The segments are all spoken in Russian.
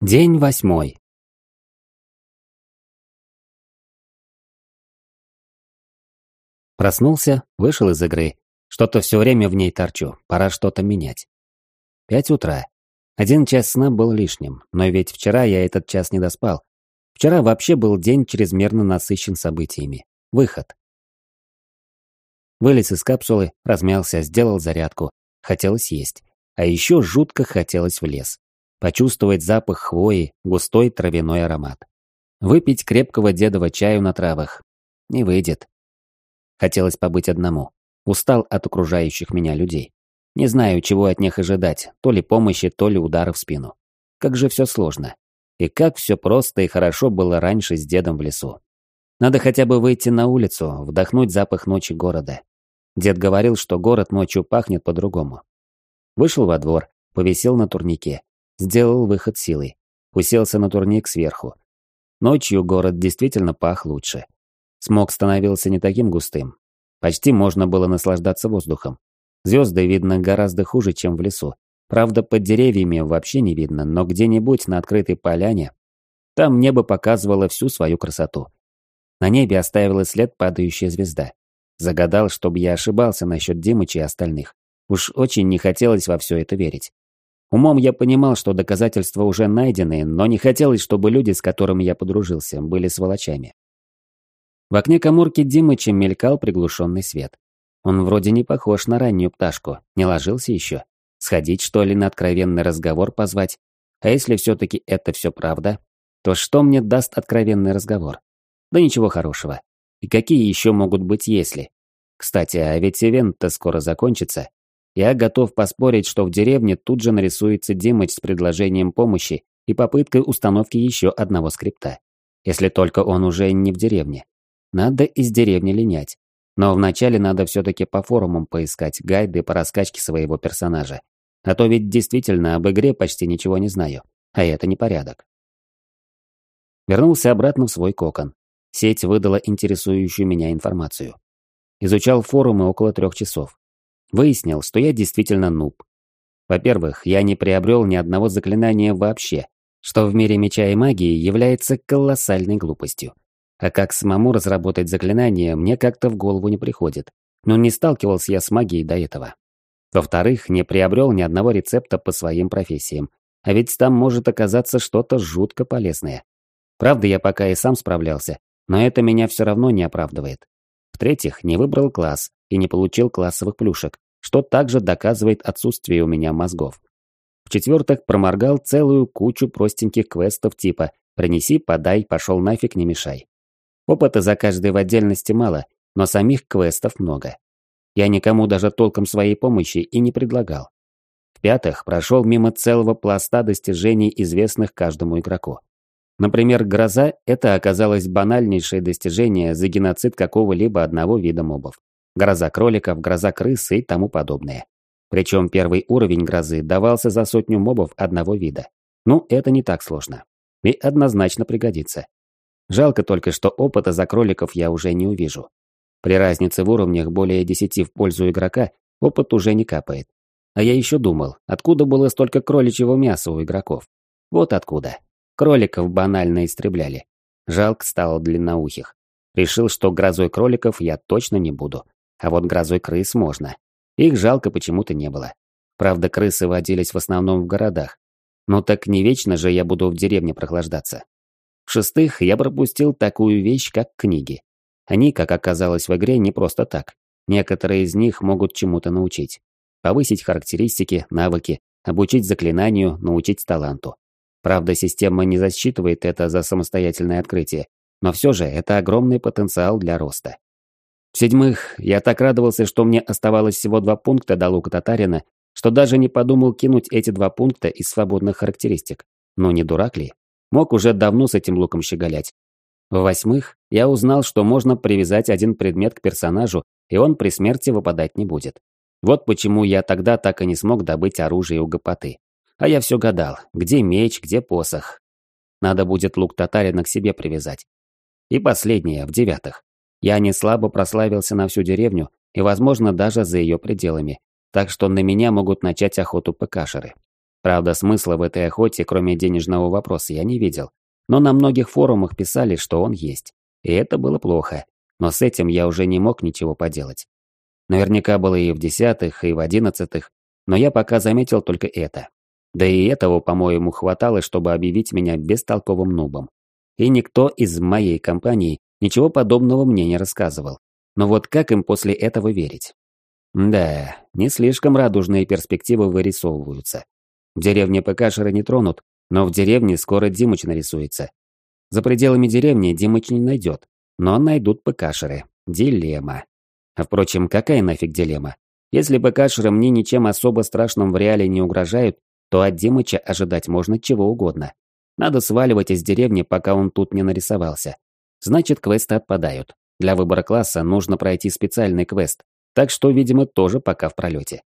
День восьмой. Проснулся, вышел из игры. Что-то все время в ней торчу, пора что-то менять. Пять утра. Один час сна был лишним, но ведь вчера я этот час не доспал. Вчера вообще был день чрезмерно насыщен событиями. Выход. Вылез из капсулы, размялся, сделал зарядку. Хотелось есть. А еще жутко хотелось в лес почувствовать запах хвои, густой травяной аромат. Выпить крепкого дедова чаю на травах. Не выйдет. Хотелось побыть одному. Устал от окружающих меня людей. Не знаю, чего от них ожидать, то ли помощи, то ли удара в спину. Как же все сложно. И как все просто и хорошо было раньше с дедом в лесу. Надо хотя бы выйти на улицу, вдохнуть запах ночи города. Дед говорил, что город ночью пахнет по-другому. Вышел во двор, повисел на турнике. Сделал выход силой. Уселся на турник сверху. Ночью город действительно пах лучше. Смог становился не таким густым. Почти можно было наслаждаться воздухом. Звезды видно гораздо хуже, чем в лесу. Правда, под деревьями вообще не видно, но где-нибудь на открытой поляне там небо показывало всю свою красоту. На небе оставила след падающая звезда. Загадал, чтобы я ошибался насчет Димыча и остальных. Уж очень не хотелось во все это верить. Умом я понимал, что доказательства уже найдены, но не хотелось, чтобы люди, с которыми я подружился, были сволочами. В окне коморки Димыча мелькал приглушенный свет. Он вроде не похож на раннюю пташку, не ложился еще. Сходить, что ли, на откровенный разговор позвать? А если все-таки это все правда, то что мне даст откровенный разговор? Да ничего хорошего. И какие еще могут быть если? Кстати, а ведь ивент-то скоро закончится, я готов поспорить, что в деревне тут же нарисуется Димыч с предложением помощи и попыткой установки еще одного скрипта. Если только он уже не в деревне. Надо из деревни линять. Но вначале надо все-таки по форумам поискать гайды по раскачке своего персонажа. А то ведь действительно об игре почти ничего не знаю. А это не порядок. Вернулся обратно в свой кокон. Сеть выдала интересующую меня информацию. Изучал форумы около трех часов. Выяснил, что я действительно нуб. Во-первых, я не приобрел ни одного заклинания вообще, что в мире меча и магии является колоссальной глупостью. А как самому разработать заклинание, мне как-то в голову не приходит. Но не сталкивался я с магией до этого. Во-вторых, не приобрел ни одного рецепта по своим профессиям. А ведь там может оказаться что-то жутко полезное. Правда, я пока и сам справлялся, но это меня все равно не оправдывает. В-третьих, не выбрал класс и не получил классовых плюшек, что также доказывает отсутствие у меня мозгов. В-четвертых, проморгал целую кучу простеньких квестов типа «принеси, подай, пошел нафиг, не мешай». Опыта за каждый в отдельности мало, но самих квестов много. Я никому даже толком своей помощи и не предлагал. В-пятых, прошел мимо целого пласта достижений, известных каждому игроку. Например, гроза – это оказалось банальнейшее достижение за геноцид какого-либо одного вида мобов. Гроза кроликов, гроза крыс и тому подобное. Причем первый уровень грозы давался за сотню мобов одного вида. Ну, это не так сложно. И однозначно пригодится. Жалко только, что опыта за кроликов я уже не увижу. При разнице в уровнях более 10 в пользу игрока, опыт уже не капает. А я еще думал, откуда было столько кроличьего мяса у игроков. Вот откуда. Кроликов банально истребляли. Жалко стало длинноухих. Решил, что грозой кроликов я точно не буду. А вот грозой крыс можно. Их жалко почему-то не было. Правда, крысы водились в основном в городах. Но так не вечно же я буду в деревне прохлаждаться. В-шестых, я пропустил такую вещь, как книги. Они, как оказалось в игре, не просто так. Некоторые из них могут чему-то научить. Повысить характеристики, навыки, обучить заклинанию, научить таланту. Правда, система не засчитывает это за самостоятельное открытие, но все же это огромный потенциал для роста. В-седьмых, я так радовался, что мне оставалось всего два пункта до лука татарина, что даже не подумал кинуть эти два пункта из свободных характеристик. Ну не дурак ли? Мог уже давно с этим луком щеголять. В-восьмых, я узнал, что можно привязать один предмет к персонажу, и он при смерти выпадать не будет. Вот почему я тогда так и не смог добыть оружие у гопоты. А я все гадал, где меч, где посох. Надо будет лук татарина к себе привязать. И последнее, в девятых. Я не слабо прославился на всю деревню и, возможно, даже за ее пределами, так что на меня могут начать охоту ПКшеры. Правда, смысла в этой охоте, кроме денежного вопроса, я не видел. Но на многих форумах писали, что он есть. И это было плохо. Но с этим я уже не мог ничего поделать. Наверняка было и в десятых, и в одиннадцатых, но я пока заметил только это. Да и этого, по-моему, хватало, чтобы объявить меня бестолковым нубом. И никто из моей компании ничего подобного мне не рассказывал. Но вот как им после этого верить? Да, не слишком радужные перспективы вырисовываются. В деревне ПКшера не тронут, но в деревне скоро Димыч нарисуется. За пределами деревни Димыч не найдет, но найдут ПКшеры. Дилемма. А впрочем, какая нафиг дилемма? Если ПКшеры мне ничем особо страшным в реале не угрожают, то от Димыча ожидать можно чего угодно. Надо сваливать из деревни, пока он тут не нарисовался. Значит, квесты отпадают. Для выбора класса нужно пройти специальный квест, так что, видимо, тоже пока в пролете.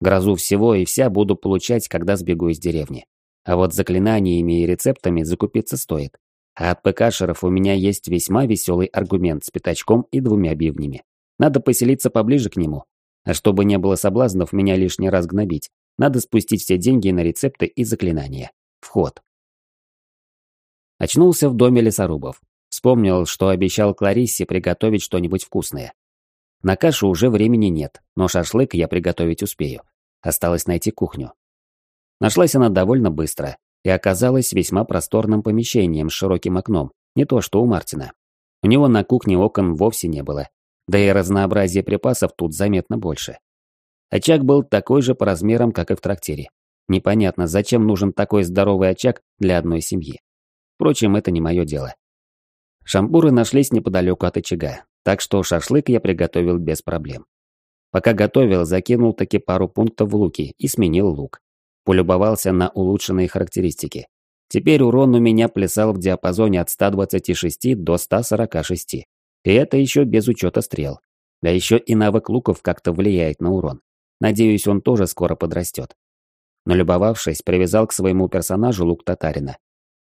Грозу всего и вся буду получать, когда сбегу из деревни. А вот заклинаниями и рецептами закупиться стоит. А от ПКшеров у меня есть весьма веселый аргумент с пятачком и двумя бивнями. Надо поселиться поближе к нему. А чтобы не было соблазнов меня лишний раз гнобить, надо спустить все деньги на рецепты и заклинания. Вход. Очнулся в доме лесорубов. Вспомнил, что обещал Клариссе приготовить что-нибудь вкусное. На кашу уже времени нет, но шашлык я приготовить успею. Осталось найти кухню. Нашлась она довольно быстро и оказалась весьма просторным помещением с широким окном, не то что у Мартина. У него на кухне окон вовсе не было, да и разнообразие припасов тут заметно больше. Очаг был такой же по размерам, как и в трактире. Непонятно, зачем нужен такой здоровый очаг для одной семьи. Впрочем, это не мое дело. Шампуры нашлись неподалеку от очага, так что шашлык я приготовил без проблем. Пока готовил, закинул таки пару пунктов в луки и сменил лук. Полюбовался на улучшенные характеристики. Теперь урон у меня плясал в диапазоне от 126 до 146. И это еще без учета стрел. Да еще и навык луков как-то влияет на урон. Надеюсь, он тоже скоро подрастет. Налюбовавшись, привязал к своему персонажу лук татарина.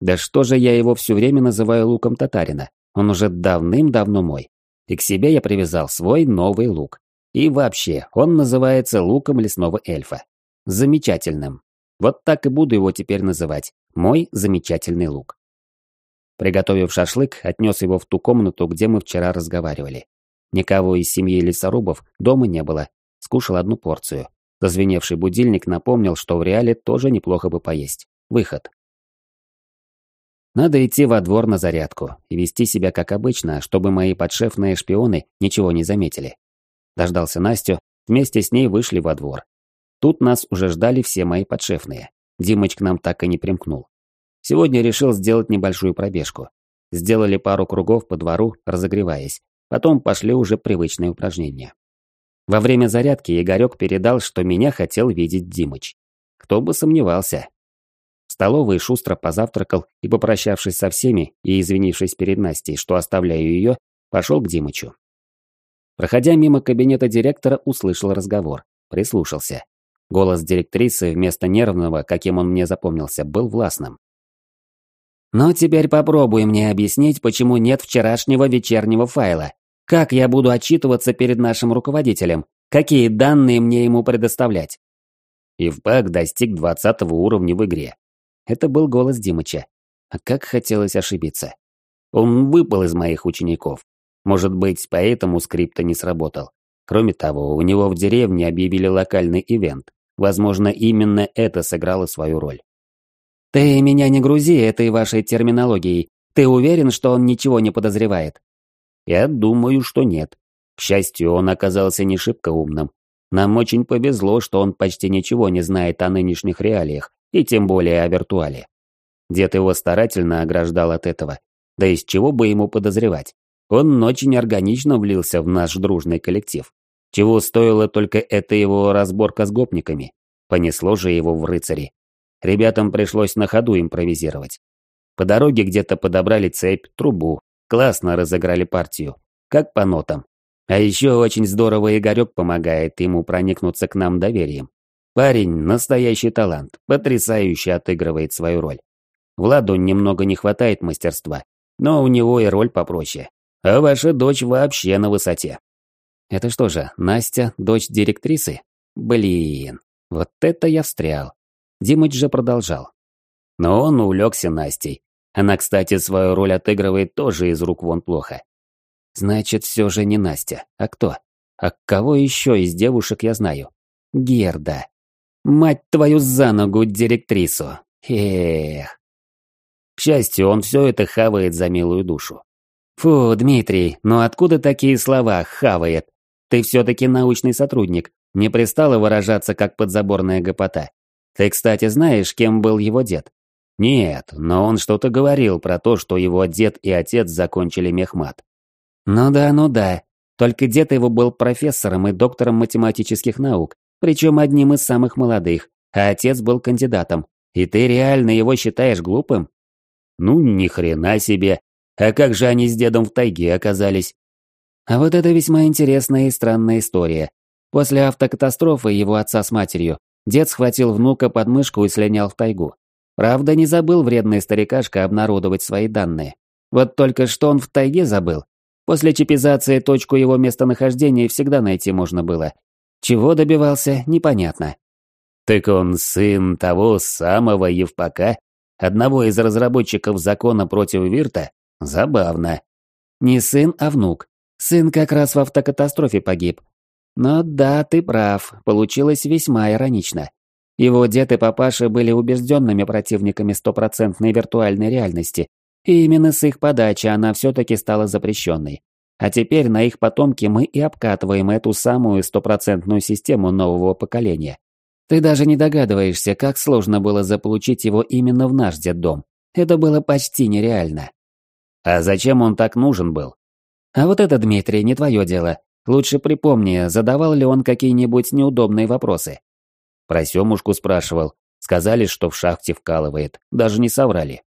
Да что же я его все время называю луком татарина? Он уже давным-давно мой. И к себе я привязал свой новый лук. И вообще, он называется луком лесного эльфа. Замечательным. Вот так и буду его теперь называть. Мой замечательный лук. Приготовив шашлык, отнес его в ту комнату, где мы вчера разговаривали. Никого из семьи лесорубов дома не было, скушал одну порцию. Зазвеневший будильник напомнил, что в реале тоже неплохо бы поесть. Выход. Надо идти во двор на зарядку и вести себя как обычно, чтобы мои подшефные шпионы ничего не заметили. Дождался Настю, вместе с ней вышли во двор. Тут нас уже ждали все мои подшефные. Димыч к нам так и не примкнул. Сегодня решил сделать небольшую пробежку. Сделали пару кругов по двору, разогреваясь. Потом пошли уже привычные упражнения. Во время зарядки Игорек передал, что меня хотел видеть Димыч. Кто бы сомневался. Столовой шустро позавтракал и, попрощавшись со всеми и извинившись перед Настей, что оставляю ее, пошел к Димычу. Проходя мимо кабинета директора, услышал разговор. Прислушался. Голос директрисы вместо нервного, каким он мне запомнился, был властным. «Ну, теперь попробуй мне объяснить, почему нет вчерашнего вечернего файла. Как я буду отчитываться перед нашим руководителем? Какие данные мне ему предоставлять? Ивпак достиг 20 уровня в игре. Это был голос Димыча. А как хотелось ошибиться. Он выпал из моих учеников. Может быть, поэтому скрипта не сработал. Кроме того, у него в деревне объявили локальный ивент. Возможно, именно это сыграло свою роль. «Ты меня не грузи этой вашей терминологией. Ты уверен, что он ничего не подозревает?» Я думаю, что нет. К счастью, он оказался не шибко умным. Нам очень повезло, что он почти ничего не знает о нынешних реалиях, и тем более о виртуале. Дед его старательно ограждал от этого. Да из чего бы ему подозревать? Он очень органично влился в наш дружный коллектив. Чего стоила только эта его разборка с гопниками. Понесло же его в рыцари. Ребятам пришлось на ходу импровизировать. По дороге где-то подобрали цепь, трубу, Классно разыграли партию. Как по нотам. А еще очень здорово Игорек помогает ему проникнуться к нам доверием. Парень – настоящий талант, потрясающе отыгрывает свою роль. Владу немного не хватает мастерства, но у него и роль попроще. А ваша дочь вообще на высоте. Это что же, Настя – дочь директрисы? Блин, вот это я встрял. Димыч же продолжал. Но он увлекся Настей. Она, кстати, свою роль отыгрывает тоже из рук вон плохо. Значит, все же не Настя. А кто? А кого еще из девушек я знаю? Герда. Мать твою за ногу, директрису. Эх. К счастью, он все это хавает за милую душу. Фу, Дмитрий, ну откуда такие слова «хавает»? Ты все-таки научный сотрудник, не пристало выражаться как подзаборная гопота. Ты, кстати, знаешь, кем был его дед? Нет, но он что-то говорил про то, что его дед и отец закончили мехмат. Ну да, ну да. Только дед его был профессором и доктором математических наук, причем одним из самых молодых, а отец был кандидатом. И ты реально его считаешь глупым? Ну, ни хрена себе. А как же они с дедом в тайге оказались? А вот это весьма интересная и странная история. После автокатастрофы его отца с матерью дед схватил внука под мышку и слинял в тайгу. Правда, не забыл вредный старикашка обнародовать свои данные. Вот только что он в тайге забыл. После чипизации точку его местонахождения всегда найти можно было. Чего добивался, непонятно. Так он сын того самого Евпака, одного из разработчиков закона против Вирта? Забавно. Не сын, а внук. Сын как раз в автокатастрофе погиб. Но да, ты прав, получилось весьма иронично. Его дед и папаша были убежденными противниками стопроцентной виртуальной реальности, и именно с их подачи она все-таки стала запрещенной. А теперь на их потомки мы и обкатываем эту самую стопроцентную систему нового поколения. Ты даже не догадываешься, как сложно было заполучить его именно в наш детдом. Это было почти нереально. А зачем он так нужен был? А вот это, Дмитрий, не твое дело. Лучше припомни, задавал ли он какие-нибудь неудобные вопросы. Про Семушку спрашивал. Сказали, что в шахте вкалывает. Даже не соврали.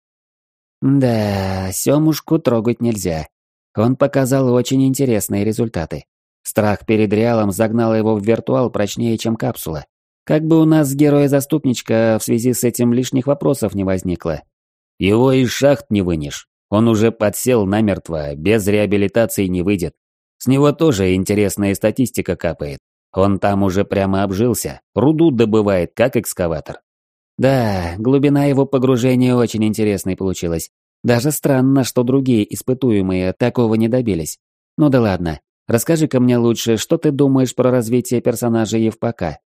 Да, Семушку трогать нельзя. Он показал очень интересные результаты. Страх перед Реалом загнал его в виртуал прочнее, чем капсула. Как бы у нас с героя-заступничка в связи с этим лишних вопросов не возникло. Его из шахт не вынешь. Он уже подсел намертво, без реабилитации не выйдет. С него тоже интересная статистика капает. Он там уже прямо обжился, руду добывает, как экскаватор. Да, глубина его погружения очень интересной получилась. Даже странно, что другие испытуемые такого не добились. Ну да ладно, расскажи-ка мне лучше, что ты думаешь про развитие персонажа Евпака?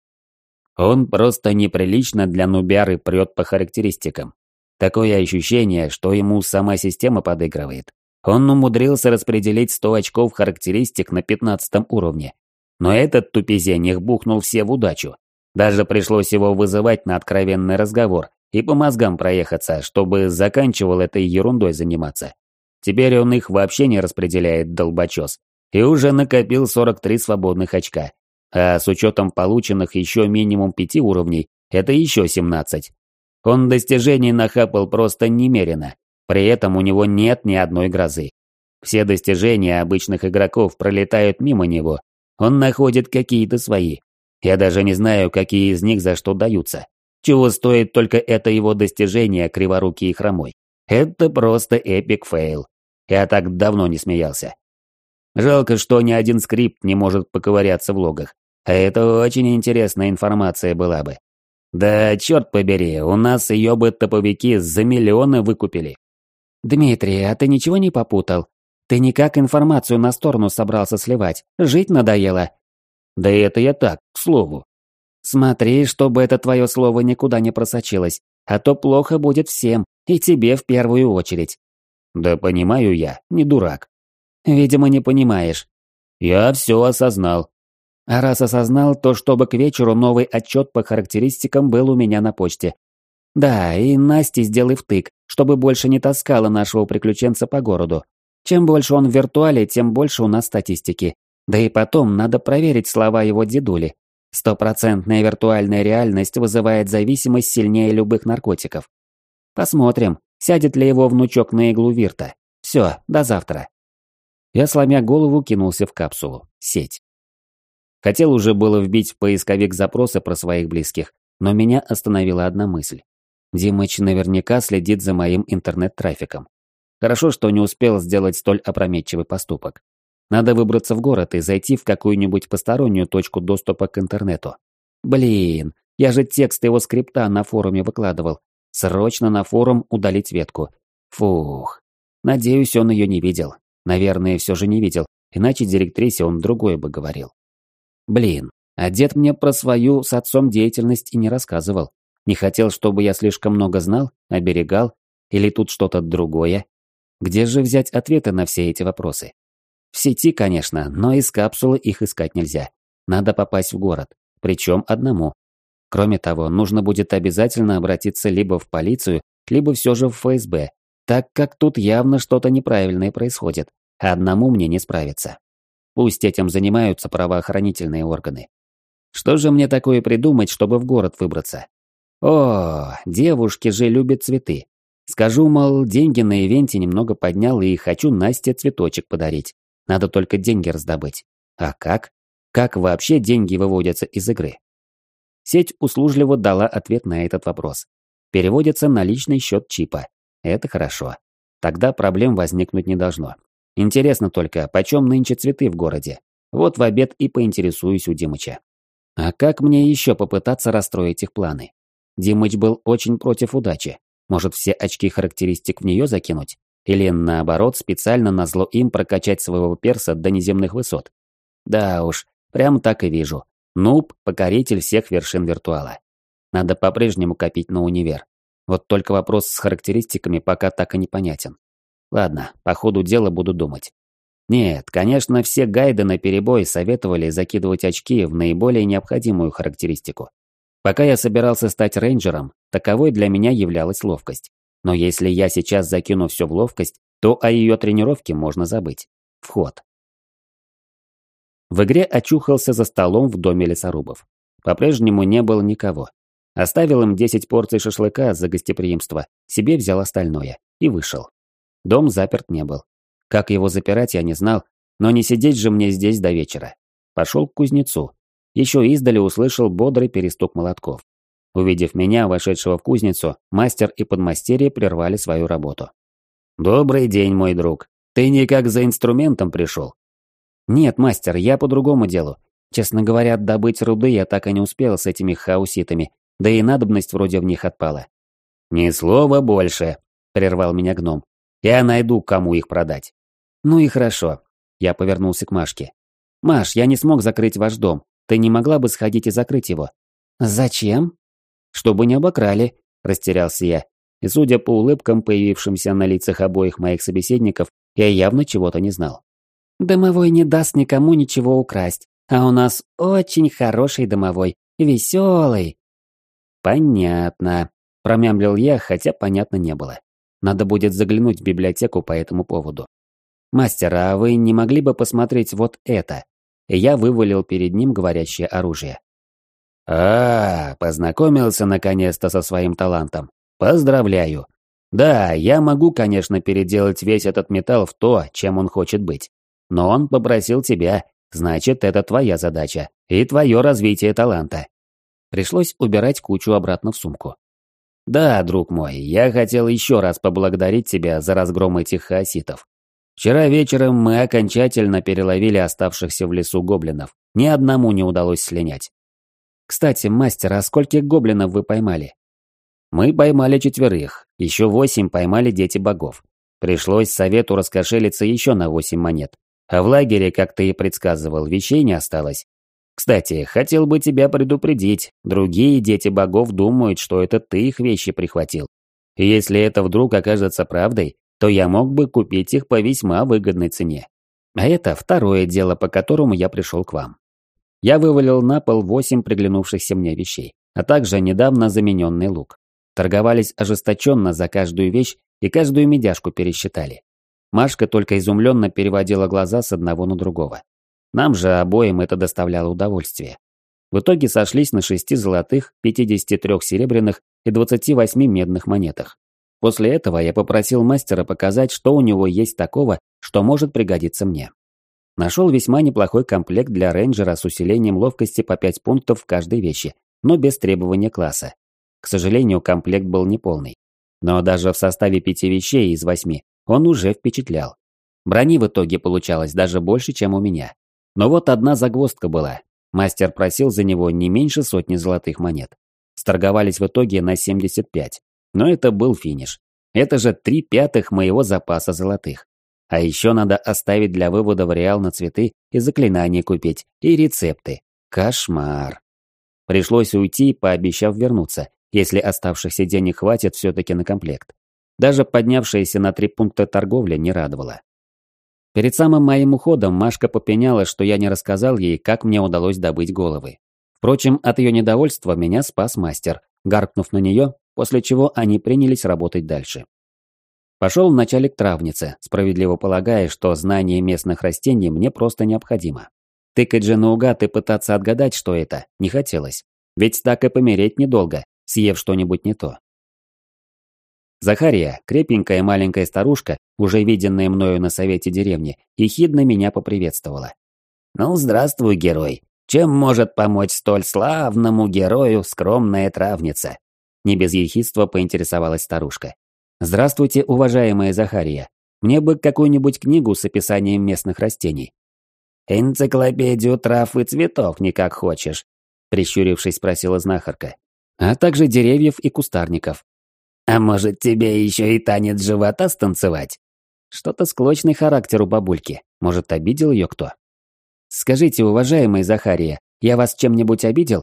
Он просто неприлично для нубяры прет по характеристикам. Такое ощущение, что ему сама система подыгрывает. Он умудрился распределить 100 очков характеристик на 15 уровне, но этот тупизень бухнул все в удачу. Даже пришлось его вызывать на откровенный разговор и по мозгам проехаться, чтобы заканчивал этой ерундой заниматься. Теперь он их вообще не распределяет, долбочес. И уже накопил 43 свободных очка. А с учетом полученных еще минимум 5 уровней, это еще 17. Он достижений нахапал просто немерено. При этом у него нет ни одной грозы. Все достижения обычных игроков пролетают мимо него, он находит какие-то свои. Я даже не знаю, какие из них за что даются. Чего стоит только это его достижение криворукий и хромой. Это просто epic fail. Я так давно не смеялся. Жалко, что ни один скрипт не может поковыряться в логах. А это очень интересная информация была бы. Да черт побери, у нас ее бы топовики за миллионы выкупили. Дмитрий, а ты ничего не попутал? Ты никак информацию на сторону собрался сливать. Жить надоело. Да это я так, к слову. Смотри, чтобы это твое слово никуда не просочилось, а то плохо будет всем, и тебе в первую очередь. Да понимаю я, не дурак. Видимо, не понимаешь. Я все осознал. А раз осознал, то чтобы к вечеру новый отчет по характеристикам был у меня на почте. Да, и Насте сделай втык, чтобы больше не таскала нашего приключенца по городу. Чем больше он в виртуале, тем больше у нас статистики. Да и потом надо проверить слова его дедули. Стопроцентная виртуальная реальность вызывает зависимость сильнее любых наркотиков. Посмотрим, сядет ли его внучок на иглу Вирта. Все, до завтра. Я, сломя голову, кинулся в капсулу. Сеть. Хотел уже было вбить в поисковик запросы про своих близких, но меня остановила одна мысль. Димыч наверняка следит за моим интернет-трафиком. Хорошо, что не успел сделать столь опрометчивый поступок. Надо выбраться в город и зайти в какую-нибудь постороннюю точку доступа к интернету. Блин, Я же текст его скрипта на форуме выкладывал. Срочно на форум удалить ветку. Фух. Надеюсь, он ее не видел. Наверное, все же не видел, иначе директрисе он другое бы говорил. Блин, а дед мне про свою с отцом деятельность и не рассказывал. Не хотел, чтобы я слишком много знал, оберегал, или тут что-то другое. Где же взять ответы на все эти вопросы? В сети, конечно, но из капсулы их искать нельзя. Надо попасть в город, причем одному. Кроме того, нужно будет обязательно обратиться либо в полицию, либо все же в ФСБ, так как тут явно что-то неправильное происходит, а одному мне не справиться. Пусть этим занимаются правоохранительные органы. Что же мне такое придумать, чтобы в город выбраться? О, девушки же любят цветы. Скажу, мол, деньги на ивенте немного поднял и хочу Насте цветочек подарить. Надо только деньги раздобыть. А как? Как вообще деньги выводятся из игры? Сеть услужливо дала ответ на этот вопрос. Переводится на личный счет чипа. Это хорошо. Тогда проблем возникнуть не должно. Интересно только, почем нынче цветы в городе? Вот в обед и поинтересуюсь у Димыча. А как мне еще попытаться расстроить их планы? Димыч был очень против удачи. Может, все очки характеристик в нее закинуть? Или, наоборот, специально назло им прокачать своего перса до неземных высот? Да уж, прям так и вижу. Нуб – покоритель всех вершин виртуала. Надо по-прежнему копить на универ. Вот только вопрос с характеристиками пока так и непонятен. Ладно, по ходу дела буду думать. Нет, конечно, все гайды на перебой советовали закидывать очки в наиболее необходимую характеристику. Пока я собирался стать рейнджером, таковой для меня являлась ловкость. Но если я сейчас закину все в ловкость, то о ее тренировке можно забыть. Вход. В игре очухался за столом в доме лесорубов. По-прежнему не было никого. Оставил им 10 порций шашлыка за гостеприимство, себе взял остальное и вышел. Дом заперт не был. Как его запирать, я не знал, но не сидеть же мне здесь до вечера. Пошел к кузнецу, еще издали услышал бодрый перестук молотков. Увидев меня, вошедшего в кузницу, мастер и подмастерье прервали свою работу. «Добрый день, мой друг. Ты никак за инструментом пришел?» «Нет, мастер, я по другому делу. Честно говоря, добыть руды я так и не успел с этими хауситами, да и надобность вроде в них отпала». «Ни слова больше», – прервал меня гном. «Я найду, кому их продать». «Ну и хорошо». Я повернулся к Машке. «Маш, я не смог закрыть ваш дом. Ты не могла бы сходить и закрыть его?» «Зачем?» «Чтобы не обокрали», – растерялся я. И судя по улыбкам, появившимся на лицах обоих моих собеседников, я явно чего-то не знал. «Домовой не даст никому ничего украсть, а у нас очень хороший домовой, веселый». «Понятно», – промямлил я, хотя понятно не было. Надо будет заглянуть в библиотеку по этому поводу. «Мастер, а вы не могли бы посмотреть вот это?» я вывалил перед ним говорящее оружие. «А, познакомился наконец-то со своим талантом. Поздравляю. Да, я могу, конечно, переделать весь этот металл в то, чем он хочет быть. Но он попросил тебя, значит, это твоя задача и твое развитие таланта». Пришлось убирать кучу обратно в сумку. «Да, друг мой, я хотел еще раз поблагодарить тебя за разгром этих хаоситов. Вчера вечером мы окончательно переловили оставшихся в лесу гоблинов. Ни одному не удалось слинять. Кстати, мастер, а скольких гоблинов вы поймали? Мы поймали четверых, еще восемь поймали дети богов. Пришлось совету раскошелиться еще на восемь монет. А в лагере, как ты и предсказывал, вещей не осталось. Кстати, хотел бы тебя предупредить, другие дети богов думают, что это ты их вещи прихватил. Если это вдруг окажется правдой, то я мог бы купить их по весьма выгодной цене. А это второе дело, по которому я пришел к вам. Я вывалил на пол восемь приглянувшихся мне вещей, а также недавно замененный лук. Торговались ожесточенно за каждую вещь и каждую медяшку пересчитали. Машка только изумленно переводила глаза с одного на другого. Нам же обоим это доставляло удовольствие. В итоге сошлись на шести золотых, 53 серебряных и 28 медных монетах. После этого я попросил мастера показать, что у него есть такого, что может пригодиться мне. Нашел весьма неплохой комплект для рейнджера с усилением ловкости по 5 пунктов в каждой вещи, но без требования класса. К сожалению, комплект был неполный. Но даже в составе пяти вещей из восьми он уже впечатлял. Брони в итоге получалось даже больше, чем у меня. Но вот одна загвоздка была. Мастер просил за него не меньше сотни золотых монет. Сторговались в итоге на 75. Но это был финиш. Это же три пятых моего запаса золотых. А еще надо оставить для вывода в реал на цветы и заклинания купить, и рецепты. Кошмар. Пришлось уйти, пообещав вернуться, если оставшихся денег хватит все-таки на комплект. Даже поднявшаяся на три пункта торговля не радовала. Перед самым моим уходом Машка попеняла, что я не рассказал ей, как мне удалось добыть головы. Впрочем, от ее недовольства меня спас мастер, гаркнув на нее, после чего они принялись работать дальше. Пошел вначале к травнице, справедливо полагая, что знание местных растений мне просто необходимо. Тыкать же наугад и пытаться отгадать, что это, не хотелось. Ведь так и помереть недолго, съев что-нибудь не то. Захария, крепенькая маленькая старушка, уже виденная мною на совете деревни, ехидно меня поприветствовала. «Ну, здравствуй, герой. Чем может помочь столь славному герою скромная травница?» Не без ехидства поинтересовалась старушка. «Здравствуйте, уважаемая Захария. Мне бы какую-нибудь книгу с описанием местных растений». «Энциклопедию трав и цветов никак хочешь?» Прищурившись, спросила знахарка. «А также деревьев и кустарников». «А может, тебе еще и танец живота станцевать?» Что-то склочный характер у бабульки. Может, обидел ее кто? «Скажите, уважаемый Захария, я вас чем-нибудь обидел?»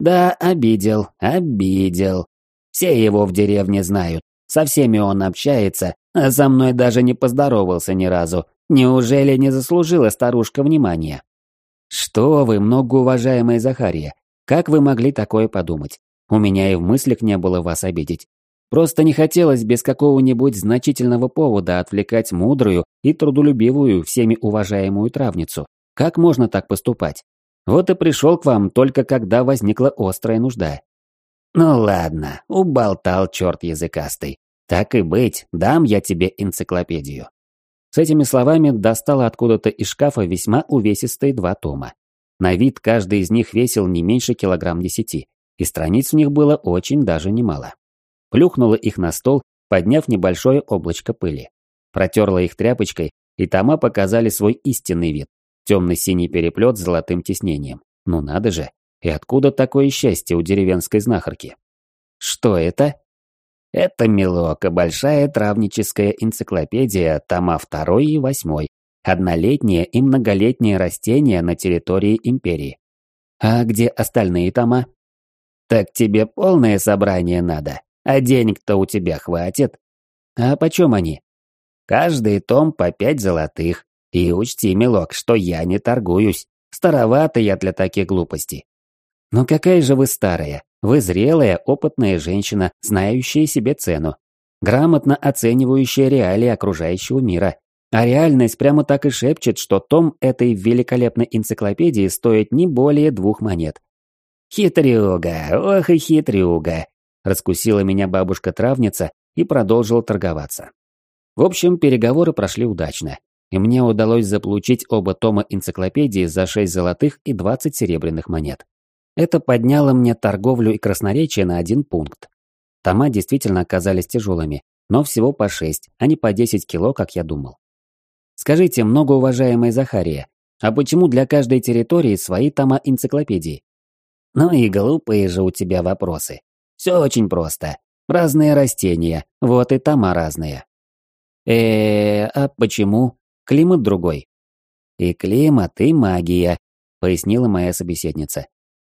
«Да, обидел, обидел. Все его в деревне знают. Со всеми он общается, а со мной даже не поздоровался ни разу. Неужели не заслужила старушка внимания? Что вы, многоуважаемая Захария, как вы могли такое подумать? У меня и в мыслях не было вас обидеть. Просто не хотелось без какого-нибудь значительного повода отвлекать мудрую и трудолюбивую всеми уважаемую травницу. Как можно так поступать? Вот и пришел к вам только когда возникла острая нужда. «Ну ладно, уболтал черт языкастый. Так и быть, дам я тебе энциклопедию». С этими словами достала откуда-то из шкафа весьма увесистые два тома. На вид каждый из них весил не меньше килограмм десяти, и страниц в них было очень даже немало. Плюхнула их на стол, подняв небольшое облачко пыли. Протерла их тряпочкой, и тома показали свой истинный вид. Темный-синий переплет с золотым тиснением. Ну надо же, и откуда такое счастье у деревенской знахарки? Что это? Это Милока, большая травническая энциклопедия, тома 2 и 8. Однолетние и многолетние растения на территории империи. А где остальные тома? Так тебе полное собрание надо, а денег-то у тебя хватит. А почем они? Каждый том по пять золотых. И учти, милок, что я не торгуюсь. Старовато я для таких глупостей. Но какая же вы старая. Вы зрелая, опытная женщина, знающая себе цену. Грамотно оценивающая реалии окружающего мира. А реальность прямо так и шепчет, что том этой великолепной энциклопедии стоит не более двух монет. «Хитрюга, ох и хитрюга!» Раскусила меня бабушка-травница и продолжила торговаться. В общем, переговоры прошли удачно, и мне удалось заполучить оба тома энциклопедии за 6 золотых и 20 серебряных монет. Это подняло мне торговлю и красноречие на один пункт. Тома действительно оказались тяжелыми, но всего по 6, а не по 10 кило, как я думал. Скажите, многоуважаемая Захария, а почему для каждой территории свои тома энциклопедии? Ну и глупые же у тебя вопросы. Все очень просто. Разные растения, вот и тома разные. э а почему? Климат другой. И климат, и магия, пояснила моя собеседница.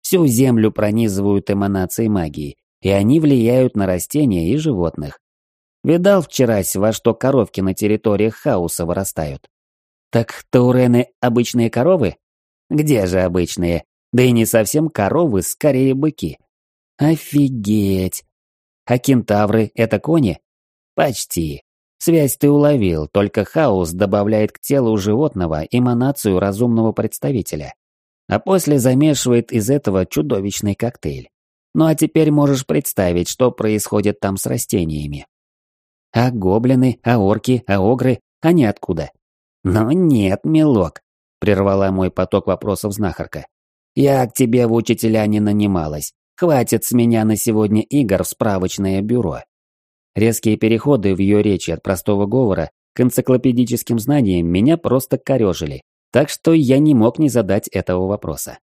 Всю землю пронизывают эманации магии, и они влияют на растения и животных. Видал вчерась, во что коровки на территориях хаоса вырастают? Так таурены обычные коровы? Где же обычные? Да и не совсем коровы, скорее быки. Офигеть! А кентавры — это кони? Почти. Связь ты уловил, только хаос добавляет к телу животного эманацию разумного представителя а после замешивает из этого чудовищный коктейль. Ну а теперь можешь представить, что происходит там с растениями. А гоблины, а орки, а огры, они откуда? Ну нет, милок, прервала мой поток вопросов знахарка. Я к тебе в учителя не нанималась. Хватит с меня на сегодня игр в справочное бюро. Резкие переходы в ее речи от простого говора к энциклопедическим знаниям меня просто корежили, так что я не мог не задать этого вопроса.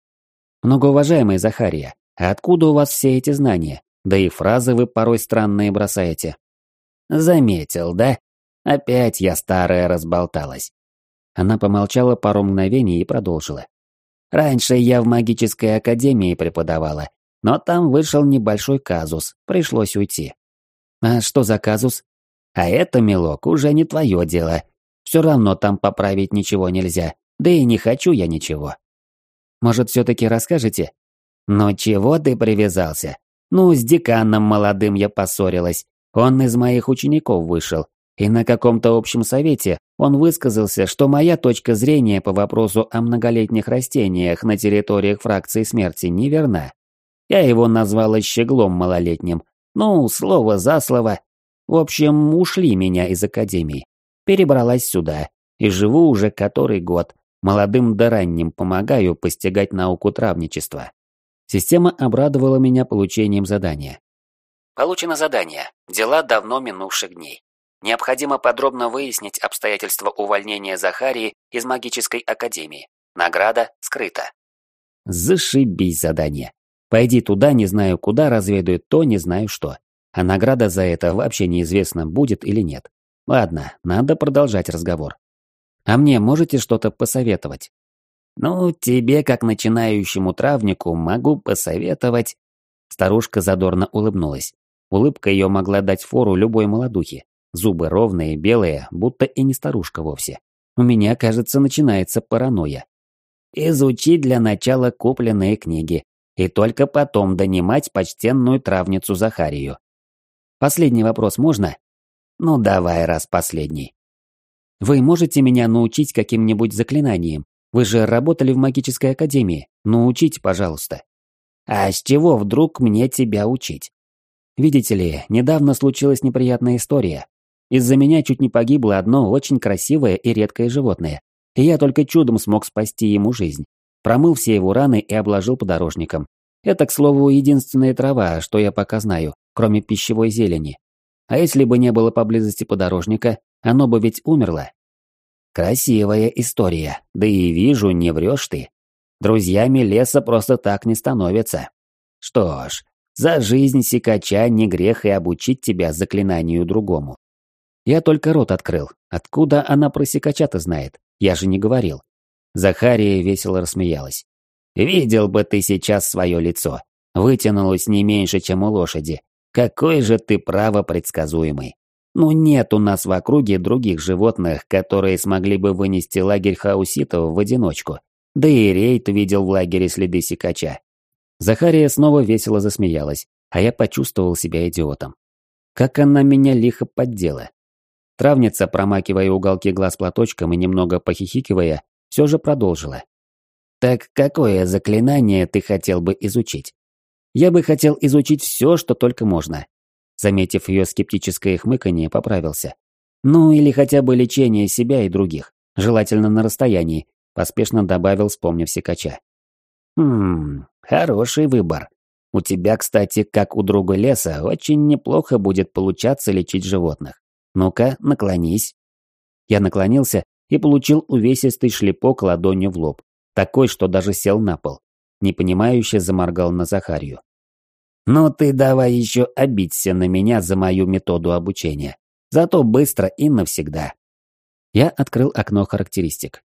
Многоуважаемый Захария, А откуда у вас все эти знания? Да и фразы вы порой странные бросаете. Заметил, да? Опять я старая разболталась. Она помолчала пару мгновений и продолжила. Раньше я в магической академии преподавала, но там вышел небольшой казус, пришлось уйти. А что за казус? А это, милок, уже не твое дело. Все равно там поправить ничего нельзя, да и не хочу я ничего. Может, все-таки расскажете? Ну чего ты привязался? Ну, с деканом молодым я поссорилась. Он из моих учеников вышел. И на каком-то общем совете он высказался, что моя точка зрения по вопросу о многолетних растениях на территориях фракции смерти неверна. Я его назвала щеглом малолетним. Ну, слово за слово. В общем, ушли меня из академии. Перебралась сюда. И живу уже который год. Молодым да ранним помогаю постигать науку травничества. Система обрадовала меня получением задания. Получено задание. Дела давно минувших дней. Необходимо подробно выяснить обстоятельства увольнения Захарии из магической академии. Награда скрыта. Зашибись задание. Пойди туда, не знаю куда, разведают то, не знаю что. А награда за это вообще неизвестно, будет или нет. Ладно, надо продолжать разговор. А мне можете что-то посоветовать? Ну, тебе, как начинающему травнику, могу посоветовать... Старушка задорно улыбнулась. Улыбка ее могла дать фору любой молодухе. Зубы ровные, белые, будто и не старушка вовсе. У меня, кажется, начинается паранойя. Изучи для начала купленные книги, и только потом донимать почтенную травницу Захарию. Последний вопрос можно? Ну давай, раз последний. Вы можете меня научить каким-нибудь заклинанием? Вы же работали в магической академии. Научите, пожалуйста. А с чего вдруг мне тебя учить? Видите ли, недавно случилась неприятная история. Из-за меня чуть не погибло одно очень красивое и редкое животное. И я только чудом смог спасти ему жизнь. Промыл все его раны и обложил подорожником. Это, к слову, единственная трава, что я пока знаю, кроме пищевой зелени. А если бы не было поблизости подорожника, оно бы ведь умерло. Красивая история, да и вижу, не врешь ты. Друзьями леса просто так не становятся. Что ж, за жизнь сикача не грех и обучить тебя заклинанию другому. Я только рот открыл. Откуда она про сикача-то знает? Я же не говорил. Захария весело рассмеялась. «Видел бы ты сейчас свое лицо. Вытянулось не меньше, чем у лошади. Какой же ты право предсказуемый. Ну нет у нас в округе других животных, которые смогли бы вынести лагерь хауситов в одиночку. Да и рейд видел в лагере следы сикача». Захария снова весело засмеялась, а я почувствовал себя идиотом. Как она меня лихо поддела. Травница, промакивая уголки глаз платочком и немного похихикивая, все же продолжила. «Так какое заклинание ты хотел бы изучить?» «Я бы хотел изучить все, что только можно». Заметив ее скептическое хмыканье, поправился. «Ну или хотя бы лечение себя и других, желательно на расстоянии», поспешно добавил, вспомнив секача. «Хм, хороший выбор. У тебя, кстати, как у друга леса, очень неплохо будет получаться лечить животных. Ну-ка, наклонись». Я наклонился и получил увесистый шлепок ладонью в лоб, такой, что даже сел на пол. Непонимающе заморгал на Захарию. «Ну ты давай еще обидься на меня за мою методу обучения. Зато быстро и навсегда». Я открыл окно характеристик.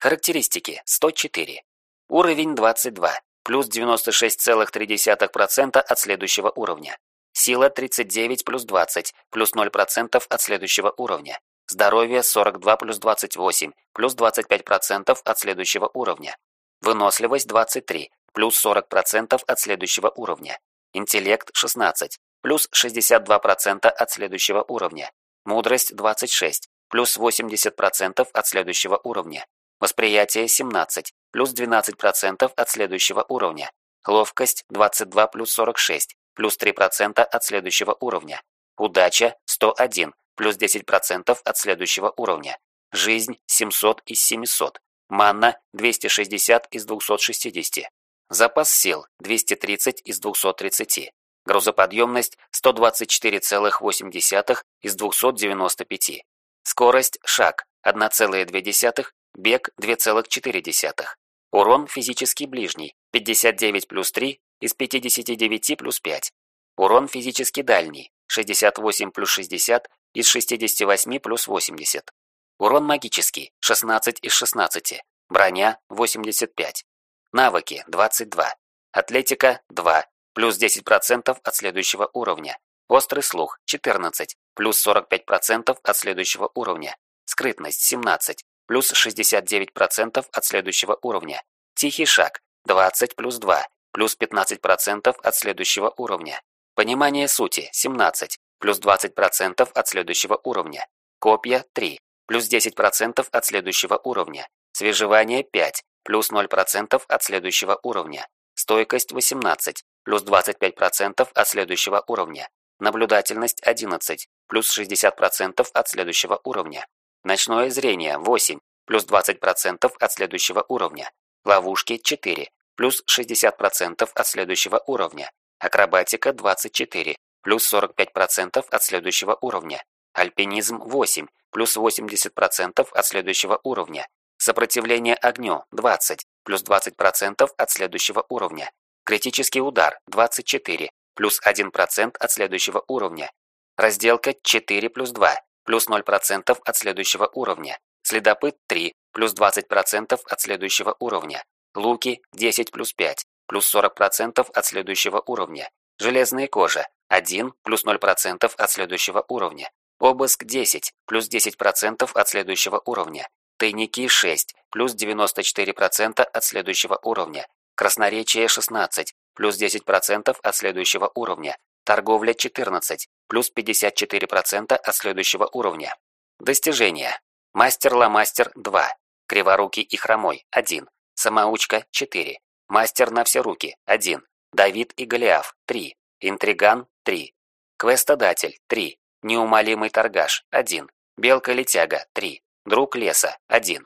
Характеристики 104. Уровень 22. Плюс 96,3% от следующего уровня. Сила 39 плюс 20, плюс 0% от следующего уровня. Здоровье 42 плюс 28, плюс 25% от следующего уровня. Выносливость 23, плюс 40% от следующего уровня. Интеллект 16, плюс 62% от следующего уровня. Мудрость 26, плюс 80% от следующего уровня. Восприятие 17, плюс 12% от следующего уровня. Ловкость 22 плюс 46, плюс 3% от следующего уровня. Удача 101, плюс 10% от следующего уровня. Жизнь 700 из 700. Манна 260 из 260. Запас сил 230 из 230. Грузоподъемность 124,8 из 295. Скорость шаг 1,2, бег 2,4. Урон физический ближний 59 плюс 3 из 59 плюс 5. Урон физически дальний, 68 плюс 60 из 68 плюс 80. Урон магический, 16 из 16. Броня, 85. Навыки, 22. Атлетика, 2, плюс 10% от следующего уровня. Острый слух, 14, плюс 45% от следующего уровня. Скрытность, 17, плюс 69% от следующего уровня. Тихий шаг, 20 плюс 2, плюс 15% от следующего уровня. Понимание сути, 17, плюс 20% от следующего уровня. Копья, 3, плюс 10% от следующего уровня. Свежевание, 5, плюс 0% от следующего уровня. Стойкость, 18, плюс 25% от следующего уровня. Наблюдательность, 11, плюс 60% от следующего уровня. Ночное зрение, 8, плюс 20% от следующего уровня. Ловушки, 4, плюс 60% от следующего уровня. Акробатика 24, плюс 45% от следующего уровня. Альпинизм 8, плюс 80% от следующего уровня. Сопротивление огню 20, плюс 20% от следующего уровня. Критический удар 24, плюс 1% от следующего уровня. Разделка 4 плюс 2, плюс 0% от следующего уровня. Следопыт 3, плюс 20% от следующего уровня. Луки 10 плюс 5, плюс 40% от следующего уровня. Железная кожа 1 плюс 0% от следующего уровня. Обыск 10 плюс 10% от следующего уровня. Тайники 6 плюс 94% от следующего уровня. Красноречие 16 плюс 10% от следующего уровня. Торговля 14 плюс 54% от следующего уровня. Достижения. Мастер-ломастер 2. Криворукий и хромой 1. Самоучка 4. Мастер на все руки 1. Давид и Голиаф 3. Интриган 3. Квестодатель 3. Неумолимый торгаш 1. Белка-летяга 3. Друг леса 1.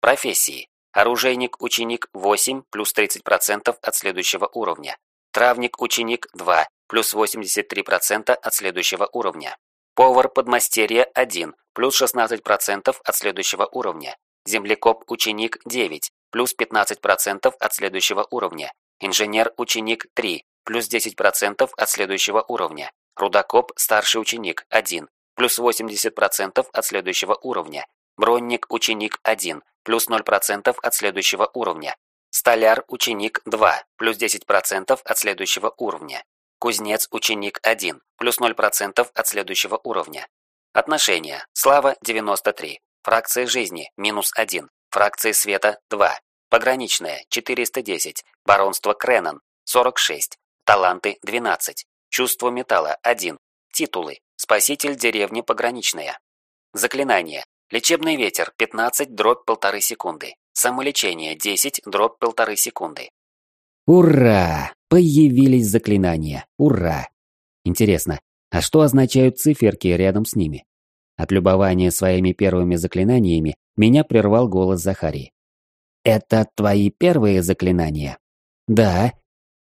Профессии. Оружейник-ученик 8 плюс 30% от следующего уровня. Травник-ученик 2 плюс 83% от следующего уровня. Повар-подмастерье 1 плюс 16% от следующего уровня. Землекоп-ученик 9 плюс 15% от следующего уровня. Инженер-ученик 3, плюс 10% от следующего уровня. Рудокоп старший ученик 1, плюс 80% от следующего уровня. Бронник-ученик 1, плюс 0% от следующего уровня. Столяр-ученик 2, плюс 10% от следующего уровня. Кузнец-ученик 1, плюс 0% от следующего уровня. Отношения. Слава 93. Фракция жизни минус 1. Фракции света 2. Пограничная 410. Баронство Кренан 46. Таланты 12. Чувство металла 1. Титулы. Спаситель деревни Пограничная. Заклинание. Лечебный ветер 15 дробь полторы секунды. Самолечение 10 дробь полторы секунды. Ура! Появились заклинания. Ура! Интересно, а что означают циферки рядом с ними? От любования своими первыми заклинаниями меня прервал голос Захарии. «Это твои первые заклинания?» «Да».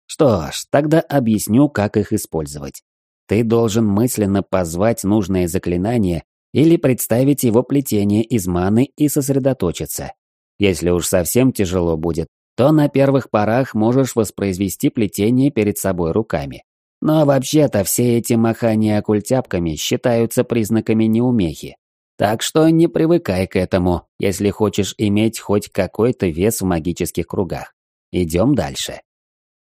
«Что ж, тогда объясню, как их использовать. Ты должен мысленно позвать нужное заклинание или представить его плетение из маны и сосредоточиться. Если уж совсем тяжело будет, то на первых порах можешь воспроизвести плетение перед собой руками. Но вообще-то все эти махания культяпками считаются признаками неумехи. Так что не привыкай к этому, если хочешь иметь хоть какой-то вес в магических кругах. Идем дальше.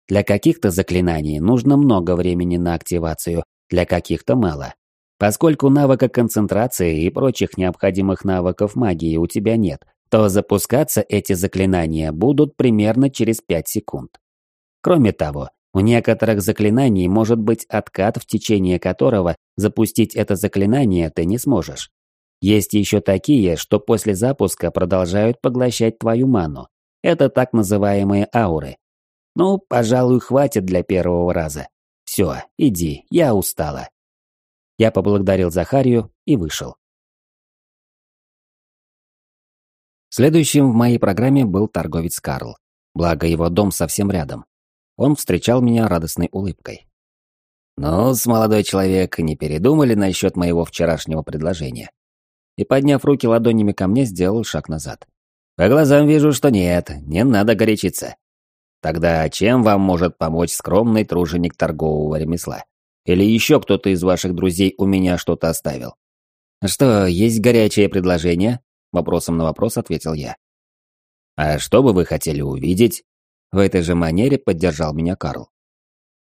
Для каких-то заклинаний нужно много времени на активацию, для каких-то мало. Поскольку навыка концентрации и прочих необходимых навыков магии у тебя нет, то запускаться эти заклинания будут примерно через 5 секунд. Кроме того, у некоторых заклинаний может быть откат, в течение которого запустить это заклинание ты не сможешь. Есть еще такие, что после запуска продолжают поглощать твою ману. Это так называемые ауры. Ну, пожалуй, хватит для первого раза. Все, иди, я устала. Я поблагодарил Захарию и вышел. Следующим в моей программе был торговец Карл. Благо, его дом совсем рядом. Он встречал меня радостной улыбкой. ну с молодой человек, не передумали насчет моего вчерашнего предложения?» и, подняв руки ладонями ко мне, сделал шаг назад. «По глазам вижу, что нет, не надо горячиться». Тогда чем вам может помочь скромный труженик торгового ремесла? Или еще кто-то из ваших друзей у меня что-то оставил? Что, есть горячее предложение? Вопросом на вопрос ответил я. А что бы вы хотели увидеть? В этой же манере поддержал меня Карл.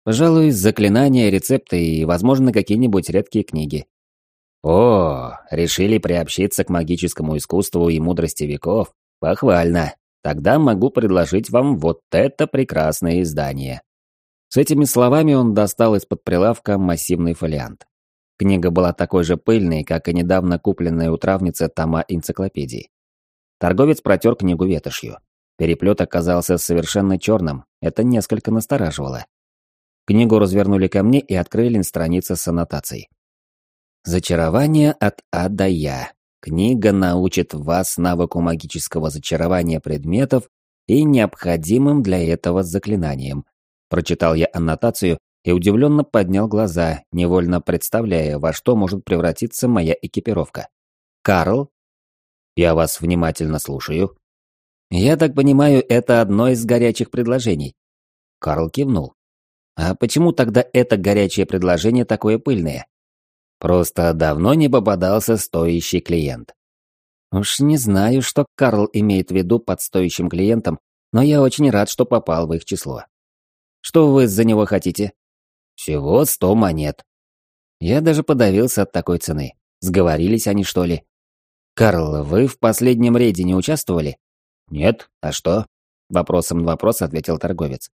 Пожалуй, заклинания, рецепты и, возможно, какие-нибудь редкие книги. О, решили приобщиться к магическому искусству и мудрости веков? Похвально. Тогда могу предложить вам вот это прекрасное издание. С этими словами он достал из-под прилавка массивный фолиант. Книга была такой же пыльной, как и недавно купленная у травницы тома энциклопедии. Торговец протер книгу ветошью. Переплет оказался совершенно черным, это несколько настораживало. Книгу развернули ко мне и открыли страницы с аннотацией. Зачарование от А до Я. Книга научит вас навыку магического зачарования предметов и необходимым для этого заклинаниям. Прочитал я аннотацию и удивленно поднял глаза, невольно представляя, во что может превратиться моя экипировка. «Карл?» «Я вас внимательно слушаю». «Я так понимаю, это одно из горячих предложений». Карл кивнул. «А почему тогда это горячее предложение такое пыльное?» Просто давно не попадался стоящий клиент. Уж не знаю, что Карл имеет в виду под стоящим клиентом, но я очень рад, что попал в их число. Что вы за него хотите? Всего сто монет. Я даже подавился от такой цены. Сговорились они, что ли? Карл, вы в последнем рейде не участвовали? Нет, а что? Вопросом на вопрос ответил торговец.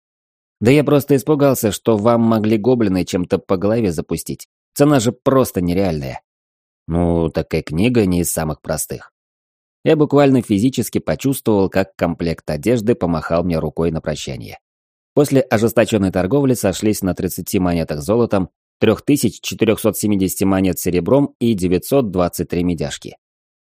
Да я просто испугался, что вам могли гоблины чем-то по голове запустить. Цена же просто нереальная. Ну, такая книга не из самых простых. Я буквально физически почувствовал, как комплект одежды помахал мне рукой на прощание. После ожесточенной торговли сошлись на 30 монетах золотом, 3470 монет серебром и 923 медяшки.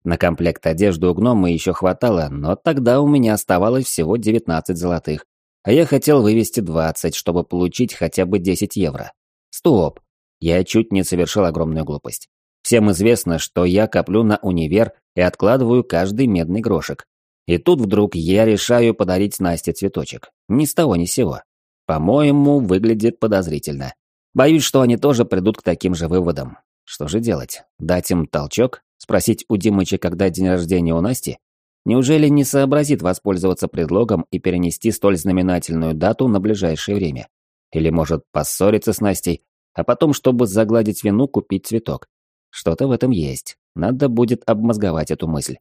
На комплект одежды у гнома еще хватало, но тогда у меня оставалось всего 19 золотых, а я хотел вывести 20, чтобы получить хотя бы 10 евро. Стоп, я чуть не совершил огромную глупость. Всем известно, что я коплю на универ и откладываю каждый медный грошек. И тут вдруг я решаю подарить Насте цветочек. Ни с того ни с сего. По-моему, выглядит подозрительно. Боюсь, что они тоже придут к таким же выводам. Что же делать? Дать им толчок? Спросить у Димыча, когда день рождения у Насти? Неужели не сообразит воспользоваться предлогом и перенести столь знаменательную дату на ближайшее время? Или может поссориться с Настей, а потом, чтобы загладить вину, купить цветок. Что-то в этом есть. Надо будет обмозговать эту мысль.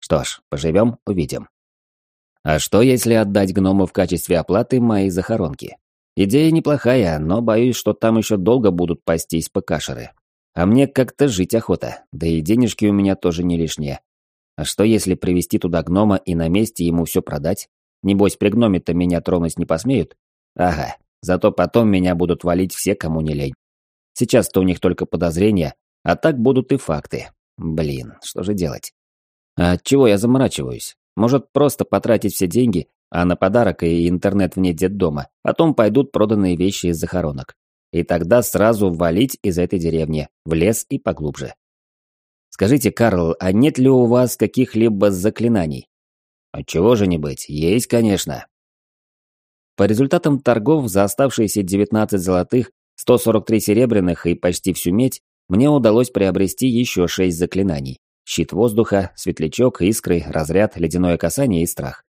Что ж, поживем, увидим. А что, если отдать гному в качестве оплаты мои захоронки? Идея неплохая, но боюсь, что там еще долго будут пастись ПКшеры. А мне как-то жить охота, да и денежки у меня тоже не лишние. А что, если привести туда гнома и на месте ему все продать? Небось, при гноме-то меня тронуть не посмеют? Ага, Зато потом меня будут валить все, кому не лень. Сейчас-то у них только подозрения, а так будут и факты. Блин, что же делать? А чего я заморачиваюсь? Может, просто потратить все деньги, а на подарок и интернет вне детдома, потом пойдут проданные вещи из захоронок. И тогда сразу валить из этой деревни, в лес и поглубже. Скажите, Карл, а нет ли у вас каких-либо заклинаний? Отчего же не быть? Есть, конечно. По результатам торгов за оставшиеся 19 золотых, 143 серебряных и почти всю медь, мне удалось приобрести еще 6 заклинаний. Щит воздуха, светлячок, искры, разряд, ледяное касание и страх.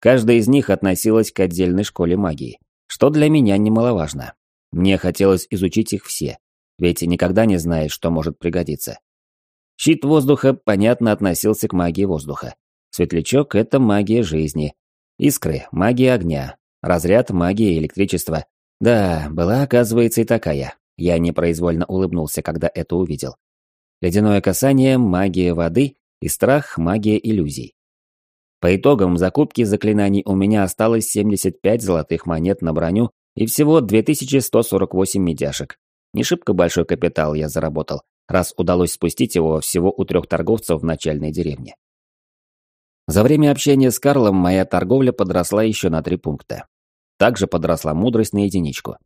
Каждая из них относилась к отдельной школе магии, что для меня немаловажно. Мне хотелось изучить их все, ведь никогда не знаешь, что может пригодиться. Щит воздуха, понятно, относился к магии воздуха. Светлячок – это магия жизни. Искры – магия огня, Разряд магии и электричества. Да, была, оказывается, и такая. Я непроизвольно улыбнулся, когда это увидел. Ледяное касание – магия воды и страх – магия иллюзий. По итогам закупки заклинаний у меня осталось 75 золотых монет на броню и всего 2148 медяшек. Не шибко большой капитал я заработал, раз удалось спустить его всего у трех торговцев в начальной деревне. За время общения с Карлом моя торговля подросла еще на три пункта. Также подросла мудрость на единичку.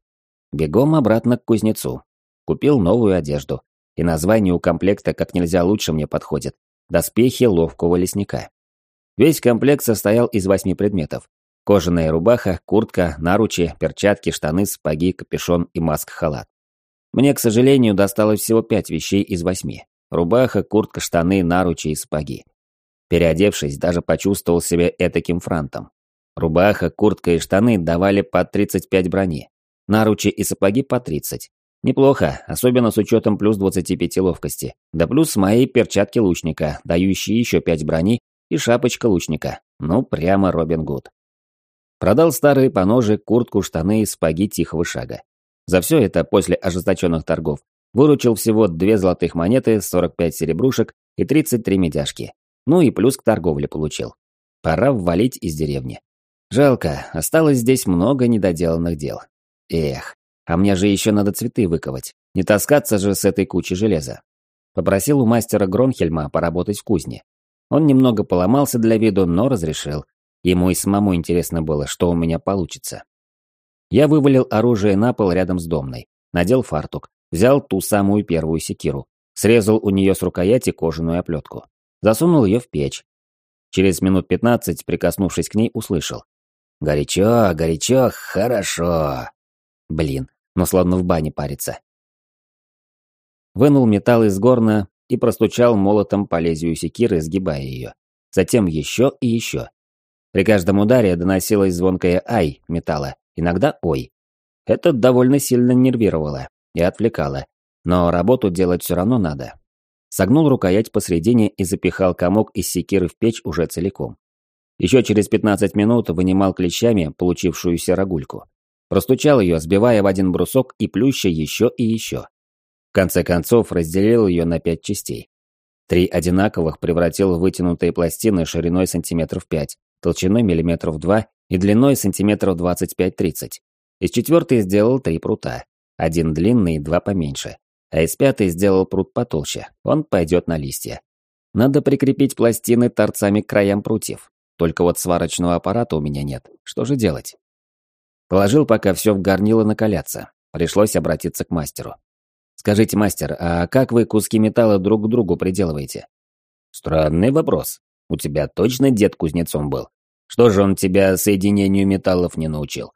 Бегом обратно к кузнецу. Купил новую одежду. И название у комплекта как нельзя лучше мне подходит. Доспехи ловкого лесника. Весь комплект состоял из восьми предметов. Кожаная рубаха, куртка, наручи, перчатки, штаны, сапоги, капюшон и маск-халат. Мне, к сожалению, досталось всего пять вещей из восьми. Рубаха, куртка, штаны, наручи и сапоги. Переодевшись, даже почувствовал себя этаким франтом. Рубаха, куртка и штаны давали по 35 брони. Наручи и сапоги по 30. Неплохо, особенно с учетом плюс 25 ловкости. Да плюс мои перчатки лучника, дающие еще 5 брони, и шапочка лучника. Ну, прямо Робин Гуд. Продал старые поножи, куртку, штаны и сапоги тихого шага. За все это, после ожесточенных торгов, выручил всего две золотых монеты, 45 серебрушек и 33 медяшки. Ну и плюс к торговле получил. Пора ввалить из деревни. Жалко, осталось здесь много недоделанных дел. Эх, а мне же еще надо цветы выковать. Не таскаться же с этой кучей железа. Попросил у мастера Гронхельма поработать в кузне. Он немного поломался для виду, но разрешил. Ему и самому интересно было, что у меня получится. Я вывалил оружие на пол рядом с домной, надел фартук, взял ту самую первую секиру, срезал у нее с рукояти кожаную оплетку, засунул ее в печь. Через минут пятнадцать, прикоснувшись к ней, услышал. «Горячо, горячо, хорошо!» Блин, но словно в бане парится. Вынул металл из горна и простучал молотом по лезвию секиры, сгибая ее. Затем еще и еще. При каждом ударе доносилось звонкое «ай» металла, иногда «ой». Это довольно сильно нервировало и отвлекало, но работу делать все равно надо. Согнул рукоять посредине и запихал комок из секиры в печь уже целиком. Еще через 15 минут вынимал клещами получившуюся рогульку. Простучал ее, сбивая в один брусок и плюща еще и еще. В конце концов разделил ее на пять частей. Три одинаковых превратил в вытянутые пластины шириной сантиметров пять, толщиной миллиметров 2 и длиной сантиметров 25-30. Из четвертой сделал три прута. Один длинный, два поменьше. А из пятой сделал прут потолще. Он пойдет на листья. Надо прикрепить пластины торцами к краям прутьев. Только вот сварочного аппарата у меня нет. Что же делать? Положил пока все в горнило накаляться. Пришлось обратиться к мастеру. Скажите, мастер, а как вы куски металла друг к другу приделываете? Странный вопрос. У тебя точно дед кузнецом был? Что же он тебя соединению металлов не научил?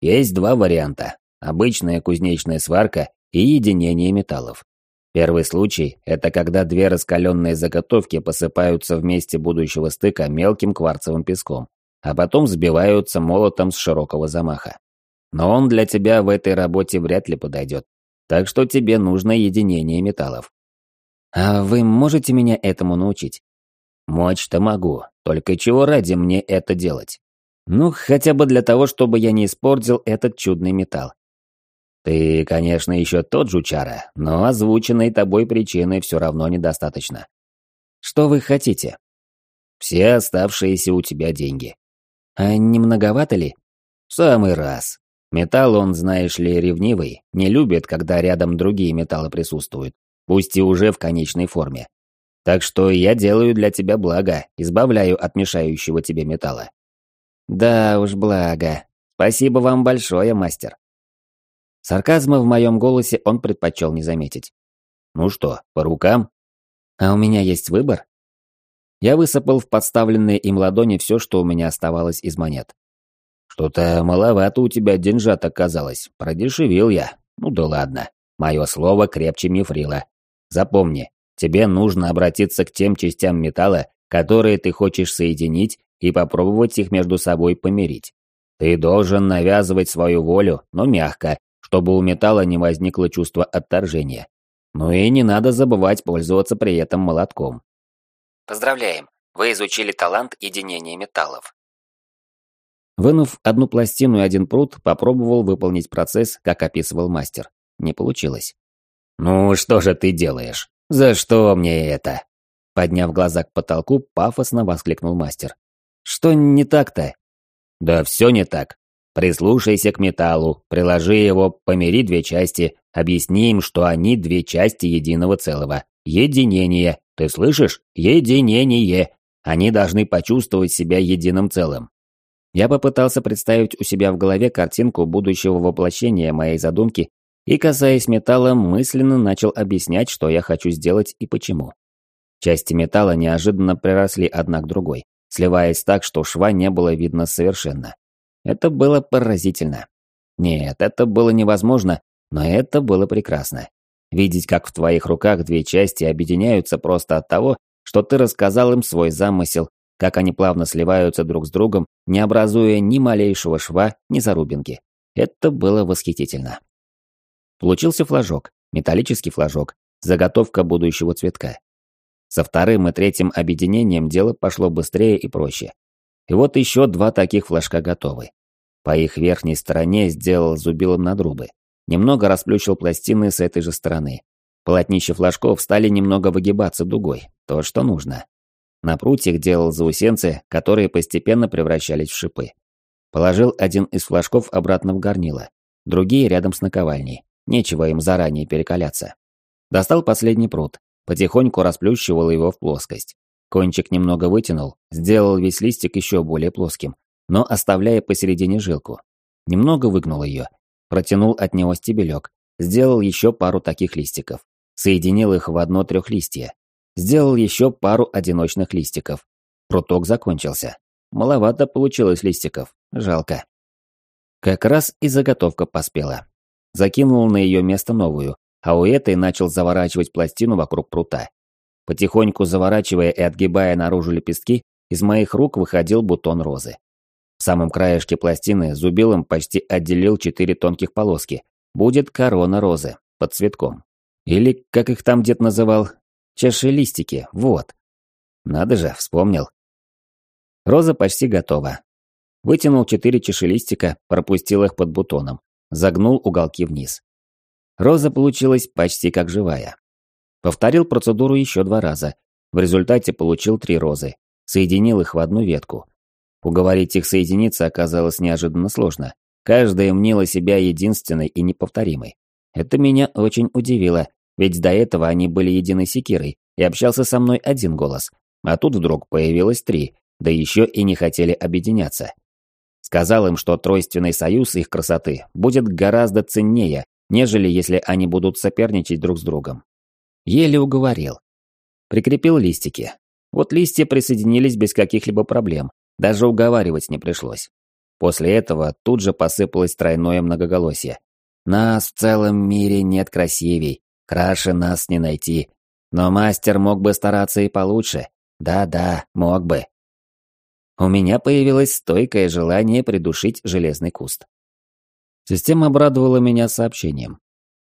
Есть два варианта. Обычная кузнечная сварка и единение металлов. Первый случай – это когда две раскаленные заготовки посыпаются в месте будущего стыка мелким кварцевым песком, а потом взбиваются молотом с широкого замаха. Но он для тебя в этой работе вряд ли подойдет, так что тебе нужно единение металлов. А вы можете меня этому научить? Мочь-то могу, только чего ради мне это делать? Ну, хотя бы для того, чтобы я не испортил этот чудный металл. Ты, конечно, еще тот жучара, но озвученной тобой причины все равно недостаточно. Что вы хотите? Все оставшиеся у тебя деньги. А не многовато ли? В самый раз. Металл он, знаешь ли, ревнивый, не любит, когда рядом другие металлы присутствуют, пусть и уже в конечной форме. Так что я делаю для тебя благо, избавляю от мешающего тебе металла. Да уж, благо. Спасибо вам большое, мастер. Сарказма в моем голосе он предпочел не заметить. Ну что, по рукам? А у меня есть выбор? Я высыпал в подставленные им ладони все, что у меня оставалось из монет. Что-то маловато у тебя деньжат оказалось, продешевил я. Ну да ладно, мое слово крепче мифрила. Запомни, Тебе нужно обратиться к тем частям металла, которые ты хочешь соединить, и попробовать их между собой помирить. Ты должен навязывать свою волю, но мягко, чтобы у металла не возникло чувство отторжения. Ну и не надо забывать пользоваться при этом молотком. Поздравляем, вы изучили талант единения металлов. Вынув одну пластину и один прут, попробовал выполнить процесс, как описывал мастер. Не получилось. «Ну, что же ты делаешь?» «За что мне это?» Подняв глаза к потолку, пафосно воскликнул мастер. «Что не так-то?» «Да все не так. Прислушайся к металлу, приложи его, помири две части, объясни им, что они две части единого целого. Единение. Ты слышишь? Единение. Они должны почувствовать себя единым целым. Я попытался представить у себя в голове картинку будущего воплощения моей задумки и, касаясь металла, мысленно начал объяснять, что я хочу сделать и почему. Части металла неожиданно приросли одна к другой, сливаясь так, что шва не было видно совершенно. Это было поразительно. Нет, это было невозможно, но это было прекрасно. Видеть, как в твоих руках две части объединяются просто от того, что ты рассказал им свой замысел, как они плавно сливаются друг с другом, не образуя ни малейшего шва, ни зарубинки. Это было восхитительно. Получился флажок, металлический флажок, заготовка будущего цветка. Со вторым и третьим объединением дело пошло быстрее и проще. И вот еще два таких флажка готовы. По их верхней стороне сделал зубилом надрубы. Немного расплющил пластины с этой же стороны. Полотнища флажков стали немного выгибаться дугой, то, что нужно. На прутьях делал заусенцы, которые постепенно превращались в шипы. Положил один из флажков обратно в горнило, другие рядом с наковальней. Нечего им заранее перекаляться. Достал последний прут, потихоньку расплющивал его в плоскость. Кончик немного вытянул, сделал весь листик еще более плоским, но оставляя посередине жилку. Немного выгнул ее, протянул от него стебелек, сделал еще пару таких листиков, соединил их в одно трехлистье, Сделал еще пару одиночных листиков. Пруток закончился. Маловато получилось листиков. Жалко. Как раз и заготовка поспела. Закинул на ее место новую, а у этой начал заворачивать пластину вокруг прута. Потихоньку заворачивая и отгибая наружу лепестки, из моих рук выходил бутон розы. В самом краешке пластины зубилом почти отделил четыре тонких полоски. Будет корона розы, под цветком. Или, как их там дед называл, Чашелистики, вот. Надо же, вспомнил. Роза почти готова. Вытянул четыре чашелистика, пропустил их под бутоном, загнул уголки вниз. Роза получилась почти как живая. Повторил процедуру еще два раза. В результате получил три розы. Соединил их в одну ветку. Уговорить их соединиться оказалось неожиданно сложно. Каждая мнила себя единственной и неповторимой. Это меня очень удивило, ведь до этого они были единой секирой, и общался со мной один голос. А тут вдруг появилось три, да еще и не хотели объединяться. Сказал им, что тройственный союз их красоты будет гораздо ценнее, нежели если они будут соперничать друг с другом. Еле уговорил. Прикрепил листики. Вот листья присоединились без каких-либо проблем, даже уговаривать не пришлось. После этого тут же посыпалось тройное многоголосие. Нас в целом мире нет красивей, Краше нас не найти. Но мастер мог бы стараться и получше. Да-да, мог бы. У меня появилось стойкое желание придушить железный куст. Система обрадовала меня сообщением.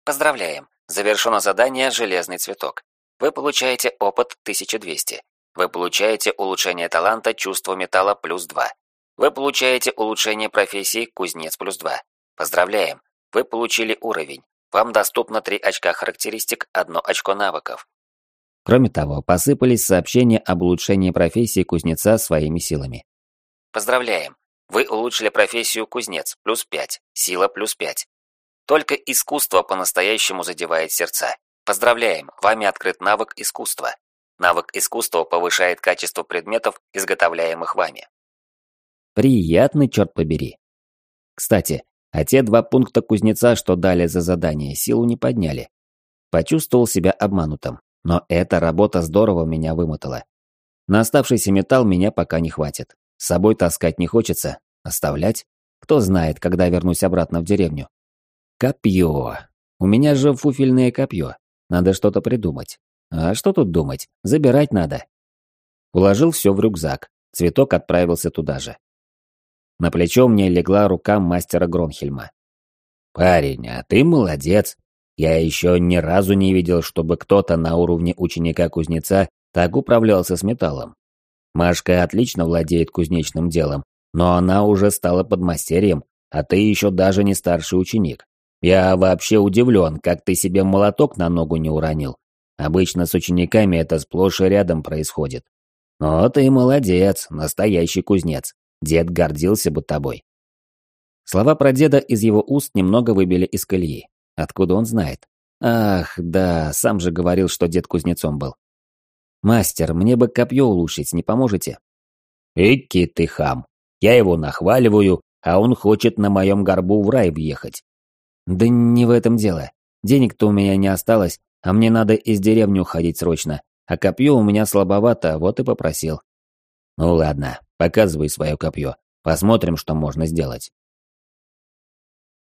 Поздравляем! Завершено задание «Железный цветок». Вы получаете опыт 1200. Вы получаете улучшение таланта «Чувство металла» плюс 2. Вы получаете улучшение профессии «Кузнец» плюс 2. Поздравляем! Вы получили уровень. Вам доступно 3 очка характеристик, 1 очко навыков. Кроме того, посыпались сообщения об улучшении профессии кузнеца своими силами. Поздравляем! Вы улучшили профессию кузнец, плюс 5, сила плюс 5. Только искусство по-настоящему задевает сердца. Поздравляем, вами открыт навык искусства. Навык искусства повышает качество предметов, изготовляемых вами. Приятный, черт побери. Кстати, а те два пункта кузнеца, что дали за задание, силу не подняли. Почувствовал себя обманутым, но эта работа здорово меня вымотала. На оставшийся металл меня пока не хватит. С собой таскать не хочется. Оставлять? Кто знает, когда вернусь обратно в деревню. Копье. У меня же фуфельное копье. Надо что-то придумать. А что тут думать? Забирать надо. Уложил все в рюкзак. Цветок отправился туда же. На плечо мне легла рука мастера Гронхельма. «Парень, а ты молодец. Я еще ни разу не видел, чтобы кто-то на уровне ученика-кузнеца так управлялся с металлом. Машка отлично владеет кузнечным делом, но она уже стала подмастерьем, а ты еще даже не старший ученик. Я вообще удивлен, как ты себе молоток на ногу не уронил. Обычно с учениками это сплошь и рядом происходит. Но ты молодец, настоящий кузнец. Дед гордился бы тобой. Слова про деда из его уст немного выбили из колеи. Откуда он знает? Ах, да, сам же говорил, что дед кузнецом был. «Мастер, мне бы копье улучшить, не поможете?» «Эки ты хам! Я его нахваливаю, а он хочет на моем горбу в рай въехать». «Да не в этом дело. Денег-то у меня не осталось, а мне надо из деревни уходить срочно, а копье у меня слабовато, вот и попросил». «Ну ладно, Показывай свое копье. Посмотрим, что можно сделать.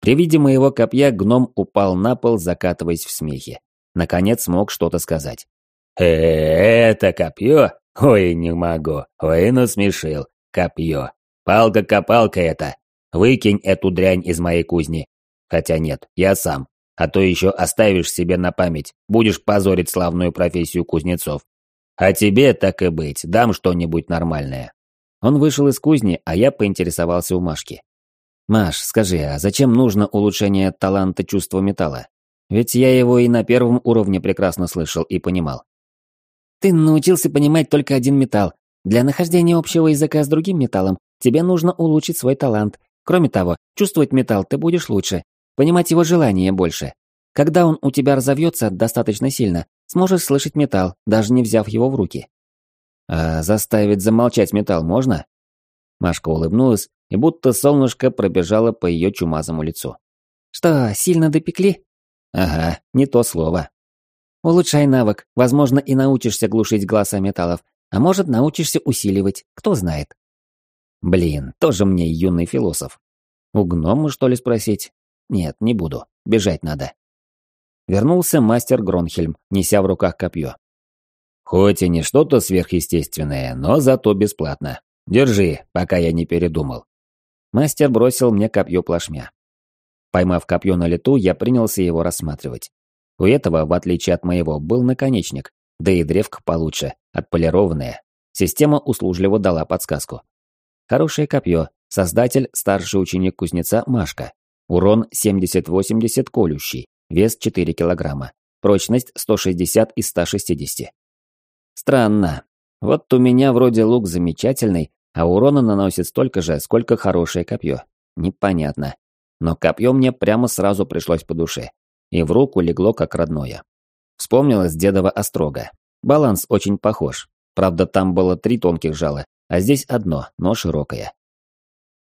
При виде моего копья гном упал на пол, закатываясь в смехе. Наконец смог что-то сказать. «Э, это копье? Ой, не могу. Ой, насмешил. Копье. Палка-копалка это. Выкинь эту дрянь из моей кузни. Хотя нет, я сам. А то еще оставишь себе на память. Будешь позорить славную профессию кузнецов. А тебе, так и быть, дам что-нибудь нормальное. Он вышел из кузни, а я поинтересовался у Машки. «Маш, скажи, а зачем нужно улучшение таланта чувства металла? Ведь я его и на первом уровне прекрасно слышал и понимал». «Ты научился понимать только один металл. Для нахождения общего языка с другим металлом тебе нужно улучшить свой талант. Кроме того, чувствовать металл ты будешь лучше, понимать его желание больше. Когда он у тебя разовьется достаточно сильно, сможешь слышать металл, даже не взяв его в руки. А заставить замолчать металл можно? Машка улыбнулась, и будто солнышко пробежало по ее чумазому лицу. Что, сильно допекли? Ага, не то слово. Улучшай навык, возможно, и научишься глушить голоса металлов, а может, научишься усиливать, кто знает. Блин, тоже мне юный философ. У гнома, что ли, спросить? Нет, не буду, бежать надо. Вернулся мастер Гронхельм, неся в руках копье. Хоть и не что-то сверхъестественное, но зато бесплатно. Держи, пока я не передумал. Мастер бросил мне копье плашмя. Поймав копье на лету, я принялся его рассматривать. У этого, в отличие от моего, был наконечник, да и древко получше, отполированное. Система услужливо дала подсказку. Хорошее копье, создатель – старший ученик кузнеца Машка. Урон 70-80 колющий, вес 4 килограмма, прочность 160 из 160. Странно. Вот у меня вроде лук замечательный, а урона наносит столько же, сколько хорошее копье. Непонятно. Но копье мне прямо сразу пришлось по душе. И в руку легло как родное. Вспомнилось дедова острога. Баланс очень похож. Правда, там было три тонких жала, а здесь одно, но широкое.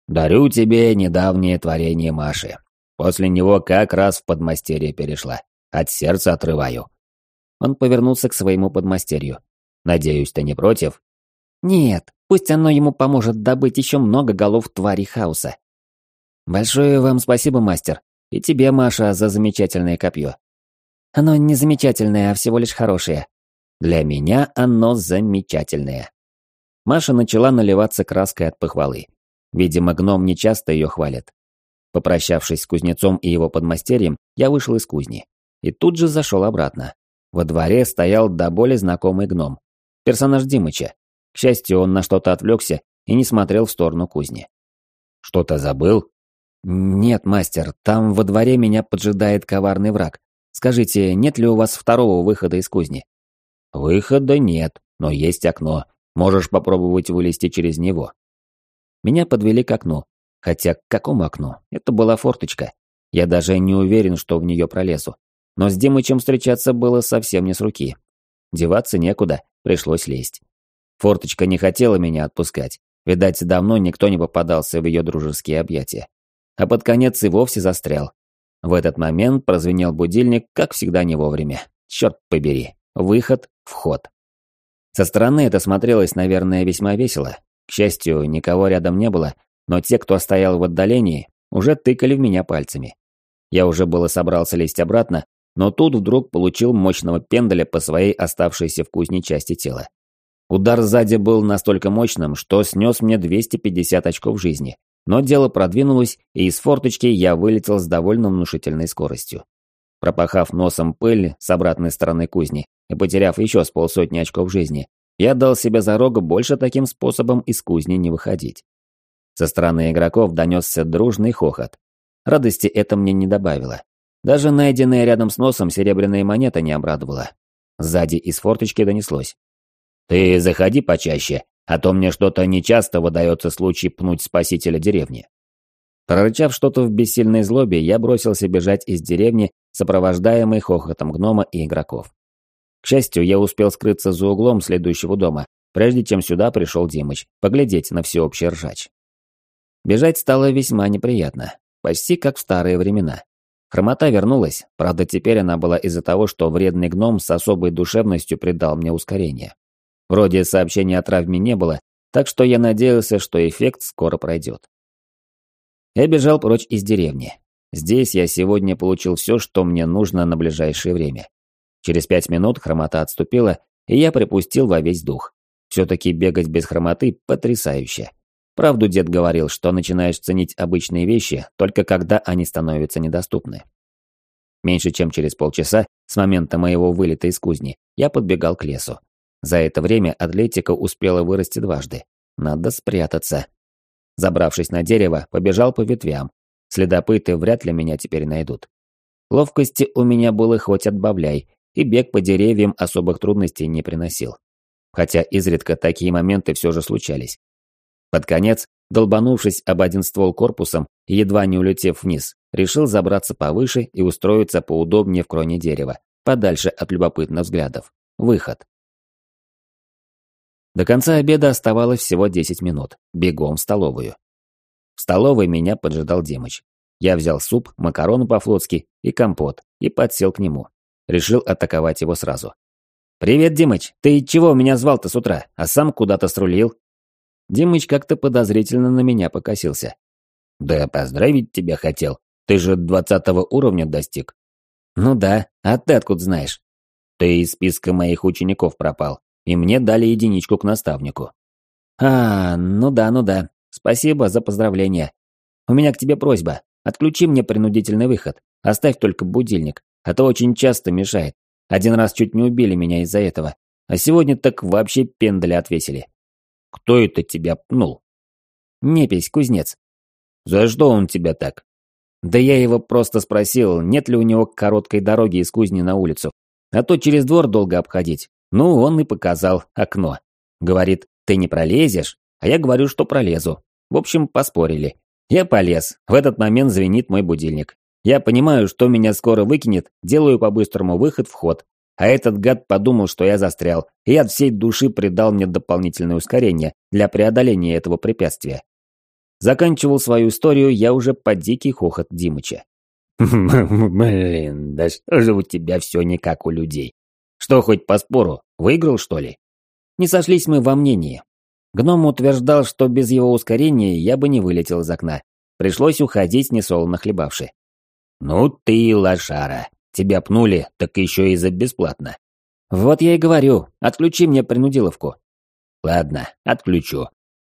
«Дарю тебе недавнее творение Маши. После него как раз в подмастерье перешла. От сердца отрываю». Он повернулся к своему подмастерью. Надеюсь, ты не против? Нет, пусть оно ему поможет добыть еще много голов твари хаоса. Большое вам спасибо, мастер. И тебе, Маша, за замечательное копье. Оно не замечательное, а всего лишь хорошее. Для меня оно замечательное. Маша начала наливаться краской от похвалы. Видимо, гном не часто ее хвалит. Попрощавшись с кузнецом и его подмастерьем, я вышел из кузни. И тут же зашел обратно. Во дворе стоял до боли знакомый гном. Персонаж Димыча. К счастью, он на что-то отвлекся и не смотрел в сторону кузни. «Что-то забыл?» «Нет, мастер, там во дворе меня поджидает коварный враг. Скажите, нет ли у вас второго выхода из кузни?» «Выхода нет, но есть окно. Можешь попробовать вылезти через него». Меня подвели к окну. Хотя к какому окну? Это была форточка. Я даже не уверен, что в нее пролезу. Но с Димычем встречаться было совсем не с руки. Деваться некуда, пришлось лезть. Форточка не хотела меня отпускать. Видать, давно никто не попадался в ее дружеские объятия. А под конец и вовсе застрял. В этот момент прозвенел будильник, как всегда не вовремя. Черт побери. Выход, вход. Со стороны это смотрелось, наверное, весьма весело. К счастью, никого рядом не было, но те, кто стоял в отдалении, уже тыкали в меня пальцами. Я уже было собрался лезть обратно, но тут вдруг получил мощного пендаля по своей оставшейся в кузне части тела. Удар сзади был настолько мощным, что снес мне 250 очков жизни. Но дело продвинулось, и из форточки я вылетел с довольно внушительной скоростью. Пропахав носом пыль с обратной стороны кузни и потеряв еще с полсотни очков жизни, я дал себе за рог больше таким способом из кузни не выходить. Со стороны игроков донесся дружный хохот. Радости это мне не добавило. Даже найденная рядом с носом серебряная монета не обрадовала. Сзади из форточки донеслось. «Ты заходи почаще, а то мне что-то нечасто выдается случай пнуть спасителя деревни». Прорычав что-то в бессильной злобе, я бросился бежать из деревни, сопровождаемый хохотом гнома и игроков. К счастью, я успел скрыться за углом следующего дома, прежде чем сюда пришел Димыч, поглядеть на всеобщий ржач. Бежать стало весьма неприятно, почти как в старые времена. Хромота вернулась, правда теперь она была из-за того, что вредный гном с особой душевностью придал мне ускорение. Вроде сообщения о травме не было, так что я надеялся, что эффект скоро пройдет. Я бежал прочь из деревни. Здесь я сегодня получил все, что мне нужно на ближайшее время. Через пять минут хромота отступила, и я припустил во весь дух. Все-таки бегать без хромоты потрясающе. Правду дед говорил, что начинаешь ценить обычные вещи только когда они становятся недоступны. Меньше чем через полчаса, с момента моего вылета из кузни, я подбегал к лесу. За это время атлетика успела вырасти дважды. Надо спрятаться. Забравшись на дерево, побежал по ветвям. Следопыты вряд ли меня теперь найдут. Ловкости у меня было хоть отбавляй, и бег по деревьям особых трудностей не приносил. Хотя изредка такие моменты все же случались. Под конец, долбанувшись об один ствол корпусом и едва не улетев вниз, решил забраться повыше и устроиться поудобнее в кроне дерева, подальше от любопытных взглядов. Выход. До конца обеда оставалось всего 10 минут. Бегом в столовую. В столовой меня поджидал Димыч. Я взял суп, макароны по-флотски и компот и подсел к нему. Решил атаковать его сразу. «Привет, Димыч! Ты чего меня звал-то с утра, а сам куда-то срулил?» Димыч как-то подозрительно на меня покосился. «Да поздравить тебя хотел. Ты же двадцатого уровня достиг». «Ну да, а ты откуда знаешь?» «Ты из списка моих учеников пропал и мне дали единичку к наставнику. А, ну да, ну да. Спасибо за поздравление. У меня к тебе просьба. Отключи мне принудительный выход. Оставь только будильник, а то очень часто мешает. Один раз чуть не убили меня из-за этого. А сегодня так вообще пендали отвесили. Кто это тебя пнул? Непись, кузнец. За что он тебя так? Да я его просто спросил, нет ли у него короткой дороги из кузни на улицу. А то через двор долго обходить. Ну, он и показал окно. Говорит, ты не пролезешь, а я говорю, что пролезу. В общем, поспорили. Я полез. В этот момент звенит мой будильник. Я понимаю, что меня скоро выкинет, делаю по-быстрому выход в ход. А этот гад подумал, что я застрял, и от всей души придал мне дополнительное ускорение для преодоления этого препятствия. Заканчивал свою историю я уже под дикий хохот Димыча. «Блин, да что же у тебя все не как у людей? Что хоть по спору, выиграл что ли? Не сошлись мы во мнении. Гном утверждал, что без его ускорения я бы не вылетел из окна. Пришлось уходить, несолоно хлебавши. «Ну ты лошара. Тебя пнули, так еще и за бесплатно». «Вот я и говорю, отключи мне принудиловку». «Ладно, отключу.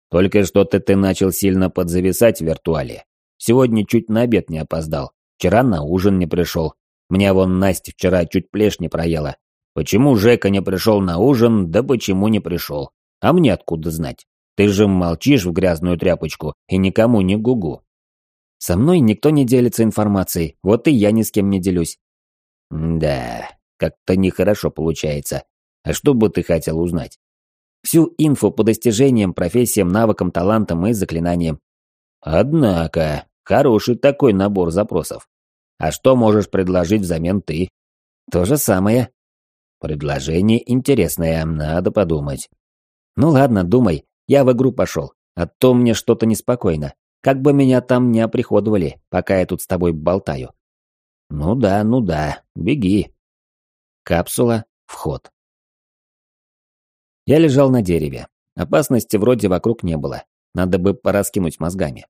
Только что-то ты начал сильно подзависать в виртуале. Сегодня чуть на обед не опоздал. Вчера на ужин не пришел. Мне вон Настя вчера чуть плешь не проела. Почему Жека не пришел на ужин, да почему не пришел? А мне откуда знать? Ты же молчишь в грязную тряпочку и никому не гугу. Со мной никто не делится информацией, вот и я ни с кем не делюсь. Да, как-то нехорошо получается. А что бы ты хотел узнать? Всю инфу по достижениям, профессиям, навыкам, талантам и заклинаниям. Однако, хороший такой набор запросов. А что можешь предложить взамен ты? То же самое. Предложение интересное, надо подумать. Ну ладно, думай, я в игру пошел, а то мне что-то неспокойно. Как бы меня там не оприходовали, пока я тут с тобой болтаю. Ну да, ну да, беги. Капсула, вход. Я лежал на дереве. Опасности вроде вокруг не было. Надо бы пораскинуть мозгами.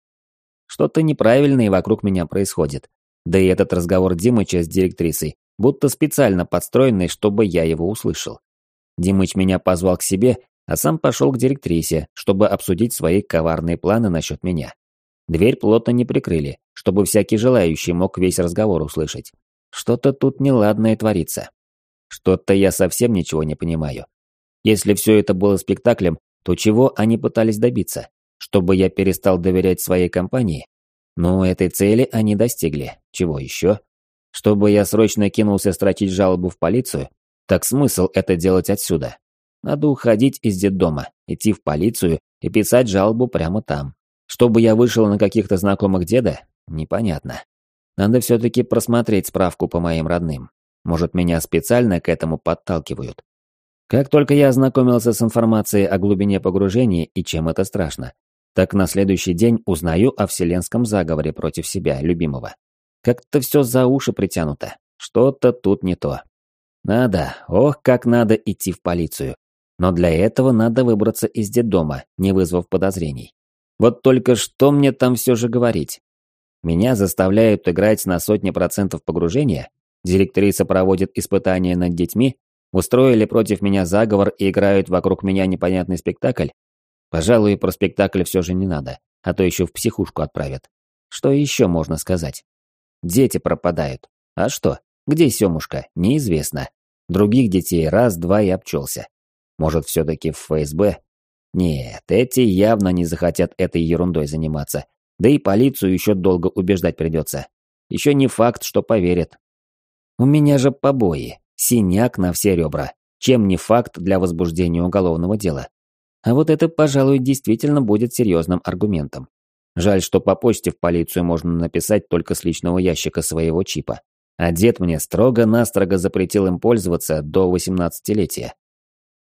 Что-то неправильное вокруг меня происходит. Да и этот разговор Димыча с директрисой будто специально подстроенный, чтобы я его услышал. Димыч меня позвал к себе, а сам пошел к директрисе, чтобы обсудить свои коварные планы насчет меня. Дверь плотно не прикрыли, чтобы всякий желающий мог весь разговор услышать. Что-то тут неладное творится. Что-то я совсем ничего не понимаю. Если все это было спектаклем, то чего они пытались добиться? Чтобы я перестал доверять своей компании? Ну, этой цели они достигли. Чего еще? Чтобы я срочно кинулся строчить жалобу в полицию? Так смысл это делать отсюда? Надо уходить из детдома, идти в полицию и писать жалобу прямо там. Чтобы я вышел на каких-то знакомых деда? Непонятно. Надо все-таки просмотреть справку по моим родным. Может, меня специально к этому подталкивают. Как только я ознакомился с информацией о глубине погружения и чем это страшно, так на следующий день узнаю о вселенском заговоре против себя, любимого. Как-то все за уши притянуто. Что-то тут не то. Надо, ох, как надо идти в полицию. Но для этого надо выбраться из детдома, не вызвав подозрений. Вот только что мне там все же говорить? Меня заставляют играть на сотни процентов погружения? Директриса проводит испытания над детьми? Устроили против меня заговор и играют вокруг меня непонятный спектакль? Пожалуй, про спектакль все же не надо, а то еще в психушку отправят. Что еще можно сказать? Дети пропадают. А что? Где Семушка? Неизвестно. Других детей раз-два и обчелся. Может, все-таки в ФСБ? Нет, эти явно не захотят этой ерундой заниматься. Да и полицию еще долго убеждать придется. Еще не факт, что поверят. У меня же побои, синяк на все ребра. Чем не факт для возбуждения уголовного дела? А вот это, пожалуй, действительно будет серьезным аргументом. Жаль, что по почте в полицию можно написать только с личного ящика своего чипа. А дед мне строго-настрого запретил им пользоваться до 18-летия.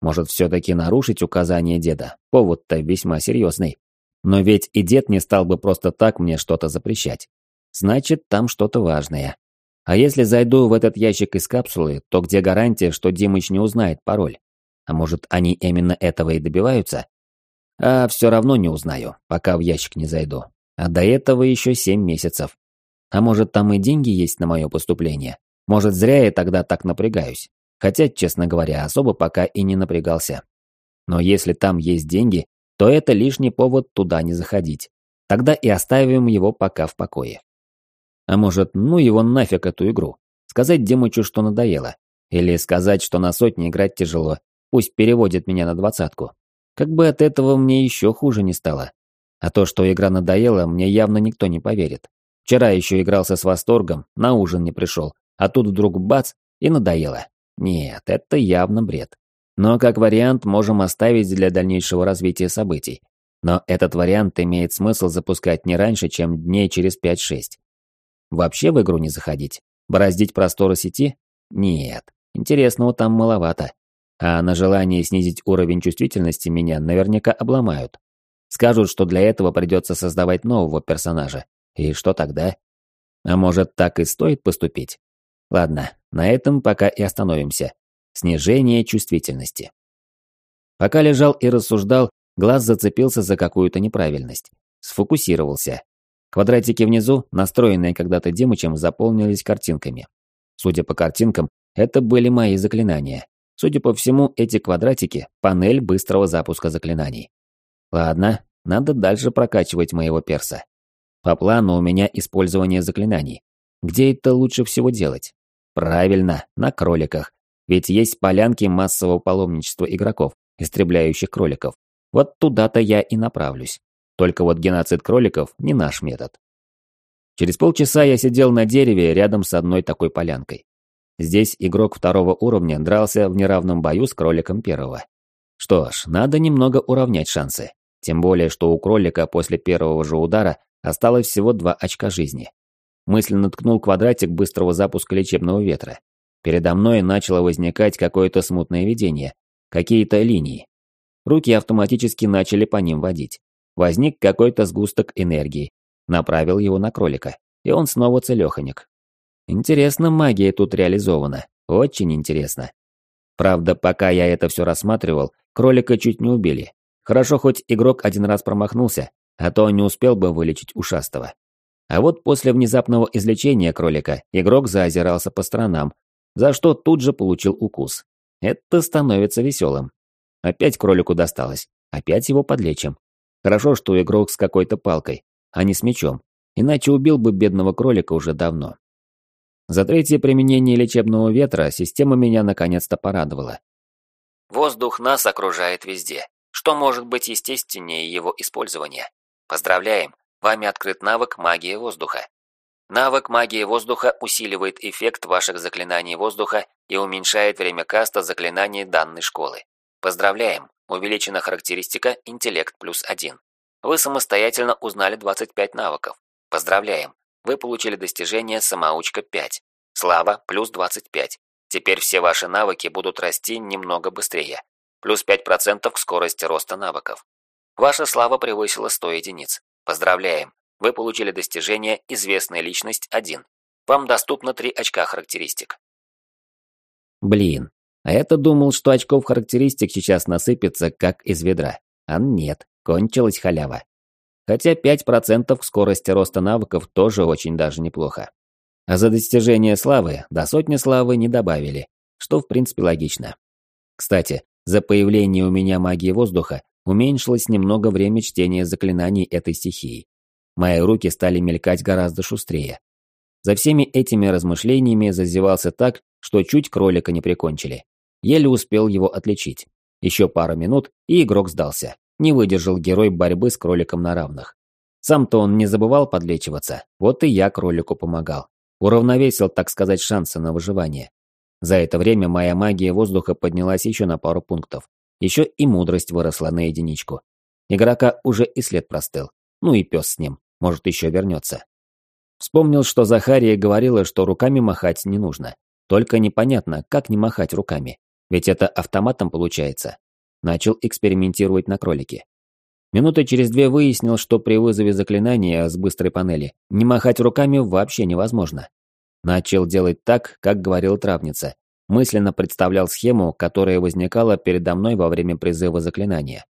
Может, все-таки нарушить указание деда? Повод-то весьма серьезный. Но ведь и дед не стал бы просто так мне что-то запрещать. Значит, там что-то важное. А если зайду в этот ящик из капсулы, то где гарантия, что Димыч не узнает пароль? А может, они именно этого и добиваются? А все равно не узнаю, пока в ящик не зайду. А до этого еще семь месяцев. А может, там и деньги есть на мое поступление? Может, зря я тогда так напрягаюсь? Хотя, честно говоря, особо пока и не напрягался. Но если там есть деньги, то это лишний повод туда не заходить. Тогда и оставим его пока в покое. А может, ну его нафиг эту игру. Сказать Демычу, что надоело. Или сказать, что на сотне играть тяжело. Пусть переводит меня на двадцатку. Как бы от этого мне еще хуже не стало. А то, что игра надоела, мне явно никто не поверит. Вчера еще игрался с восторгом, на ужин не пришел. А тут вдруг бац, и надоело. Нет, это явно бред. Но как вариант можем оставить для дальнейшего развития событий. Но этот вариант имеет смысл запускать не раньше, чем дней через 5-6. Вообще в игру не заходить? Бороздить просторы сети? Нет, интересного там маловато. А на желание снизить уровень чувствительности меня наверняка обломают. Скажут, что для этого придется создавать нового персонажа. И что тогда? А может, так и стоит поступить? Ладно, на этом пока и остановимся. Снижение чувствительности. Пока лежал и рассуждал, глаз зацепился за какую-то неправильность. Сфокусировался. Квадратики внизу, настроенные когда-то Димычем, заполнились картинками. Судя по картинкам, это были мои заклинания. Судя по всему, эти квадратики – панель быстрого запуска заклинаний. Ладно, надо дальше прокачивать моего перса. По плану у меня использование заклинаний. Где это лучше всего делать? Правильно, на кроликах. Ведь есть полянки массового паломничества игроков, истребляющих кроликов. Вот туда-то я и направлюсь. Только вот геноцид кроликов не наш метод. Через полчаса я сидел на дереве рядом с одной такой полянкой. Здесь игрок второго уровня дрался в неравном бою с кроликом первого. Что ж, надо немного уравнять шансы. Тем более, что у кролика после первого же удара осталось всего два очка жизни мысленно ткнул квадратик быстрого запуска лечебного ветра. Передо мной начало возникать какое-то смутное видение, какие-то линии. Руки автоматически начали по ним водить. Возник какой-то сгусток энергии. Направил его на кролика, и он снова целеханик. Интересно магия тут реализована. Очень интересно. Правда, пока я это все рассматривал, кролика чуть не убили. Хорошо, хоть игрок один раз промахнулся, а то не успел бы вылечить ушастого. А вот после внезапного излечения кролика игрок заозирался по сторонам, за что тут же получил укус. Это становится веселым. Опять кролику досталось, опять его подлечим. Хорошо, что игрок с какой-то палкой, а не с мечом, иначе убил бы бедного кролика уже давно. За третье применение лечебного ветра система меня наконец-то порадовала. Воздух нас окружает везде. Что может быть естественнее его использования? Поздравляем, Вами открыт навык магии воздуха. Навык магии воздуха усиливает эффект ваших заклинаний воздуха и уменьшает время каста заклинаний данной школы. Поздравляем! Увеличена характеристика интеллект плюс 1. Вы самостоятельно узнали 25 навыков. Поздравляем! Вы получили достижение самоучка 5. Слава плюс 25. Теперь все ваши навыки будут расти немного быстрее. Плюс 5% к скорости роста навыков. Ваша слава превысила 100 единиц. Поздравляем! Вы получили достижение «Известная личность 1». Вам доступно 3 очка характеристик. Блин, А я-то думал, что очков характеристик сейчас насыпется, как из ведра. А нет, кончилась халява. Хотя 5% скорости роста навыков тоже очень даже неплохо. А за достижение славы до сотни славы не добавили, что в принципе логично. Кстати, за появление у меня магии воздуха уменьшилось немного время чтения заклинаний этой стихии. Мои руки стали мелькать гораздо шустрее. За всеми этими размышлениями зазевался так, что чуть кролика не прикончили. Еле успел его отличить. Еще пару минут, и игрок сдался. Не выдержал герой борьбы с кроликом на равных. Сам-то он не забывал подлечиваться, вот и я кролику помогал. Уравновесил, так сказать, шансы на выживание. За это время моя магия воздуха поднялась еще на пару пунктов. Еще и мудрость выросла на единичку. Игрока уже и след простыл. Ну и пес с ним, может еще вернется. Вспомнил, что Захария говорила, что руками махать не нужно. Только непонятно, как не махать руками. Ведь это автоматом получается. Начал экспериментировать на кролике. Минуты через две выяснил, что при вызове заклинания с быстрой панели не махать руками вообще невозможно. Начал делать так, как говорила травница. Мысленно представлял схему, которая возникала передо мной во время призыва заклинания.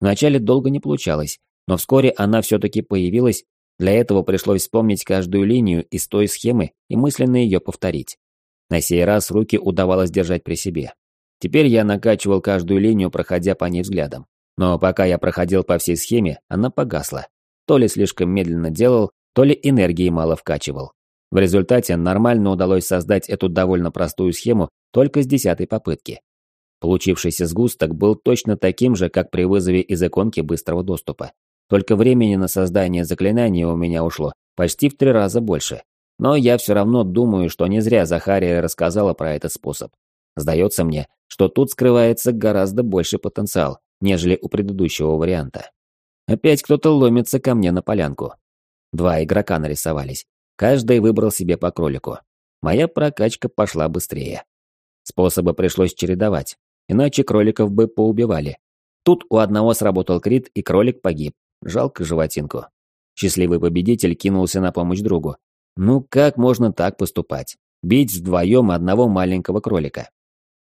Вначале долго не получалось, но вскоре она все-таки появилась, для этого пришлось вспомнить каждую линию из той схемы и мысленно ее повторить. На сей раз руки удавалось держать при себе. Теперь я накачивал каждую линию, проходя по ней взглядом. Но пока я проходил по всей схеме, она погасла. То ли слишком медленно делал, то ли энергии мало вкачивал. В результате нормально удалось создать эту довольно простую схему только с десятой попытки. Получившийся сгусток был точно таким же, как при вызове из иконки быстрого доступа. Только времени на создание заклинания у меня ушло почти в три раза больше. Но я все равно думаю, что не зря Захария рассказала про этот способ. Сдается мне, что тут скрывается гораздо больше потенциал, нежели у предыдущего варианта. Опять кто-то ломится ко мне на полянку. Два игрока нарисовались. Каждый выбрал себе по кролику. Моя прокачка пошла быстрее. Способы пришлось чередовать, иначе кроликов бы поубивали. Тут у одного сработал крит, и кролик погиб. Жалко животинку. Счастливый победитель кинулся на помощь другу. Ну как можно так поступать? Бить вдвоем одного маленького кролика.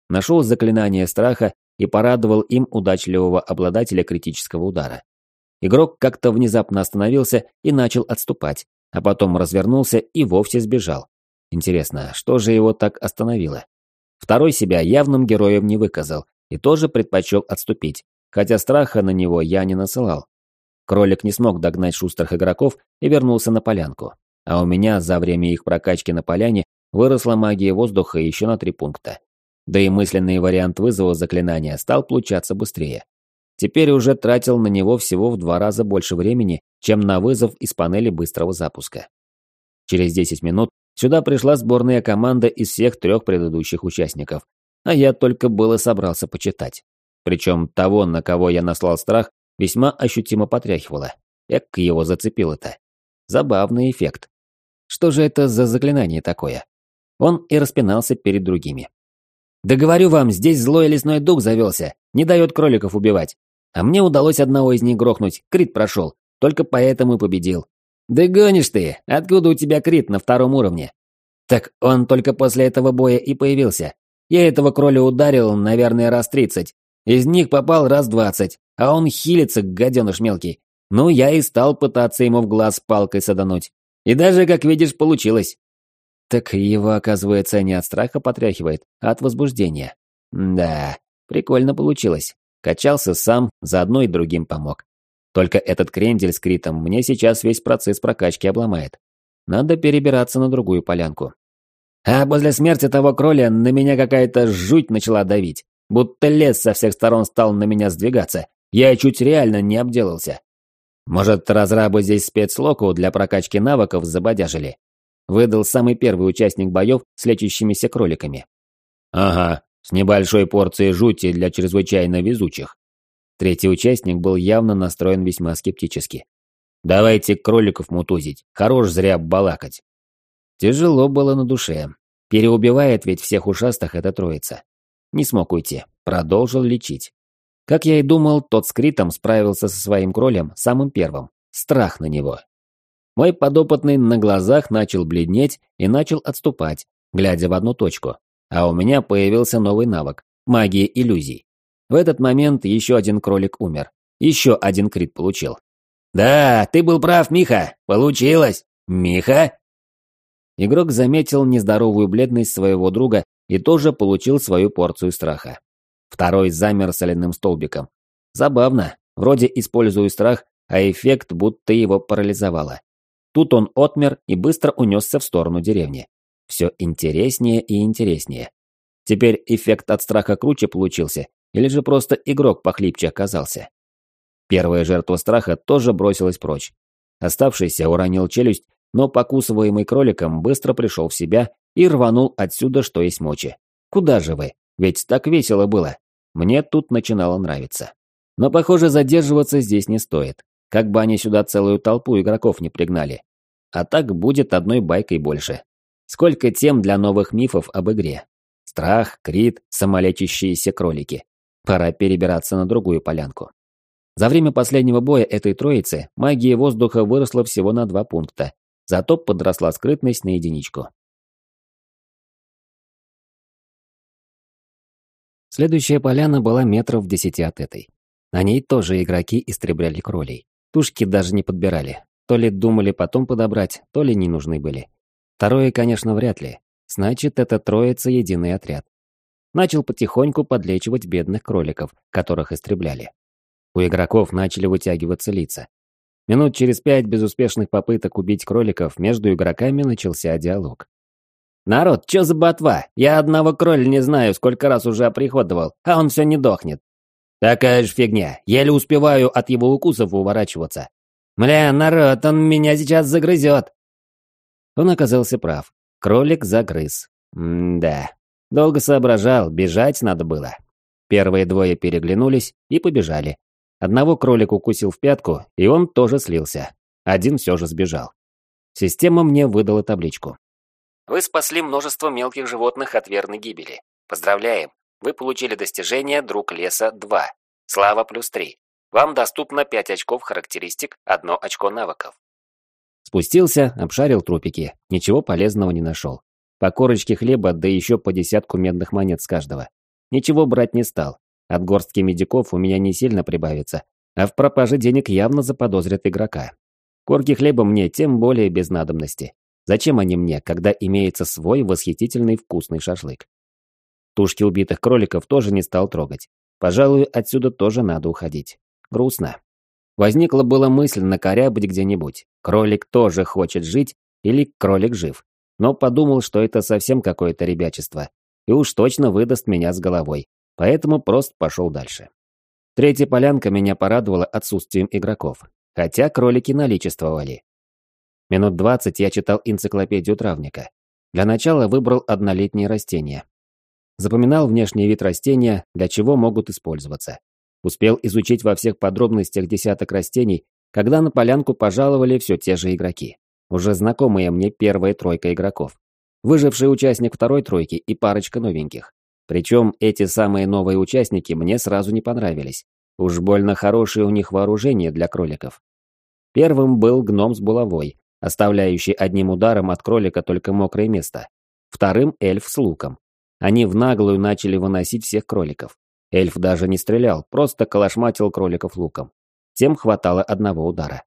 Нашел заклинание страха и порадовал им удачливого обладателя критического удара. Игрок как-то внезапно остановился и начал отступать, а потом развернулся и вовсе сбежал. Интересно, что же его так остановило? Второй себя явным героем не выказал и тоже предпочел отступить, хотя страха на него я не насылал. Кролик не смог догнать шустрых игроков и вернулся на полянку. А у меня за время их прокачки на поляне выросла магия воздуха еще на три пункта. Да и мысленный вариант вызова заклинания стал получаться быстрее. Теперь уже тратил на него всего в два раза больше времени, чем на вызов из панели быстрого запуска. Через 10 минут сюда пришла сборная команда из всех трех предыдущих участников, а я только было собрался почитать. Причем того, на кого я наслал страх, весьма ощутимо потряхивало. Эк, его зацепило-то. Забавный эффект. Что же это за заклинание такое? Он и распинался перед другими. Да говорю вам, здесь злой лесной дух завелся, не дает кроликов убивать. А мне удалось одного из них грохнуть, крит прошел, только поэтому и победил. Да гонишь ты, откуда у тебя крит на втором уровне? Так он только после этого боя и появился. Я этого кроля ударил, наверное, раз тридцать. Из них попал раз двадцать, а он хилится, гаденыш мелкий. Ну, я и стал пытаться ему в глаз палкой садануть. И даже, как видишь, получилось. Так его, оказывается, не от страха потряхивает, а от возбуждения. Да, прикольно получилось. Качался сам, заодно и другим помог. Только этот крендель с критом мне сейчас весь процесс прокачки обломает. Надо перебираться на другую полянку. А после смерти того кроля на меня какая-то жуть начала давить. Будто лес со всех сторон стал на меня сдвигаться. Я чуть реально не обделался. Может, разрабы здесь спецлоку для прокачки навыков забодяжили? Выдал самый первый участник боев с лечащимися кроликами. Ага, с небольшой порцией жути для чрезвычайно везучих. Третий участник был явно настроен весьма скептически. «Давайте кроликов мутузить, хорош зря балакать». Тяжело было на душе. Переубивает ведь всех ушастых эта троица. Не смог уйти, продолжил лечить. Как я и думал, тот с Критом справился со своим кролем самым первым. Страх на него. Мой подопытный на глазах начал бледнеть и начал отступать, глядя в одну точку. А у меня появился новый навык – магия иллюзий. В этот момент еще один кролик умер. Еще один крит получил. «Да, ты был прав, Миха! Получилось! Миха!» Игрок заметил нездоровую бледность своего друга и тоже получил свою порцию страха. Второй замер соляным столбиком. Забавно, вроде использую страх, а эффект будто его парализовало. Тут он отмер и быстро унесся в сторону деревни. Все интереснее и интереснее. Теперь эффект от страха круче получился, или же просто игрок похлипче оказался. Первая жертва страха тоже бросилась прочь. Оставшийся уронил челюсть, но покусываемый кроликом быстро пришел в себя и рванул отсюда, что есть мочи. Куда же вы? Ведь так весело было. Мне тут начинало нравиться. Но, похоже, задерживаться здесь не стоит. Как бы они сюда целую толпу игроков не пригнали. А так будет одной байкой больше. Сколько тем для новых мифов об игре. Страх, крит, самолечащиеся кролики. Пора перебираться на другую полянку. За время последнего боя этой троицы магия воздуха выросла всего на два пункта, зато подросла скрытность на единичку. Следующая поляна была метров в десяти от этой. На ней тоже игроки истребляли кролей. Тушки даже не подбирали. То ли думали потом подобрать, то ли не нужны были. Второе, конечно, вряд ли. Значит, это троица единый отряд. Начал потихоньку подлечивать бедных кроликов, которых истребляли. У игроков начали вытягиваться лица. Минут через пять безуспешных попыток убить кроликов между игроками начался диалог. «Народ, чё за ботва? Я одного кроля не знаю, сколько раз уже оприходовал, а он все не дохнет». «Такая же фигня, еле успеваю от его укусов уворачиваться». «Мля, народ, он меня сейчас загрызет». Он оказался прав. Кролик загрыз. М-да. Долго соображал, бежать надо было. Первые двое переглянулись и побежали, Одного кролик укусил в пятку, и он тоже слился. Один все же сбежал. Система мне выдала табличку. Вы спасли множество мелких животных от верной гибели. Поздравляем! Вы получили достижение «Друг леса 2». Слава плюс 3. Вам доступно 5 очков характеристик, 1 очко навыков. Спустился, обшарил трупики. Ничего полезного не нашел. По корочке хлеба, да еще по десятку медных монет с каждого. Ничего брать не стал. От горстки медиков у меня не сильно прибавится, а в пропаже денег явно заподозрят игрока. Корки хлеба мне тем более без надобности. Зачем они мне, когда имеется свой восхитительный вкусный шашлык? Тушки убитых кроликов тоже не стал трогать. Пожалуй, отсюда тоже надо уходить. Грустно. Возникла была мысль накорябать где-нибудь. Кролик тоже хочет жить или кролик жив. Но подумал, что это совсем какое-то ребячество. И уж точно выдаст меня с головой поэтому просто пошел дальше. Третья полянка меня порадовала отсутствием игроков, хотя кролики наличествовали. Минут двадцать я читал энциклопедию травника. Для начала выбрал однолетние растения. Запоминал внешний вид растения, для чего могут использоваться. Успел изучить во всех подробностях десяток растений, когда на полянку пожаловали все те же игроки. Уже знакомые мне первая тройка игроков. Выживший участник второй тройки и парочка новеньких. Причем эти самые новые участники мне сразу не понравились. Уж больно хорошее у них вооружение для кроликов. Первым был гном с булавой, оставляющий одним ударом от кролика только мокрое место. Вторым эльф с луком. Они в наглую начали выносить всех кроликов. Эльф даже не стрелял, просто калашматил кроликов луком. Тем хватало одного удара.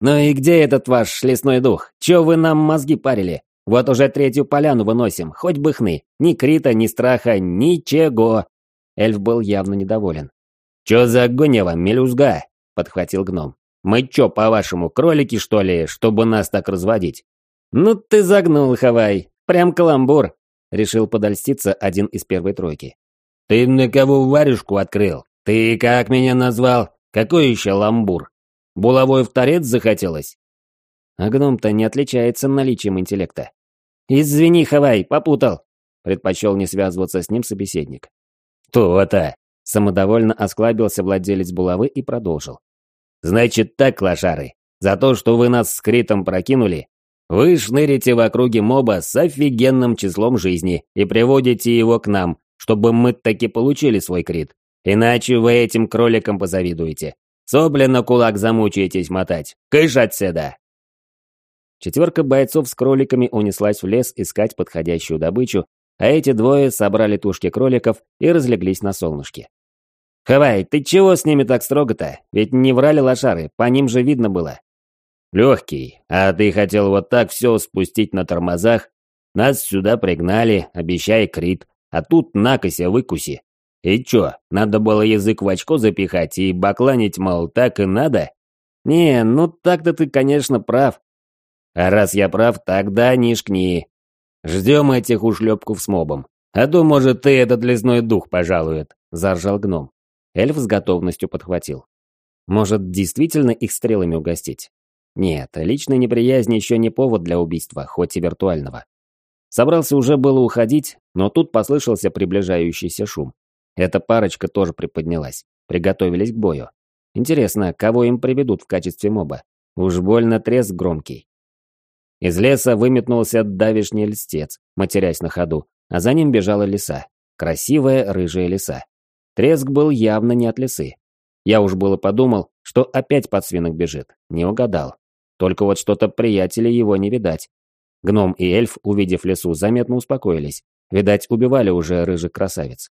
«Ну и где этот ваш лесной дух? Чё вы нам мозги парили? Вот уже третью поляну выносим, хоть бы хны. Ни крита, ни страха, ничего. Эльф был явно недоволен. «Чё за гонева, мелюзга?» – подхватил гном. «Мы чё, по-вашему, кролики, что ли, чтобы нас так разводить?» «Ну ты загнул, Хавай. Прям каламбур», – решил подольститься один из первой тройки. «Ты на кого варежку открыл? Ты как меня назвал? Какой еще ламбур? Булавой в торец захотелось?» А гном-то не отличается наличием интеллекта. «Извини, Хавай, попутал!» Предпочел не связываться с ним собеседник. «То-то!» Самодовольно осклабился владелец булавы и продолжил. «Значит так, лошары, за то, что вы нас с Критом прокинули, вы шнырите в округе моба с офигенным числом жизни и приводите его к нам, чтобы мы таки получили свой крит. Иначе вы этим кроликам позавидуете. Сопли на кулак замучаетесь мотать. Кыш отсюда!» Четверка бойцов с кроликами унеслась в лес искать подходящую добычу, а эти двое собрали тушки кроликов и разлеглись на солнышке. «Хавай, ты чего с ними так строго-то? Ведь не врали лошары, по ним же видно было». «Легкий, а ты хотел вот так все спустить на тормозах? Нас сюда пригнали, обещай крит, а тут накося выкуси. И чё, надо было язык в очко запихать и бакланить, мол, так и надо?» «Не, ну так-то ты, конечно, прав». «А раз я прав, тогда не шкни. Ждем этих ушлепков с мобом. А то, может, ты этот лесной дух пожалует», – заржал гном. Эльф с готовностью подхватил. Может, действительно их стрелами угостить? Нет, личная неприязнь еще не повод для убийства, хоть и виртуального. Собрался уже было уходить, но тут послышался приближающийся шум. Эта парочка тоже приподнялась, приготовились к бою. Интересно, кого им приведут в качестве моба? Уж больно треск громкий. Из леса выметнулся давишний льстец, матерясь на ходу, а за ним бежала лиса. Красивая рыжая лиса. Треск был явно не от лисы. Я уж было подумал, что опять подсвинок бежит. Не угадал. Только вот что-то приятеля его не видать. Гном и эльф, увидев лису, заметно успокоились. Видать, убивали уже рыжих красавиц.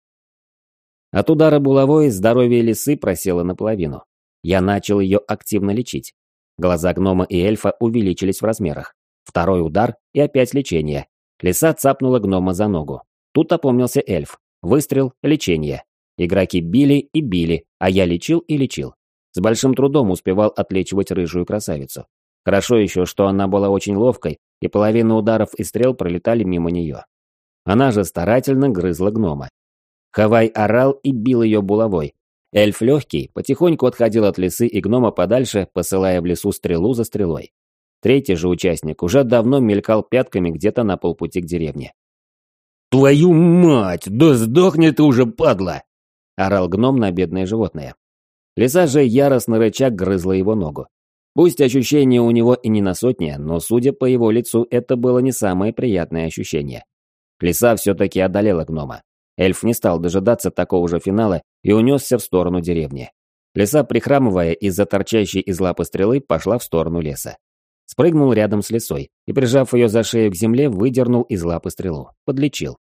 От удара булавой здоровье лисы просело наполовину. Я начал ее активно лечить. Глаза гнома и эльфа увеличились в размерах. Второй удар и опять лечение. Лиса цапнула гнома за ногу. Тут опомнился эльф. Выстрел, лечение. Игроки били и били, а я лечил и лечил. С большим трудом успевал отлечивать рыжую красавицу. Хорошо еще, что она была очень ловкой, и половина ударов и стрел пролетали мимо нее. Она же старательно грызла гнома. Хавай орал и бил ее булавой. Эльф легкий потихоньку отходил от лисы и гнома подальше, посылая в лесу стрелу за стрелой. Третий же участник уже давно мелькал пятками где-то на полпути к деревне. «Твою мать! Да сдохни ты уже, падла!» орал гном на бедное животное. Лиса же яростно рычаг грызла его ногу. Пусть ощущение у него и не на сотне, но судя по его лицу, это было не самое приятное ощущение. Лиса все-таки одолела гнома. Эльф не стал дожидаться такого же финала и унесся в сторону деревни. Лиса, прихрамывая из-за торчащей из лапы стрелы, пошла в сторону леса. Спрыгнул рядом с лисой и, прижав ее за шею к земле, выдернул из лапы стрелу. Подлечил.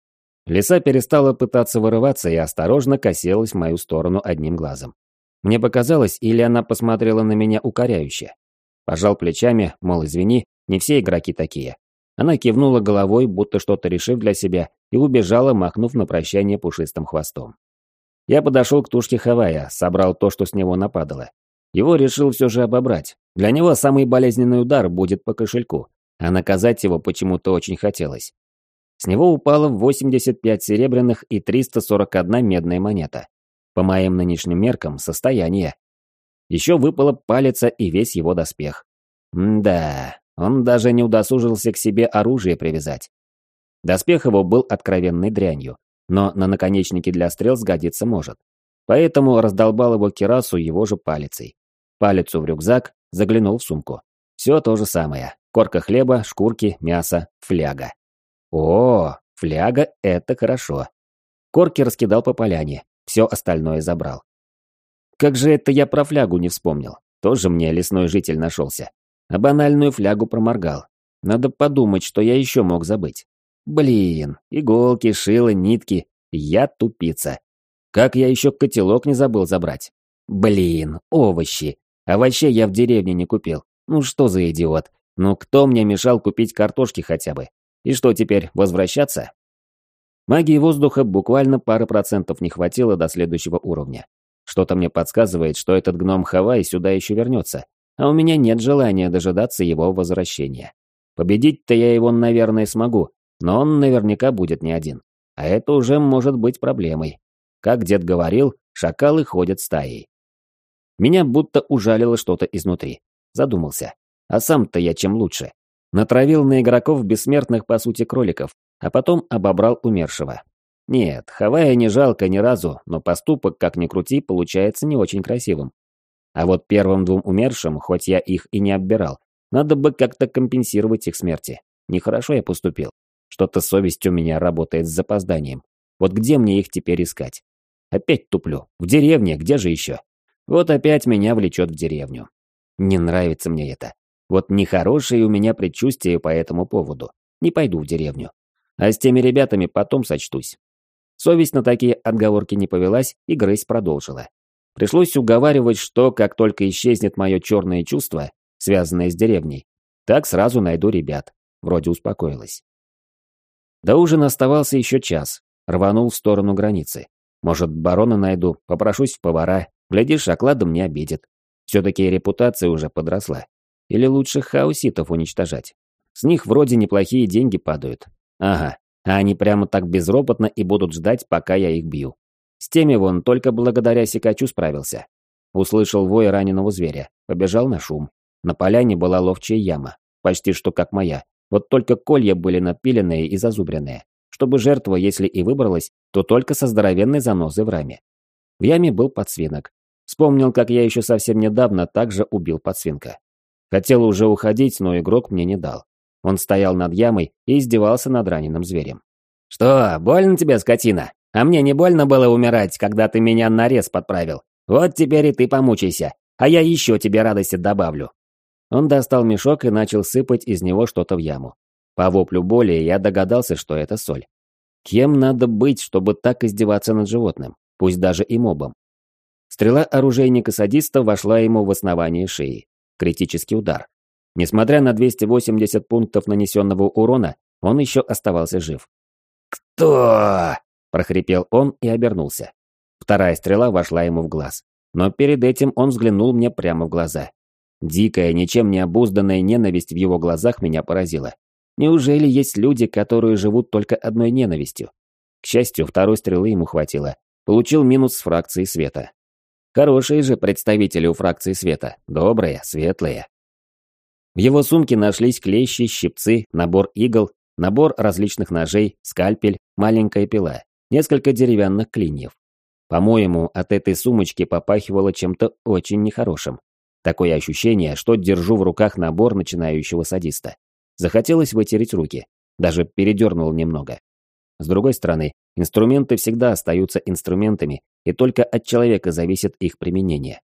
Лиса перестала пытаться вырываться и осторожно косилась в мою сторону одним глазом. Мне показалось, или она посмотрела на меня укоряюще. Пожал плечами, мол, извини, не все игроки такие. Она кивнула головой, будто что-то решив для себя, и убежала, махнув на прощание пушистым хвостом. Я подошел к тушке Хавая, собрал то, что с него нападало. Его решил все же обобрать. Для него самый болезненный удар будет по кошельку, а наказать его почему-то очень хотелось. С него упало 85 серебряных и 341 медная монета. По моим нынешним меркам, состояние. Еще выпала палица и весь его доспех. Да, он даже не удосужился к себе оружие привязать. Доспех его был откровенной дрянью, но на наконечнике для стрел сгодиться может. Поэтому раздолбал его кирасу его же палицей. Палицу в рюкзак, заглянул в сумку. Все то же самое. Корка хлеба, шкурки, мясо, фляга. О, фляга – это хорошо. Корки раскидал по поляне, все остальное забрал. Как же это я про флягу не вспомнил? Тоже мне лесной житель нашелся. А банальную флягу проморгал. Надо подумать, что я еще мог забыть. Блин, иголки, шило, нитки. Я тупица. Как я еще котелок не забыл забрать? Блин, овощи. Овощей я в деревне не купил. Ну что за идиот? Ну кто мне мешал купить картошки хотя бы? И что теперь, возвращаться? Магии воздуха буквально пары процентов не хватило до следующего уровня. Что-то мне подсказывает, что этот гном Хавай сюда еще вернется, а у меня нет желания дожидаться его возвращения. Победить-то я его, наверное, смогу, но он наверняка будет не один. А это уже может быть проблемой. Как дед говорил, шакалы ходят стаей. Меня будто ужалило что-то изнутри. Задумался. А сам-то я чем лучше? Натравил на игроков бессмертных по сути кроликов, а потом обобрал умершего. Нет, Хавая не жалко ни разу, но поступок, как ни крути, получается не очень красивым. А вот первым двум умершим, хоть я их и не оббирал, надо бы как-то компенсировать их смерти. Нехорошо я поступил. Что-то совесть у меня работает с запозданием. Вот где мне их теперь искать? Опять туплю. В деревне, где же еще? Вот опять меня влечет в деревню. Не нравится мне это. Вот нехорошие у меня предчувствия по этому поводу. Не пойду в деревню. А с теми ребятами потом сочтусь. Совесть на такие отговорки не повелась, и Грейс продолжила. Пришлось уговаривать, что как только исчезнет мое черное чувство, связанное с деревней, так сразу найду ребят. Вроде успокоилась. До ужина оставался еще час. Рванул в сторону границы. Может, барона найду, попрошусь в повара. Глядишь, окладом не обидит. Все-таки репутация уже подросла. Или лучше хауситов уничтожать. С них вроде неплохие деньги падают. Ага, а они прямо так безропотно и будут ждать, пока я их бью. С теми вон только благодаря Сикачу справился. Услышал вой раненого зверя, побежал на шум. На поляне была ловчая яма, почти что как моя. Вот только колья были напиленные и зазубренные. Чтобы жертва, если и выбралась, то только со здоровенной занозой в раме. В яме был подсвинок. Вспомнил, как я еще совсем недавно также убил подсвинка. Хотел уже уходить, но игрок мне не дал. Он стоял над ямой и издевался над раненым зверем. «Что, больно тебе, скотина?» А мне не больно было умирать, когда ты меня на рез подправил. Вот теперь и ты помучайся, а я еще тебе радости добавлю». Он достал мешок и начал сыпать из него что-то в яму. По воплю боли я догадался, что это соль. Кем надо быть, чтобы так издеваться над животным, пусть даже и мобом? Стрела оружейника-садиста вошла ему в основание шеи. Критический удар. Несмотря на 280 пунктов нанесенного урона, он еще оставался жив. «Кто?» прохрипел он и обернулся. Вторая стрела вошла ему в глаз. Но перед этим он взглянул мне прямо в глаза. Дикая, ничем не обузданная ненависть в его глазах меня поразила. Неужели есть люди, которые живут только одной ненавистью? К счастью, второй стрелы ему хватило. Получил минус с фракции света. Хорошие же представители у фракции света. Добрые, светлые. В его сумке нашлись клещи, щипцы, набор игл, набор различных ножей, скальпель, маленькая пила несколько деревянных клиньев. По-моему, от этой сумочки попахивало чем-то очень нехорошим. Такое ощущение, что держу в руках набор начинающего садиста. Захотелось вытереть руки. Даже передернул немного. С другой стороны, инструменты всегда остаются инструментами, и только от человека зависит их применение.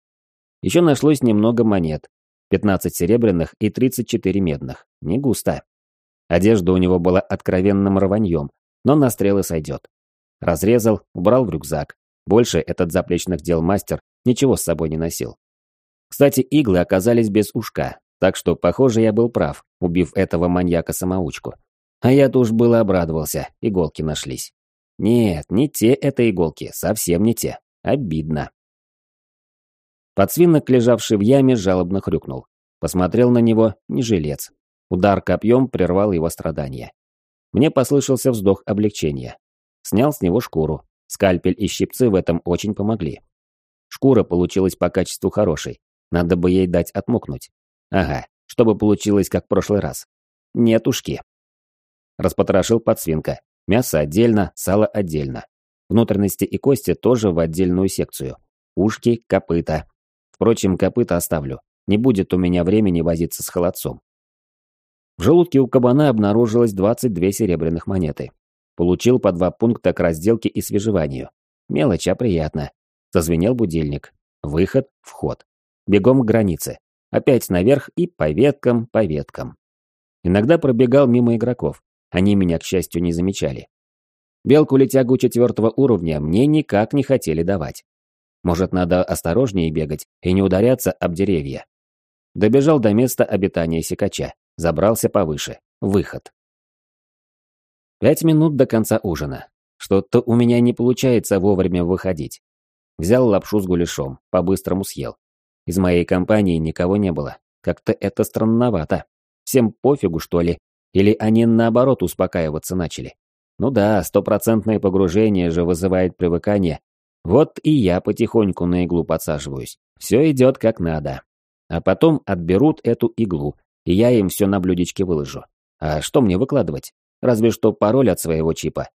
Еще нашлось немного монет. 15 серебряных и 34 медных. Не густо. Одежда у него была откровенным рваньем, но на стрелы сойдет. Разрезал, убрал в рюкзак. Больше этот заплечных дел мастер ничего с собой не носил. Кстати, иглы оказались без ушка, так что, похоже, я был прав, убив этого маньяка-самоучку. А я-то уж было обрадовался, иголки нашлись. Нет, не те это иголки, совсем не те. Обидно. Подсвинок, лежавший в яме, жалобно хрюкнул. Посмотрел на него, не жилец. Удар копьем прервал его страдания. Мне послышался вздох облегчения. Снял с него шкуру. Скальпель и щипцы в этом очень помогли. Шкура получилась по качеству хорошей. Надо бы ей дать отмокнуть. Ага, чтобы получилось как в прошлый раз. Нет ушки. Распотрошил подсвинка. Мясо отдельно, сало отдельно. Внутренности и кости тоже в отдельную секцию. Ушки, копыта. Впрочем, копыта оставлю. Не будет у меня времени возиться с холодцом. В желудке у кабана обнаружилось 22 серебряных монеты. Получил по два пункта к разделке и свежеванию. Мелочь, а приятно. Зазвенел будильник. Выход, вход. Бегом к границе. Опять наверх и по веткам, по веткам. Иногда пробегал мимо игроков. Они меня, к счастью, не замечали. Белку-летягу четвертого уровня мне никак не хотели давать. Может, надо осторожнее бегать и не ударяться об деревья. Добежал до места обитания секача. Забрался повыше. Выход. Пять минут до конца ужина. Что-то у меня не получается вовремя выходить. Взял лапшу с гуляшом, по-быстрому съел. Из моей компании никого не было. Как-то это странновато. Всем пофигу, что ли? Или они наоборот успокаиваться начали? Ну да, стопроцентное погружение же вызывает привыкание. Вот и я потихоньку на иглу подсаживаюсь. Все идет как надо. А потом отберут эту иглу, и я им все на блюдечке выложу. А что мне выкладывать? Разве что пароль от своего чипа.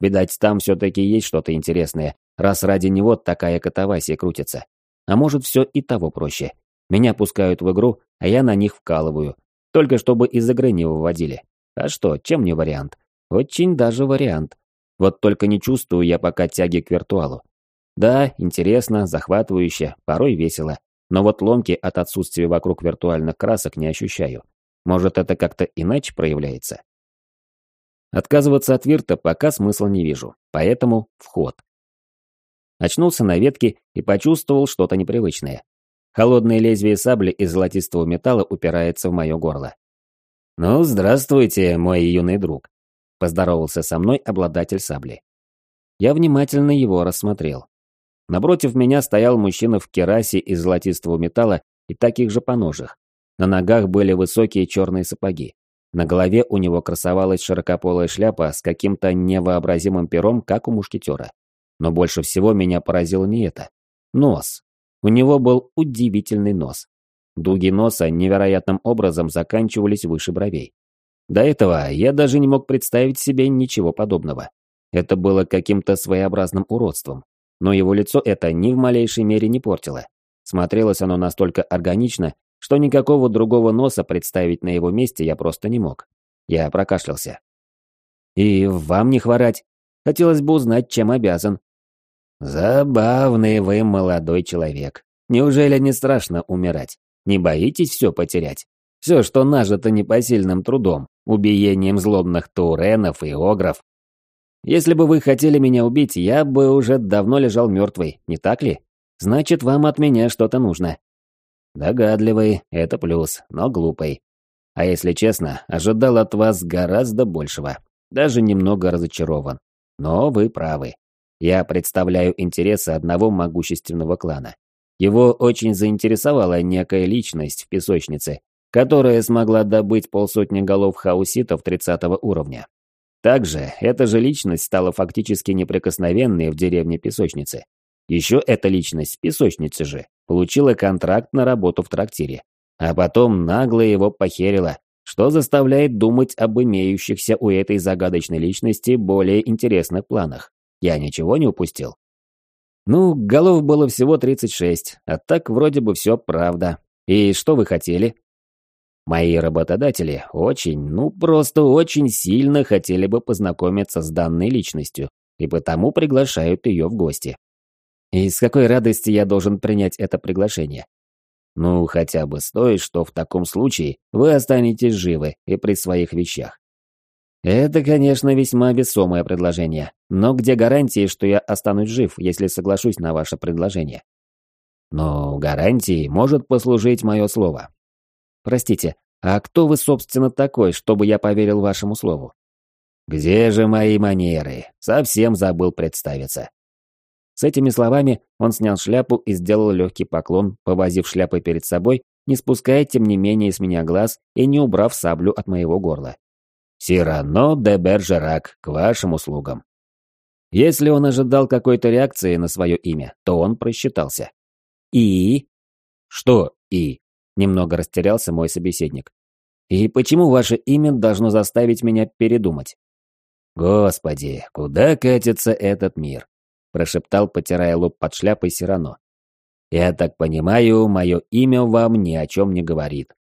Видать, там все-таки есть что-то интересное, раз ради него такая катавасия крутится. А может, все и того проще. Меня пускают в игру, а я на них вкалываю. Только чтобы из игры не выводили. А что, чем не вариант? Очень даже вариант. Вот только не чувствую я пока тяги к виртуалу. Да, интересно, захватывающе, порой весело. Но вот ломки от отсутствия вокруг виртуальных красок не ощущаю. Может, это как-то иначе проявляется? Отказываться от вирта пока смысла не вижу, поэтому вход. Очнулся на ветке и почувствовал что-то непривычное. Холодное лезвие сабли из золотистого металла упирается в мое горло. «Ну, здравствуйте, мой юный друг», – поздоровался со мной обладатель сабли. Я внимательно его рассмотрел. Напротив меня стоял мужчина в керасе из золотистого металла и таких же поножах. На ногах были высокие черные сапоги. На голове у него красовалась широкополая шляпа с каким-то невообразимым пером, как у мушкетера. Но больше всего меня поразило не это. Нос. У него был удивительный нос. Дуги носа невероятным образом заканчивались выше бровей. До этого я даже не мог представить себе ничего подобного. Это было каким-то своеобразным уродством. Но его лицо это ни в малейшей мере не портило. Смотрелось оно настолько органично, что никакого другого носа представить на его месте я просто не мог. Я прокашлялся. «И вам не хворать. Хотелось бы узнать, чем обязан». «Забавный вы молодой человек. Неужели не страшно умирать? Не боитесь все потерять? Все, что нажито непосильным трудом, убиением злобных тауренов и огров. Если бы вы хотели меня убить, я бы уже давно лежал мертвый, не так ли? Значит, вам от меня что-то нужно. Догадливый – это плюс, но глупый. А если честно, ожидал от вас гораздо большего. Даже немного разочарован. Но вы правы. Я представляю интересы одного могущественного клана. Его очень заинтересовала некая личность в песочнице, которая смогла добыть полсотни голов хауситов 30 уровня. Также эта же личность стала фактически неприкосновенной в деревне песочницы. Еще эта личность, песочница же, получила контракт на работу в трактире, а потом нагло его похерила, что заставляет думать об имеющихся у этой загадочной личности более интересных планах. Я ничего не упустил? Ну, голов было всего 36, а так вроде бы все правда. И что вы хотели? Мои работодатели очень, ну просто очень сильно хотели бы познакомиться с данной личностью, и потому приглашают ее в гости. И с какой радости я должен принять это приглашение? Ну, хотя бы с той, что в таком случае вы останетесь живы и при своих вещах. Это, конечно, весьма весомое предложение, но где гарантии, что я останусь жив, если соглашусь на ваше предложение? Но гарантией может послужить мое слово. Простите, а кто вы, собственно, такой, чтобы я поверил вашему слову? Где же мои манеры? Совсем забыл представиться. С этими словами он снял шляпу и сделал легкий поклон, повозив шляпой перед собой, не спуская, тем не менее, с меня глаз и не убрав саблю от моего горла. «Сирано де Бержерак, к вашим услугам». Если он ожидал какой-то реакции на свое имя, то он просчитался. «И?» «Что «и»?» Немного растерялся мой собеседник. «И почему ваше имя должно заставить меня передумать?» «Господи, куда катится этот мир? прошептал, потирая лоб под шляпой Сирано. «Я так понимаю, мое имя вам ни о чем не говорит».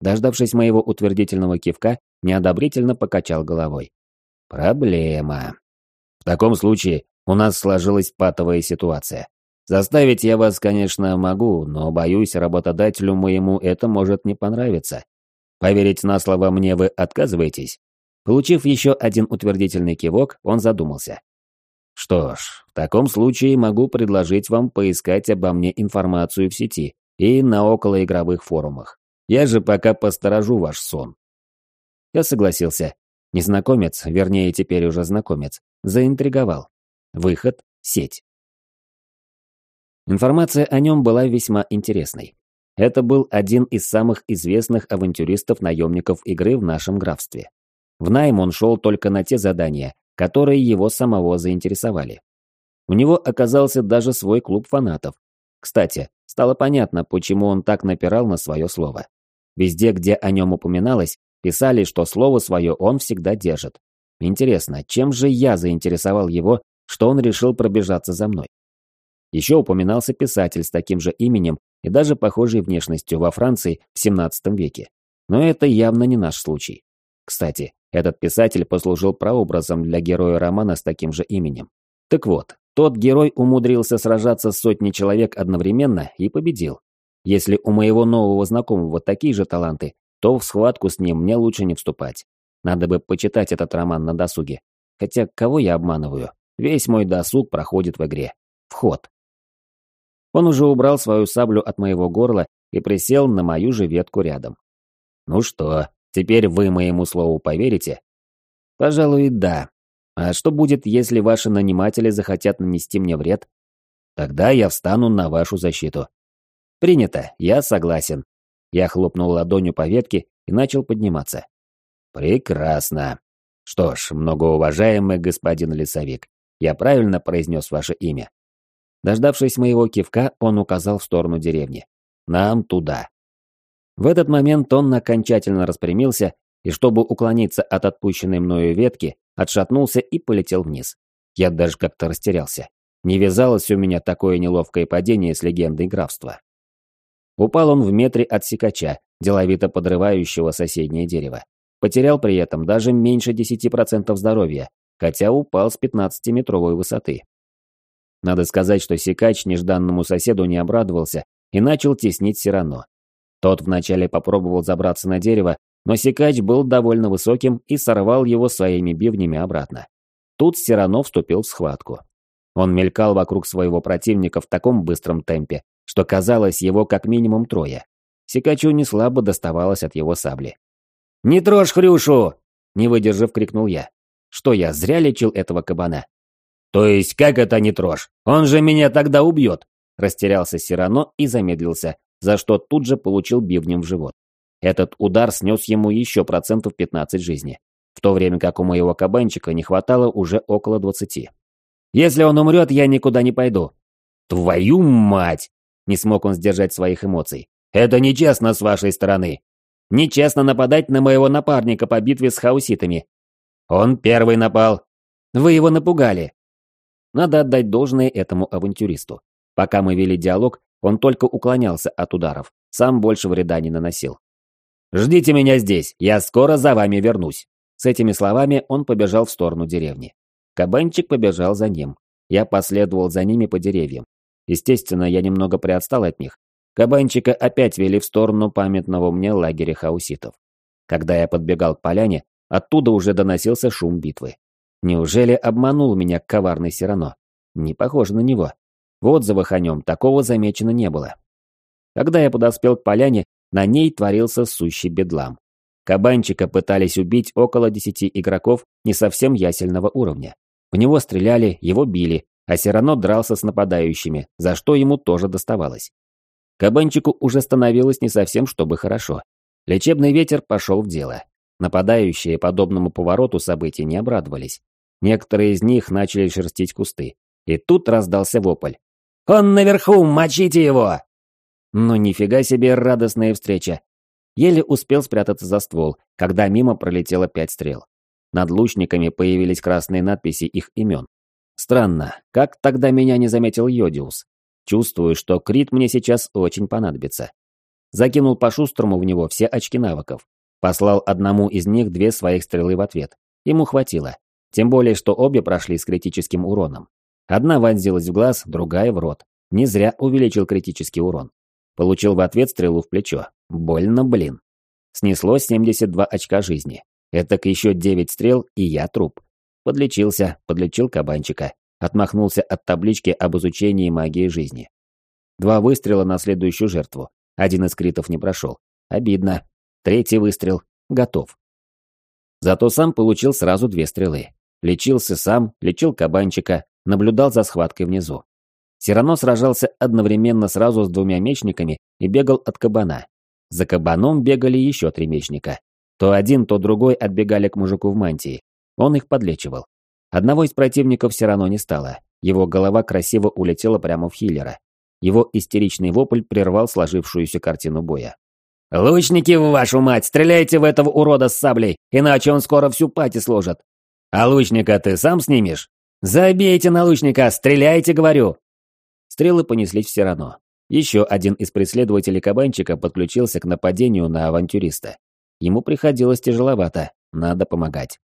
Дождавшись моего утвердительного кивка, неодобрительно покачал головой. «Проблема. В таком случае у нас сложилась патовая ситуация. Заставить я вас, конечно, могу, но, боюсь, работодателю моему это может не понравиться. Поверить на слово мне вы отказываетесь?» Получив еще один утвердительный кивок, он задумался. Что ж, в таком случае могу предложить вам поискать обо мне информацию в сети и на околоигровых форумах. Я же пока посторожу ваш сон. Я согласился. Незнакомец, вернее теперь уже знакомец, заинтриговал. Выход – сеть. Информация о нем была весьма интересной. Это был один из самых известных авантюристов-наемников игры в нашем графстве. В найм он шел только на те задания, которые его самого заинтересовали. У него оказался даже свой клуб фанатов. Кстати, стало понятно, почему он так напирал на свое слово. Везде, где о нем упоминалось, писали, что слово свое он всегда держит. Интересно, чем же я заинтересовал его, что он решил пробежаться за мной? Еще упоминался писатель с таким же именем и даже похожей внешностью во Франции в 17 веке. Но это явно не наш случай. Кстати, этот писатель послужил прообразом для героя романа с таким же именем. Так вот, тот герой умудрился сражаться с сотней человек одновременно и победил. Если у моего нового знакомого такие же таланты, то в схватку с ним мне лучше не вступать. Надо бы почитать этот роман на досуге. Хотя кого я обманываю? Весь мой досуг проходит в игре. Вход. Он уже убрал свою саблю от моего горла и присел на мою же ветку рядом. «Ну что, теперь вы моему слову поверите?» «Пожалуй, да. А что будет, если ваши наниматели захотят нанести мне вред?» «Тогда я встану на вашу защиту». «Принято, я согласен». Я хлопнул ладонью по ветке и начал подниматься. «Прекрасно. Что ж, многоуважаемый господин лесовик, я правильно произнес ваше имя?» Дождавшись моего кивка, он указал в сторону деревни. «Нам туда». В этот момент он окончательно распрямился и, чтобы уклониться от отпущенной мною ветки, отшатнулся и полетел вниз. Я даже как-то растерялся. Не вязалось у меня такое неловкое падение с легендой графства. Упал он в метре от секача, деловито подрывающего соседнее дерево. Потерял при этом даже меньше 10% здоровья, хотя упал с 15-метровой высоты. Надо сказать, что Сикач нежданному соседу не обрадовался и начал теснить Сирано. Тот вначале попробовал забраться на дерево, но Сикач был довольно высоким и сорвал его своими бивнями обратно. Тут Сирано вступил в схватку. Он мелькал вокруг своего противника в таком быстром темпе, что казалось его как минимум трое. Сикачу не слабо доставалось от его сабли. «Не трожь Хрюшу!» – не выдержав, крикнул я. Что я зря лечил этого кабана? «То есть как это не трожь? Он же меня тогда убьет!» Растерялся Сирано и замедлился, за что тут же получил бивнем в живот. Этот удар снес ему еще процентов 15 жизни, в то время как у моего кабанчика не хватало уже около 20. «Если он умрет, я никуда не пойду». «Твою мать!» Не смог он сдержать своих эмоций. «Это нечестно с вашей стороны. Нечестно нападать на моего напарника по битве с хауситами. Он первый напал. Вы его напугали. Надо отдать должное этому авантюристу. Пока мы вели диалог, он только уклонялся от ударов, сам больше вреда не наносил. «Ждите меня здесь, я скоро за вами вернусь». С этими словами он побежал в сторону деревни. Кабанчик побежал за ним. Я последовал за ними по деревьям. Естественно, я немного приотстал от них. Кабанчика опять вели в сторону памятного мне лагеря хауситов. Когда я подбегал к поляне, оттуда уже доносился шум битвы. Неужели обманул меня коварный Сирано? Не похоже на него. В отзывах о нем такого замечено не было. Когда я подоспел к поляне, на ней творился сущий бедлам. Кабанчика пытались убить около десяти игроков не совсем ясельного уровня. В него стреляли, его били, а Сирано дрался с нападающими, за что ему тоже доставалось. Кабанчику уже становилось не совсем чтобы хорошо. Лечебный ветер пошел в дело. Нападающие подобному повороту событий не обрадовались. Некоторые из них начали шерстить кусты. И тут раздался вопль. «Он наверху! Мочите его!» Ну нифига себе радостная встреча. Еле успел спрятаться за ствол, когда мимо пролетело пять стрел. Над лучниками появились красные надписи их имен. Странно, как тогда меня не заметил Йодиус? Чувствую, что крит мне сейчас очень понадобится. Закинул по-шустрому в него все очки навыков. Послал одному из них две своих стрелы в ответ. Ему хватило. Тем более, что обе прошли с критическим уроном. Одна вонзилась в глаз, другая в рот. Не зря увеличил критический урон. Получил в ответ стрелу в плечо. Больно, блин. Снесло 72 очка жизни. Этак еще 9 стрел, и я труп. Подлечился, подлечил кабанчика. Отмахнулся от таблички об изучении магии жизни. Два выстрела на следующую жертву. Один из критов не прошел. Обидно. Третий выстрел. Готов. Зато сам получил сразу две стрелы. Лечился сам, лечил кабанчика, наблюдал за схваткой внизу. Сирано сражался одновременно сразу с двумя мечниками и бегал от кабана. За кабаном бегали еще три мечника. То один, то другой отбегали к мужику в мантии. Он их подлечивал. Одного из противников все равно не стало. Его голова красиво улетела прямо в хиллера. Его истеричный вопль прервал сложившуюся картину боя. «Лучники, вашу мать, стреляйте в этого урода с саблей, иначе он скоро всю пати сложит. А лучника ты сам снимешь? Забейте на лучника, стреляйте, говорю!» Стрелы понеслись все равно. Еще один из преследователей кабанчика подключился к нападению на авантюриста. Ему приходилось тяжеловато, надо помогать.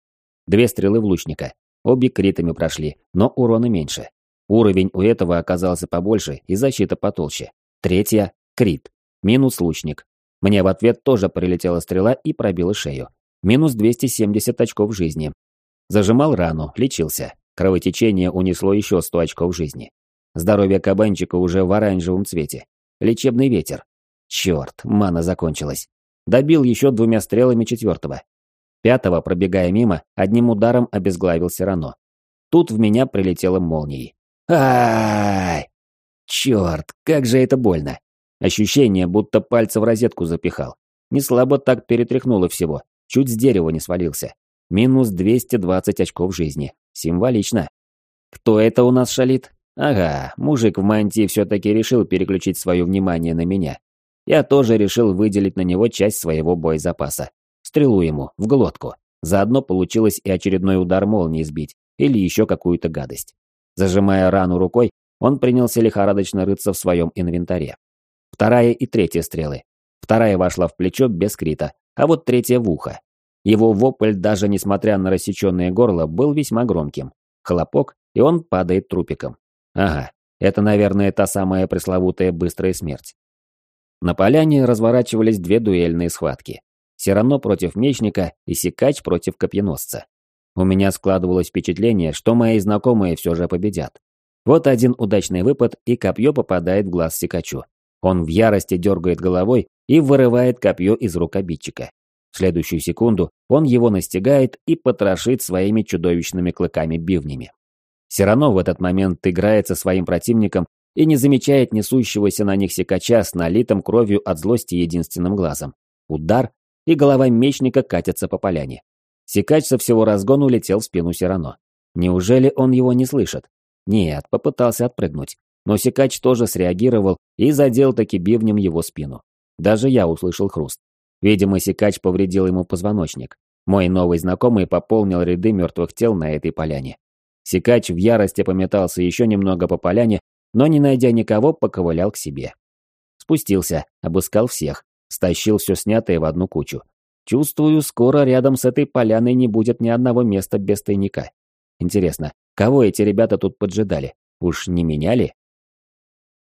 Две стрелы в лучника. Обе критами прошли, но урона меньше. Уровень у этого оказался побольше и защита потолще. Третья – крит. Минус лучник. Мне в ответ тоже прилетела стрела и пробила шею. Минус 270 очков жизни. Зажимал рану, лечился. Кровотечение унесло еще 100 очков жизни. Здоровье кабанчика уже в оранжевом цвете. Лечебный ветер. Черт, мана закончилась. Добил еще двумя стрелами четвертого. Пятого, пробегая мимо, одним ударом обезглавил Сирано. Тут в меня прилетело молнией. Ай! Черт, как же это больно. Ощущение, будто пальцы в розетку запихал. Не слабо так перетряхнуло всего. Чуть с дерева не свалился. Минус 220 очков жизни. Символично. Кто это у нас шалит? Ага, мужик в мантии все-таки решил переключить свое внимание на меня. Я тоже решил выделить на него часть своего боезапаса. Стрелу ему, в глотку. Заодно получилось и очередной удар молнии сбить, или еще какую-то гадость. Зажимая рану рукой, он принялся лихорадочно рыться в своем инвентаре. Вторая и третья стрелы. Вторая вошла в плечо без крита, а вот третья в ухо. Его вопль, даже несмотря на рассеченное горло, был весьма громким. Хлопок, и он падает трупиком. Ага, это, наверное, та самая пресловутая быстрая смерть. На поляне разворачивались две дуэльные схватки. Сирано против мечника и Сикач против копьеносца. У меня складывалось впечатление, что мои знакомые все же победят. Вот один удачный выпад, и копье попадает в глаз Сикачу. Он в ярости дергает головой и вырывает копье из рук обидчика. В следующую секунду он его настигает и потрошит своими чудовищными клыками-бивнями. Сирано в этот момент играет со своим противником и не замечает несущегося на них секача с налитым кровью от злости единственным глазом. Удар, и голова мечника катится по поляне. Секач со всего разгона улетел в спину Сирано. Неужели он его не слышит? Нет, попытался отпрыгнуть. Но Секач тоже среагировал и задел таки бивнем его спину. Даже я услышал хруст. Видимо, Секач повредил ему позвоночник. Мой новый знакомый пополнил ряды мертвых тел на этой поляне. Сикач в ярости пометался еще немного по поляне, но не найдя никого, поковылял к себе. Спустился, обыскал всех, стащил все снятое в одну кучу. Чувствую, скоро рядом с этой поляной не будет ни одного места без тайника. Интересно, кого эти ребята тут поджидали? Уж не меняли?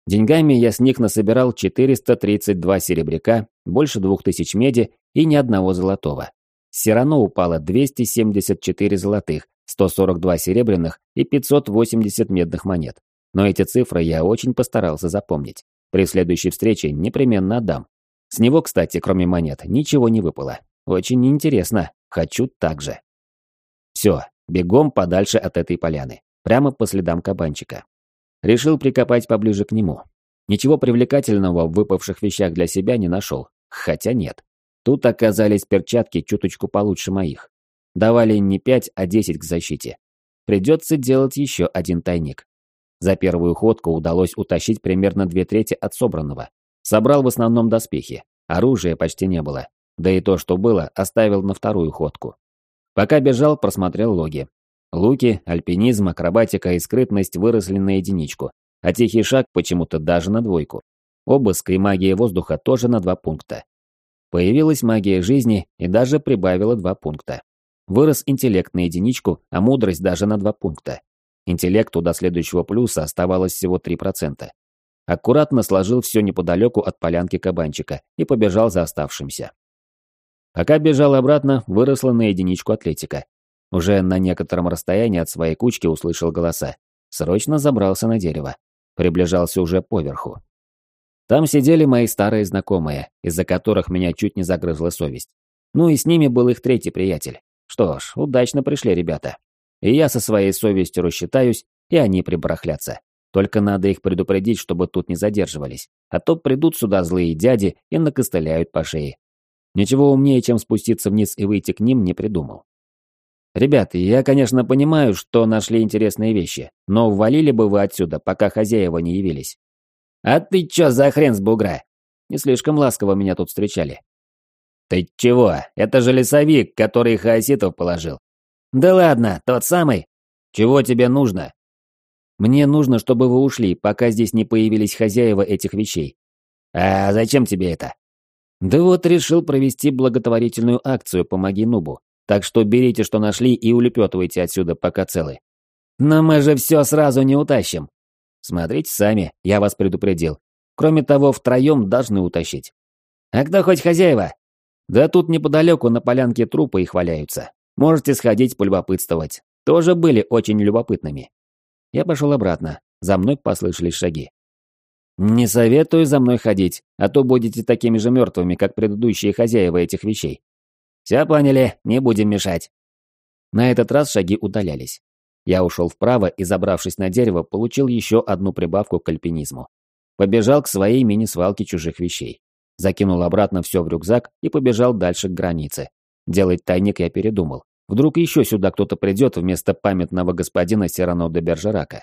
Деньгами я с них насобирал 432 серебряка, больше 2000 меди и ни одного золотого. Все равно упало 274 золотых, 142 серебряных и 580 медных монет. Но эти цифры я очень постарался запомнить. При следующей встрече непременно отдам. С него, кстати, кроме монет, ничего не выпало. Очень интересно. Хочу так же. Все, бегом подальше от этой поляны. Прямо по следам кабанчика. Решил прикопать поближе к нему. Ничего привлекательного в выпавших вещах для себя не нашел. Хотя нет. Тут оказались перчатки чуточку получше моих. Давали не 5, а 10 к защите. Придется делать еще один тайник. За первую ходку удалось утащить примерно две трети от собранного. Собрал в основном доспехи. Оружия почти не было. Да и то, что было, оставил на вторую ходку. Пока бежал, просмотрел логи. Луки, альпинизм, акробатика и скрытность выросли на единичку, а тихий шаг почему-то даже на двойку. Обыск и магия воздуха тоже на два пункта. Появилась магия жизни и даже прибавила два пункта. Вырос интеллект на единичку, а мудрость даже на два пункта. Интеллекту до следующего плюса оставалось всего 3%. Аккуратно сложил все неподалеку от полянки кабанчика и побежал за оставшимся. Пока бежал обратно, выросла на единичку атлетика. Уже на некотором расстоянии от своей кучки услышал голоса. Срочно забрался на дерево. Приближался уже поверху. Там сидели мои старые знакомые, из-за которых меня чуть не загрызла совесть. Ну и с ними был их третий приятель. Что ж, удачно пришли ребята. И я со своей совестью рассчитаюсь, и они прибарахлятся. Только надо их предупредить, чтобы тут не задерживались. А то придут сюда злые дяди и накостыляют по шее. Ничего умнее, чем спуститься вниз и выйти к ним, не придумал. Ребята, я, конечно, понимаю, что нашли интересные вещи, но валили бы вы отсюда, пока хозяева не явились. А ты чё за хрен с бугра? Не слишком ласково меня тут встречали. «Ты чего? Это же лесовик, который хаоситов положил». «Да ладно, тот самый. Чего тебе нужно?» «Мне нужно, чтобы вы ушли, пока здесь не появились хозяева этих вещей». «А зачем тебе это?» «Да вот решил провести благотворительную акцию «Помоги Нубу». Так что берите, что нашли, и улепетывайте отсюда, пока целы». «Но мы же все сразу не утащим». «Смотрите сами, я вас предупредил. Кроме того, втроем должны утащить». «А кто хоть хозяева?» Да тут неподалеку на полянке трупы их валяются. Можете сходить полюбопытствовать. Тоже были очень любопытными. Я пошел обратно. За мной послышались шаги. Не советую за мной ходить, а то будете такими же мертвыми, как предыдущие хозяева этих вещей. Все поняли, не будем мешать. На этот раз шаги удалялись. Я ушел вправо и, забравшись на дерево, получил еще одну прибавку к альпинизму. Побежал к своей мини-свалке чужих вещей. Закинул обратно все в рюкзак и побежал дальше к границе. Делать тайник я передумал. Вдруг еще сюда кто-то придет вместо памятного господина Сирано де Бержерака.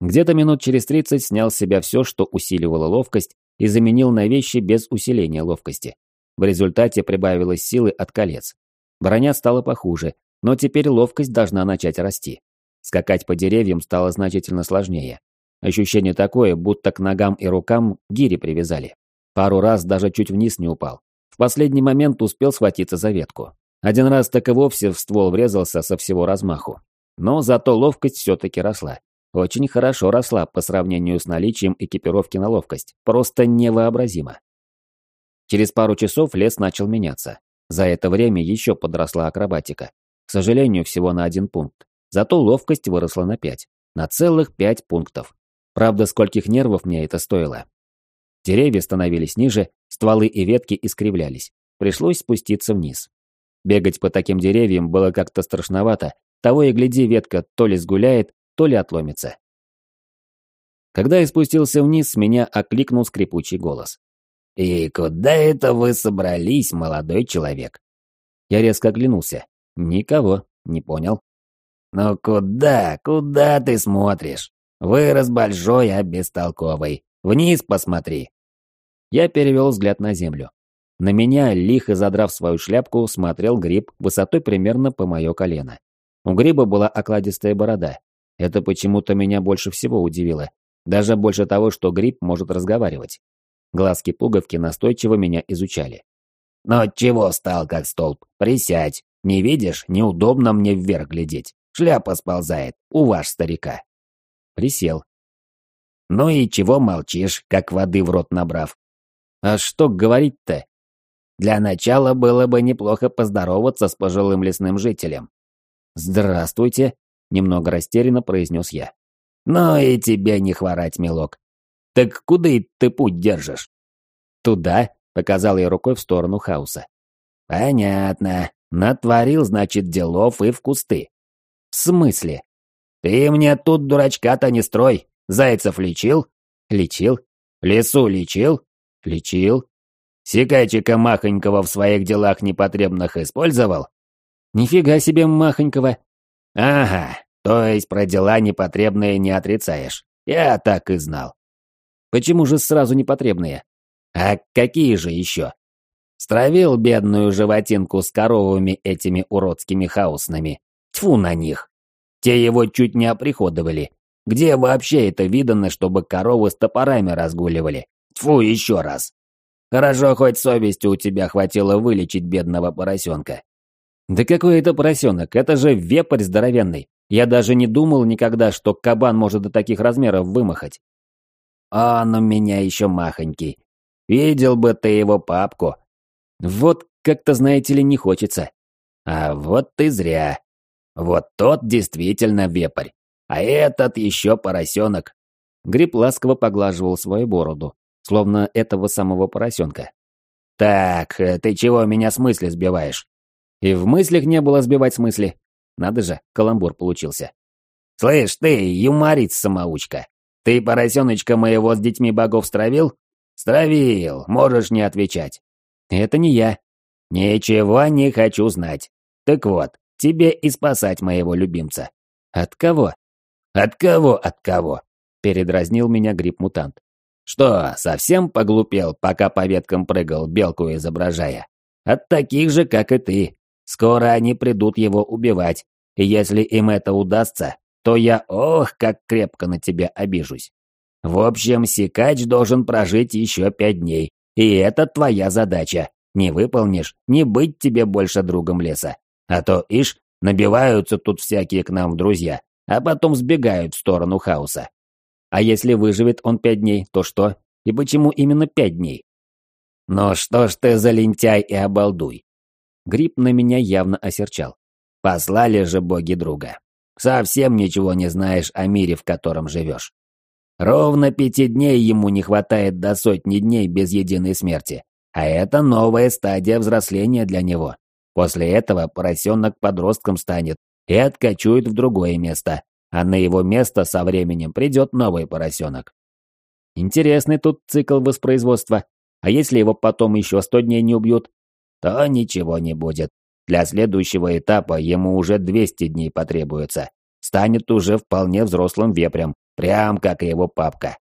Где-то минут через тридцать снял с себя все, что усиливало ловкость, и заменил на вещи без усиления ловкости. В результате прибавилось силы от колец. Броня стала похуже, но теперь ловкость должна начать расти. Скакать по деревьям стало значительно сложнее. Ощущение такое, будто к ногам и рукам гири привязали. Пару раз даже чуть вниз не упал. В последний момент успел схватиться за ветку. Один раз так и вовсе в ствол врезался со всего размаху. Но зато ловкость все-таки росла. Очень хорошо росла по сравнению с наличием экипировки на ловкость. Просто невообразимо. Через пару часов лес начал меняться. За это время еще подросла акробатика. К сожалению, всего на один пункт. Зато ловкость выросла на пять. На целых пять пунктов. Правда, скольких нервов мне это стоило. Деревья становились ниже, стволы и ветки искривлялись. Пришлось спуститься вниз. Бегать по таким деревьям было как-то страшновато, того и гляди, ветка то ли сгуляет, то ли отломится. Когда я спустился вниз, меня окликнул скрипучий голос. «И куда это вы собрались, молодой человек?» Я резко оглянулся. Никого, не понял. «Ну куда, куда ты смотришь? Вырос большой, а бестолковый. Вниз посмотри!» Я перевел взгляд на землю. На меня, лихо задрав свою шляпку, смотрел гриб высотой примерно по мое колено. У гриба была окладистая борода. Это почему-то меня больше всего удивило. Даже больше того, что гриб может разговаривать. Глазки-пуговки настойчиво меня изучали. «Но чего стал как столб? Присядь. Не видишь, неудобно мне вверх глядеть. Шляпа сползает. У ваш старика». Присел. «Ну и чего молчишь, как воды в рот набрав? А что говорить-то? Для начала было бы неплохо поздороваться с пожилым лесным жителем. «Здравствуйте», — немного растерянно произнес я. «Ну и тебе не хворать, милок. Так куда ты путь держишь?» «Туда», — показал я рукой в сторону хаоса. «Понятно. Натворил, значит, делов и в кусты». «В смысле?» «Ты мне тут дурачка-то не строй. Зайцев лечил?» «Лечил». «Лесу лечил?» «Лечил». Сикачика Махонького в своих делах непотребных использовал? Нифига себе Махонького. Ага, то есть про дела непотребные не отрицаешь. Я так и знал. Почему же сразу непотребные? А какие же еще? Стравил бедную животинку с коровами этими уродскими хаосными. Тьфу на них. Те его чуть не оприходовали. Где вообще это видано, чтобы коровы с топорами разгуливали? Тьфу еще раз. Хорошо, хоть совести у тебя хватило вылечить бедного поросенка. Да какой это поросенок? Это же вепрь здоровенный. Я даже не думал никогда, что кабан может до таких размеров вымахать. Он у меня еще махонький. Видел бы ты его папку. Вот как-то, знаете ли, не хочется. А вот ты зря. Вот тот действительно вепрь. А этот еще поросенок. Гриб ласково поглаживал свою бороду, словно этого самого поросенка. «Так, э, ты чего меня с мысли сбиваешь?» И в мыслях не было сбивать с мысли. Надо же, каламбур получился. «Слышь ты, юмориц-самоучка, ты поросеночка моего с детьми богов стравил?» «Стравил, можешь не отвечать». «Это не я». «Ничего не хочу знать. Так вот, тебе и спасать моего любимца». «От кого?» «От кого, от кого?» Передразнил меня гриб-мутант. Что, совсем поглупел, пока по веткам прыгал, белку изображая? От таких же, как и ты. Скоро они придут его убивать. И если им это удастся, то я, ох, как крепко на тебя обижусь. В общем, Сикач должен прожить еще пять дней. И это твоя задача. Не выполнишь, не быть тебе больше другом леса. А то, ишь, набиваются тут всякие к нам друзья, а потом сбегают в сторону хаоса. А если выживет он пять дней, то что? И почему именно пять дней? «Ну что ж ты за лентяй и обалдуй?» Гриб на меня явно осерчал. «Послали же боги друга. Совсем ничего не знаешь о мире, в котором живешь. Ровно пяти дней ему не хватает до сотни дней без единой смерти. А это новая стадия взросления для него. После этого поросенок подростком станет и откачует в другое место, а на его место со временем придет новый поросенок. Интересный тут цикл воспроизводства. А если его потом еще сто дней не убьют, то ничего не будет. Для следующего этапа ему уже 200 дней потребуется. Станет уже вполне взрослым вепрем, прям как и его папка.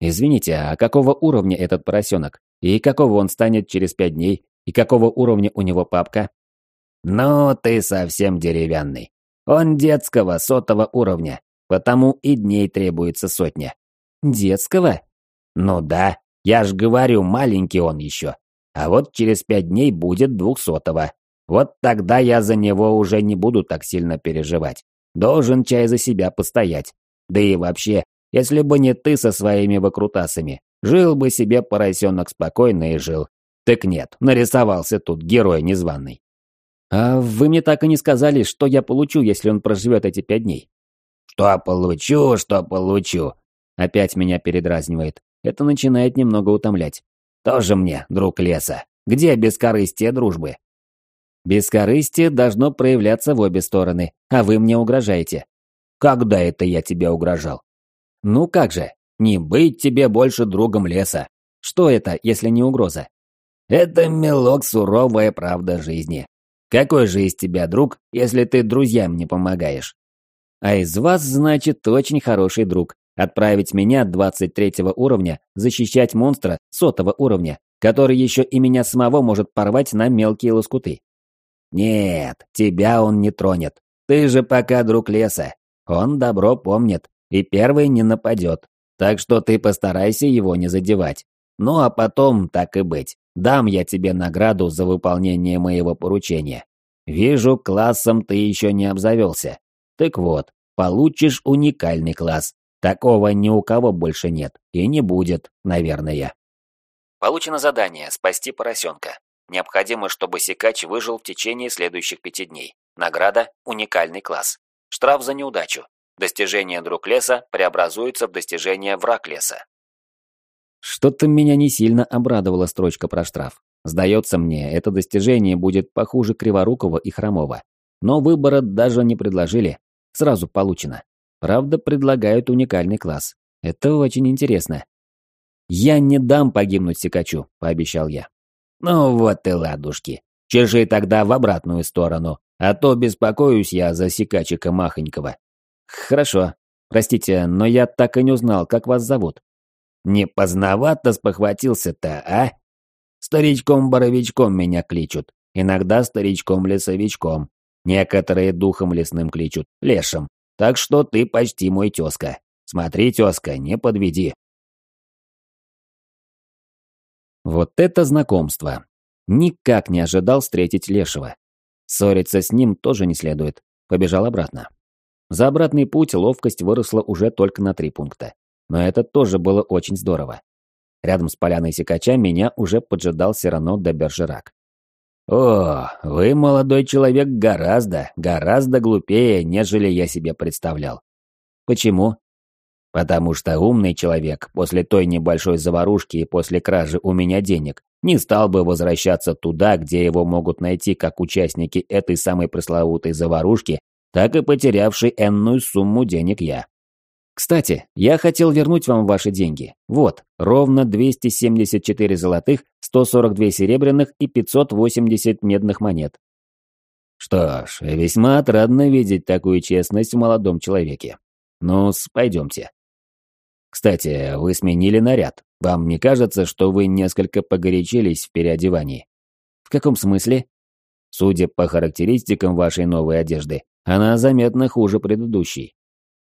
Извините, а какого уровня этот поросенок? И какого он станет через пять дней? И какого уровня у него папка? Ну, ты совсем деревянный. Он детского сотого уровня, потому и дней требуется сотня. Детского? Ну да, я ж говорю, маленький он еще. А вот через пять дней будет двухсотого. Вот тогда я за него уже не буду так сильно переживать. Должен чай за себя постоять. Да и вообще, если бы не ты со своими выкрутасами, жил бы себе поросенок спокойно и жил. Так нет, нарисовался тут герой незваный. А вы мне так и не сказали, что я получу, если он проживет эти пять дней. Что получу, что получу. Опять меня передразнивает. Это начинает немного утомлять. Тоже мне, друг леса. Где бескорыстие дружбы? Бескорыстие должно проявляться в обе стороны, а вы мне угрожаете. Когда это я тебе угрожал? Ну как же, не быть тебе больше другом леса. Что это, если не угроза? Это, мелок, суровая правда жизни. Какой же из тебя друг, если ты друзьям не помогаешь? А из вас, значит, очень хороший друг. Отправить меня 23 уровня защищать монстра сотого уровня, который еще и меня самого может порвать на мелкие лоскуты. Нет, тебя он не тронет. Ты же пока друг леса, он добро помнит и первый не нападет. Так что ты постарайся его не задевать. Ну а потом, так и быть, дам я тебе награду за выполнение моего поручения. Вижу, классом ты еще не обзавелся. Так вот, получишь уникальный класс. Такого ни у кого больше нет и не будет, наверное. Получено задание «Спасти поросенка». Необходимо, чтобы Сикач выжил в течение следующих пяти дней. Награда – уникальный класс. Штраф за неудачу. Достижение друг леса преобразуется в достижение враг леса. Что-то меня не сильно обрадовала строчка про штраф. Сдается мне, это достижение будет похуже Криворукого и Хромова. Но выбора даже не предложили. Сразу получено. Правда, предлагают уникальный класс. Это очень интересно. «Я не дам погибнуть Сикачу», – пообещал я. «Ну вот и ладушки. Чеши тогда в обратную сторону. А то беспокоюсь я за Сикачика Махонького. Хорошо. Простите, но я так и не узнал, как вас зовут. Не поздновато спохватился-то, а? Старичком-боровичком меня кличут. Иногда старичком-лесовичком. Некоторые духом лесным кличут, лешим. Так что ты почти мой тезка. Смотри, тезка, не подведи. Вот это знакомство. Никак не ожидал встретить Лешего. Ссориться с ним тоже не следует. Побежал обратно. За обратный путь ловкость выросла уже только на три пункта. Но это тоже было очень здорово. Рядом с поляной секача меня уже поджидал Сирано де Бержерак. «О, вы, молодой человек, гораздо, гораздо глупее, нежели я себе представлял». «Почему?» «Потому что умный человек после той небольшой заварушки и после кражи у меня денег не стал бы возвращаться туда, где его могут найти как участники этой самой пресловутой заварушки, так и потерявший энную сумму денег я. Кстати, я хотел вернуть вам ваши деньги. Вот, ровно 274 золотых, 142 серебряных и 580 медных монет. Что ж, весьма отрадно видеть такую честность в молодом человеке. ну пойдемте. Кстати, вы сменили наряд. Вам не кажется, что вы несколько погорячились в переодевании? В каком смысле? Судя по характеристикам вашей новой одежды, она заметно хуже предыдущей.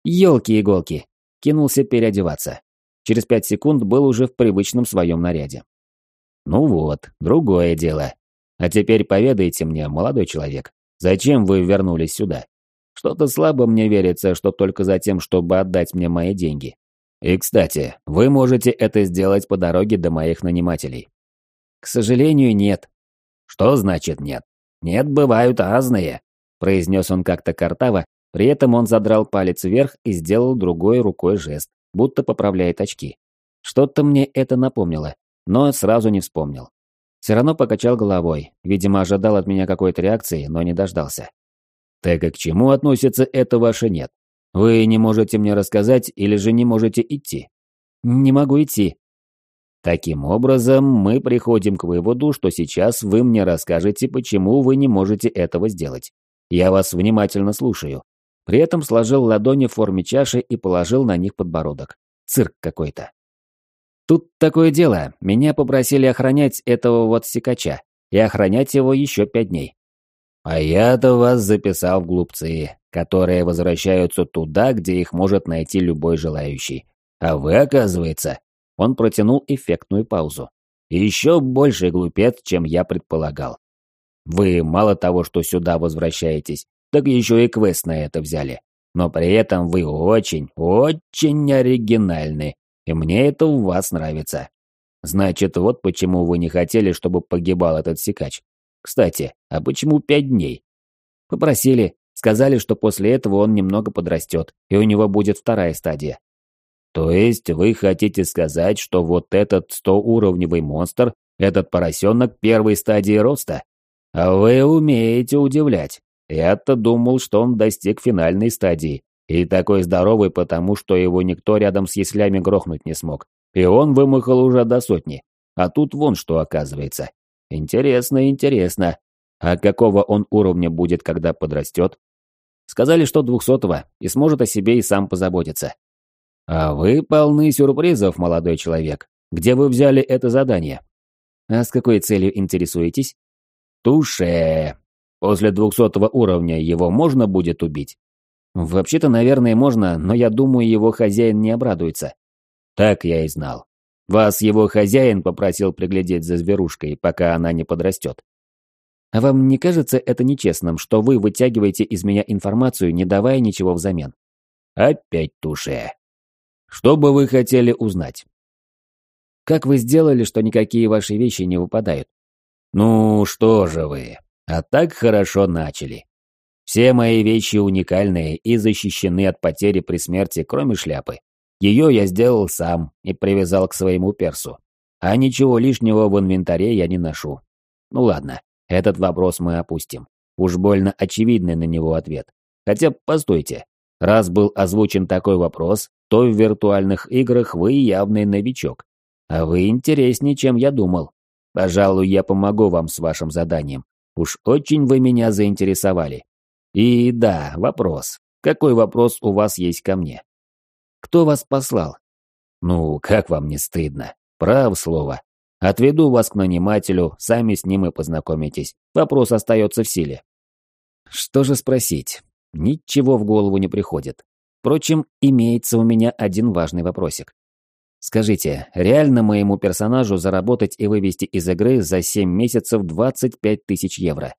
Ёлки-иголки. Кинулся переодеваться. Через пять секунд был уже в привычном своем наряде. Ну вот, другое дело. А теперь поведайте мне, молодой человек, зачем вы вернулись сюда? Что-то слабо мне верится, что только за тем, чтобы отдать мне мои деньги. И, кстати, вы можете это сделать по дороге до моих нанимателей. К сожалению, нет. Что значит нет? Нет, бывают разные, произнес он как-то картаво, при этом он задрал палец вверх и сделал другой рукой жест, будто поправляет очки. Что-то мне это напомнило, но сразу не вспомнил. Все равно покачал головой, видимо, ожидал от меня какой-то реакции, но не дождался. Так и к чему относится это ваше «нет»? Вы не можете мне рассказать или же не можете идти? Не могу идти. Таким образом, мы приходим к выводу, что сейчас вы мне расскажете, почему вы не можете этого сделать. Я вас внимательно слушаю. При этом сложил ладони в форме чаши и положил на них подбородок. Цирк какой-то. Тут такое дело, меня попросили охранять этого вот сикача, и охранять его еще пять дней. А я-то вас записал в глупцы, которые возвращаются туда, где их может найти любой желающий. А вы, оказывается, он протянул эффектную паузу. еще больше глупец, чем я предполагал. Вы мало того, что сюда возвращаетесь, так еще и квест на это взяли. Но при этом вы очень, очень оригинальны, и мне это у вас нравится. Значит, вот почему вы не хотели, чтобы погибал этот сикач. Кстати, а почему пять дней? Попросили, сказали, что после этого он немного подрастет, и у него будет вторая стадия. То есть вы хотите сказать, что вот этот стоуровневый монстр, этот поросенок первой стадии роста? А вы умеете удивлять. Я-то думал, что он достиг финальной стадии. И такой здоровый, потому что его никто рядом с яслями грохнуть не смог. И он вымахал уже до сотни. А тут вон что оказывается. Интересно, интересно. А какого он уровня будет, когда подрастет? Сказали, что двухсотого, и сможет о себе и сам позаботиться. А вы полны сюрпризов, молодой человек. Где вы взяли это задание? А с какой целью интересуетесь? Туше. После двухсотого уровня его можно будет убить? Вообще-то, наверное, можно, но я думаю, его хозяин не обрадуется. Так я и знал. Вас его хозяин попросил приглядеть за зверушкой, пока она не подрастет. А вам не кажется это нечестным, что вы вытягиваете из меня информацию, не давая ничего взамен? Опять туше. Что бы вы хотели узнать? Как вы сделали, что никакие ваши вещи не выпадают? Ну, что же вы. А так хорошо начали. Все мои вещи уникальные и защищены от потери при смерти, кроме шляпы. Ее я сделал сам и привязал к своему персу. А ничего лишнего в инвентаре я не ношу. Ну ладно, этот вопрос мы опустим. Уж больно очевидный на него ответ. Хотя, постойте, раз был озвучен такой вопрос, то в виртуальных играх вы явный новичок. А вы интереснее, чем я думал. Пожалуй, я помогу вам с вашим заданием. Уж очень вы меня заинтересовали. И да, вопрос. Какой вопрос у вас есть ко мне? Кто вас послал? Ну, как вам не стыдно? Прав слово. Отведу вас к нанимателю, сами с ним и познакомитесь. Вопрос остается в силе. Что же спросить? Ничего в голову не приходит. Впрочем, имеется у меня один важный вопросик. Скажите, реально моему персонажу заработать и вывести из игры за 7 месяцев 25 тысяч евро?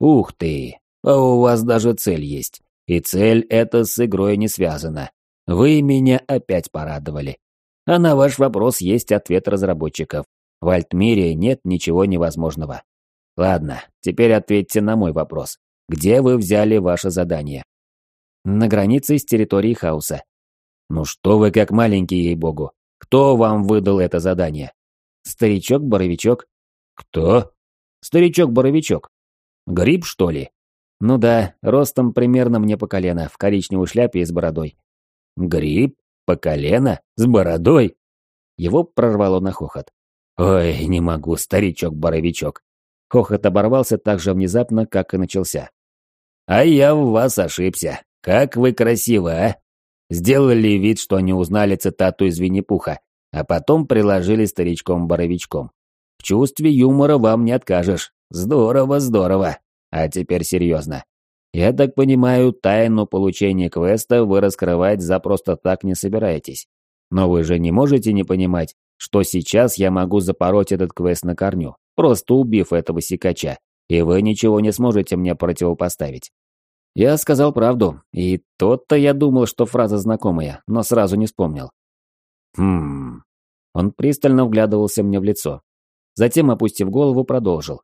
Ух ты, а у вас даже цель есть. И цель эта с игрой не связана. Вы меня опять порадовали. А на ваш вопрос есть ответ разработчиков. В Альтмире нет ничего невозможного. Ладно, теперь ответьте на мой вопрос. Где вы взяли ваше задание? На границе с территорией хаоса. Ну что вы как маленький, ей-богу. Кто вам выдал это задание? Старичок-боровичок. Кто? Старичок-боровичок. Гриб, что ли? Ну да, ростом примерно мне по колено, в коричневой шляпе и с бородой. Гриб? По колено? С бородой? Его прорвало на хохот. Ой, не могу, старичок-боровичок. Хохот оборвался так же внезапно, как и начался. А я в вас ошибся. Как вы красивы, а? Сделали вид, что не узнали цитату из Винни-Пуха, а потом приложили старичком-боровичком. В чувстве юмора вам не откажешь. Здорово, здорово. А теперь серьезно. Я так понимаю, тайну получения квеста вы раскрывать за просто так не собираетесь. Но вы же не можете не понимать, что сейчас я могу запороть этот квест на корню, просто убив этого сикача, и вы ничего не сможете мне противопоставить. Я сказал правду, и тот-то я думал, что фраза знакомая, но сразу не вспомнил. Хм. Он пристально вглядывался мне в лицо. Затем, опустив голову, продолжил.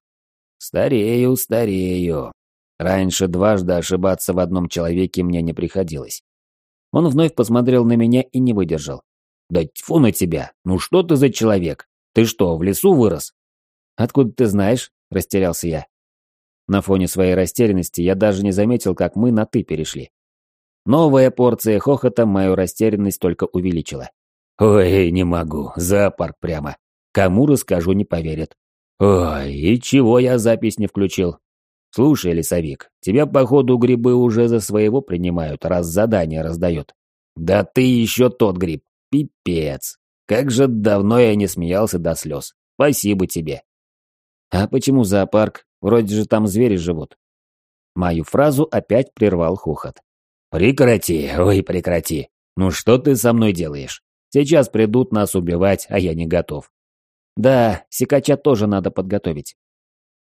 «Старею, старею. Раньше дважды ошибаться в одном человеке мне не приходилось». Он вновь посмотрел на меня и не выдержал. «Да тьфу на тебя! Ну что ты за человек? Ты что, в лесу вырос?» «Откуда ты знаешь?» – растерялся я. На фоне своей растерянности я даже не заметил, как мы на «ты» перешли. Новая порция хохота мою растерянность только увеличила. «Ой, не могу, зоопарк прямо. Кому расскажу, не поверят. Ой, и чего я запись не включил? Слушай, лесовик, тебя, походу, грибы уже за своего принимают, раз задание раздают. Да ты еще тот гриб. Пипец. Как же давно я не смеялся до слез. Спасибо тебе. А почему зоопарк? Вроде же там звери живут. Мою фразу опять прервал хохот. Прекрати, ой, прекрати. Ну что ты со мной делаешь? Сейчас придут нас убивать, а я не готов. Да, секача тоже надо подготовить.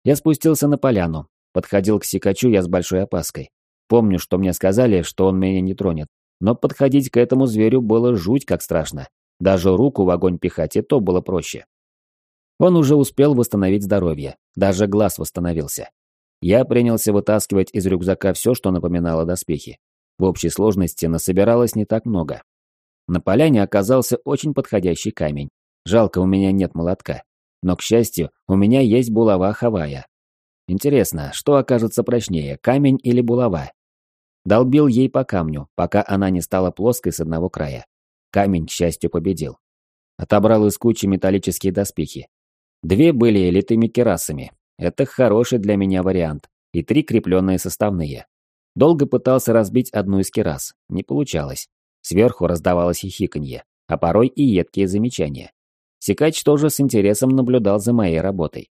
Я спустился на поляну. Подходил к секачу я с большой опаской. Помню, что мне сказали, что он меня не тронет. Но подходить к этому зверю было жуть как страшно. Даже руку в огонь пихать и то было проще. Он уже успел восстановить здоровье, даже глаз восстановился. Я принялся вытаскивать из рюкзака все, что напоминало доспехи. В общей сложности насобиралось не так много. На поляне оказался очень подходящий камень. Жалко, у меня нет молотка. Но, к счастью, у меня есть булава Хавая. Интересно, что окажется прочнее, камень или булава? Долбил ей по камню, пока она не стала плоской с одного края. Камень, к счастью, победил. Отобрал из кучи металлические доспехи. Две были литыми керасами. Это хороший для меня вариант. И три крепленные составные. Долго пытался разбить одну из керас. Не получалось. Сверху раздавалось хихиканье, а порой и едкие замечания. Секач тоже с интересом наблюдал за моей работой.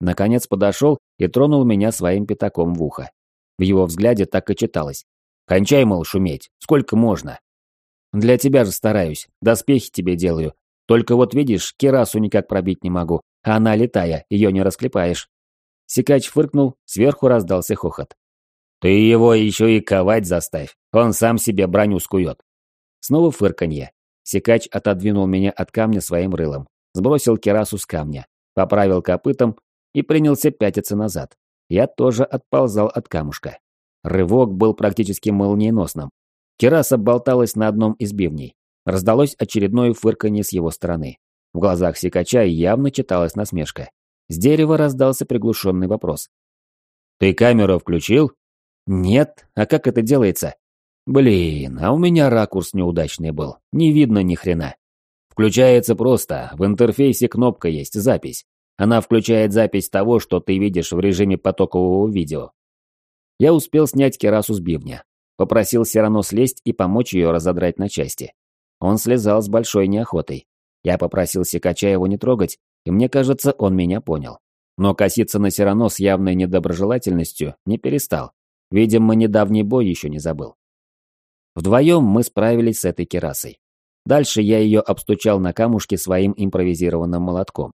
Наконец подошел и тронул меня своим пятаком в ухо. В его взгляде так и читалось. «Кончай, мол, шуметь. Сколько можно?» «Для тебя же стараюсь. Доспехи тебе делаю. Только вот видишь, керасу никак пробить не могу. А она летая, ее не расклепаешь». Секач фыркнул, сверху раздался хохот. «Ты его еще и ковать заставь. Он сам себе броню скует». Снова фырканье. Секач отодвинул меня от камня своим рылом сбросил керасу с камня, поправил копытом и принялся пятиться назад. Я тоже отползал от камушка. Рывок был практически молниеносным. Кераса болталась на одном из бивней. Раздалось очередное фырканье с его стороны. В глазах секача явно читалась насмешка. С дерева раздался приглушенный вопрос. «Ты камеру включил?» «Нет. А как это делается?» «Блин, а у меня ракурс неудачный был. Не видно ни хрена». Включается просто, в интерфейсе кнопка есть «Запись». Она включает запись того, что ты видишь в режиме потокового видео. Я успел снять керасу с бивня. Попросил Сирано слезть и помочь ее разодрать на части. Он слезал с большой неохотой. Я попросил Секача его не трогать, и мне кажется, он меня понял. Но коситься на Сирано с явной недоброжелательностью не перестал. Видимо, недавний бой еще не забыл. Вдвоем мы справились с этой керасой. Дальше я ее обстучал на камушке своим импровизированным молотком.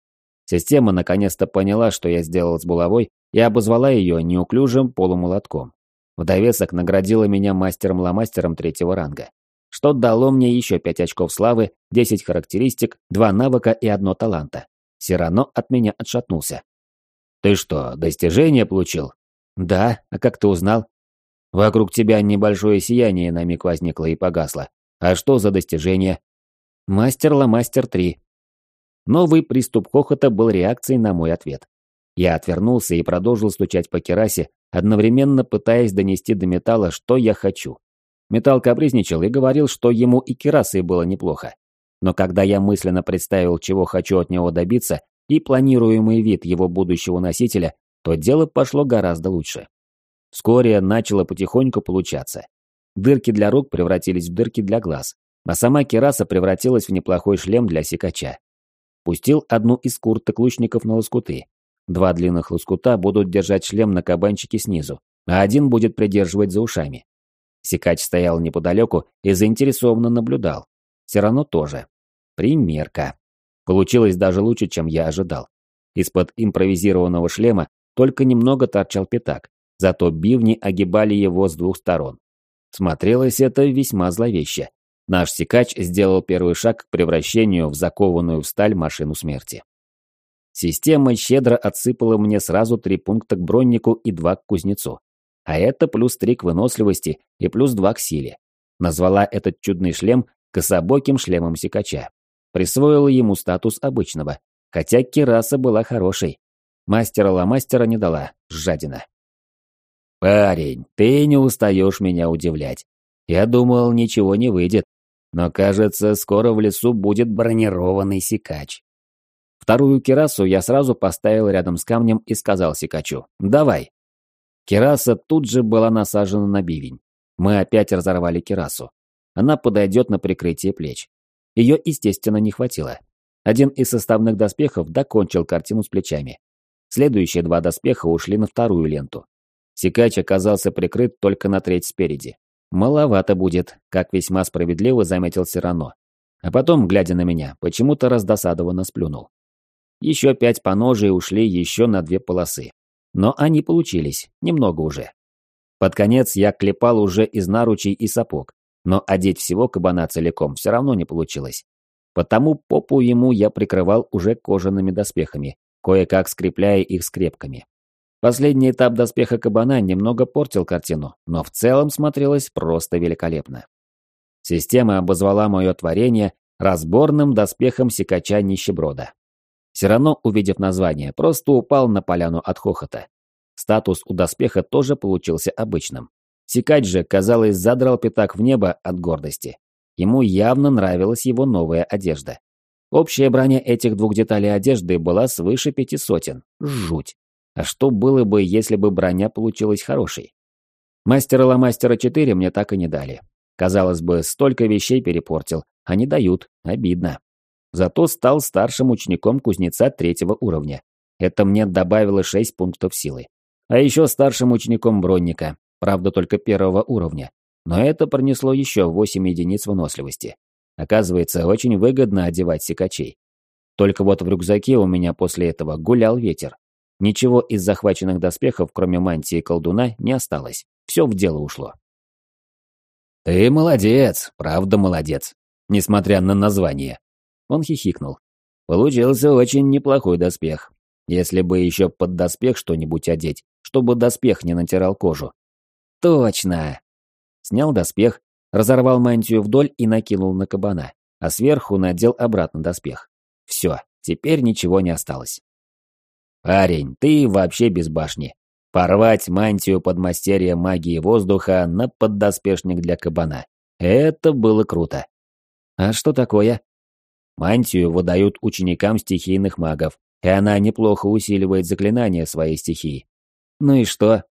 Система наконец-то поняла, что я сделал с булавой, и обозвала ее неуклюжим полумолотком. В довесок наградила меня мастером-ломастером третьего ранга. Что дало мне еще пять очков славы, десять характеристик, два навыка и одно таланта. Сирано от меня отшатнулся. «Ты что, достижение получил?» «Да, а как ты узнал?» «Вокруг тебя небольшое сияние на миг возникло и погасло. А что за достижение? Мастер-ломастер 3. Новый приступ хохота был реакцией на мой ответ. Я отвернулся и продолжил стучать по керасе, одновременно пытаясь донести до металла, что я хочу. Металл капризничал и говорил, что ему и керасой было неплохо. Но когда я мысленно представил, чего хочу от него добиться, и планируемый вид его будущего носителя, то дело пошло гораздо лучше. Вскоре начало потихоньку получаться. Дырки для рук превратились в дырки для глаз, а сама кераса превратилась в неплохой шлем для секача. Пустил одну из курток лучников на лоскуты. Два длинных лоскута будут держать шлем на кабанчике снизу, а один будет придерживать за ушами. Секач стоял неподалеку и заинтересованно наблюдал. Все равно тоже. Примерка. Получилось даже лучше, чем я ожидал. Из-под импровизированного шлема только немного торчал пятак, зато бивни огибали его с двух сторон. Смотрелось это весьма зловеще. Наш секач сделал первый шаг к превращению в закованную в сталь машину смерти. Система щедро отсыпала мне сразу три пункта к броннику и два к кузнецу. А это плюс три к выносливости и плюс два к силе. Назвала этот чудный шлем кособоким шлемом секача. Присвоила ему статус обычного, хотя кераса была хорошей. Мастера-ломастера не дала, жадина. «Парень, ты не устаешь меня удивлять. Я думал, ничего не выйдет. Но, кажется, скоро в лесу будет бронированный секач». Вторую керасу я сразу поставил рядом с камнем и сказал секачу «Давай». Кераса тут же была насажена на бивень. Мы опять разорвали керасу. Она подойдет на прикрытие плеч. Ее, естественно, не хватило. Один из составных доспехов докончил картину с плечами. Следующие два доспеха ушли на вторую ленту. Секач оказался прикрыт только на треть спереди. Маловато будет, как весьма справедливо заметил Сирано. А потом, глядя на меня, почему-то раздосадованно сплюнул. Еще пять поножей ушли еще на две полосы. Но они получились, немного уже. Под конец я клепал уже из наручей и сапог, но одеть всего кабана целиком все равно не получилось. Потому попу ему я прикрывал уже кожаными доспехами, кое-как скрепляя их скрепками. Последний этап доспеха кабана немного портил картину, но в целом смотрелось просто великолепно. Система обозвала мое творение разборным доспехом секача нищеброда. Сирано, увидев название, просто упал на поляну от хохота. Статус у доспеха тоже получился обычным. Секач же, казалось, задрал пятак в небо от гордости. Ему явно нравилась его новая одежда. Общая броня этих двух деталей одежды была свыше пяти сотен. Жуть. А что было бы, если бы броня получилась хорошей? Мастера-ломастера 4 мне так и не дали. Казалось бы, столько вещей перепортил, а не дают, обидно. Зато стал старшим учеником кузнеца третьего уровня. Это мне добавило 6 пунктов силы. А еще старшим учеником бронника, правда только первого уровня. Но это принесло еще 8 единиц выносливости. Оказывается, очень выгодно одевать секачей. Только вот в рюкзаке у меня после этого гулял ветер. Ничего из захваченных доспехов, кроме мантии колдуна, не осталось. Все в дело ушло. «Ты молодец, правда молодец, несмотря на название». Он хихикнул. «Получился очень неплохой доспех. Если бы еще под доспех что-нибудь одеть, чтобы доспех не натирал кожу». «Точно!» Снял доспех, разорвал мантию вдоль и накинул на кабана, а сверху надел обратно доспех. Все, теперь ничего не осталось. Парень, ты вообще без башни. Порвать мантию подмастерья магии воздуха на поддоспешник для кабана. Это было круто. А что такое? Мантию выдают ученикам стихийных магов, и она неплохо усиливает заклинания своей стихии. Ну и что?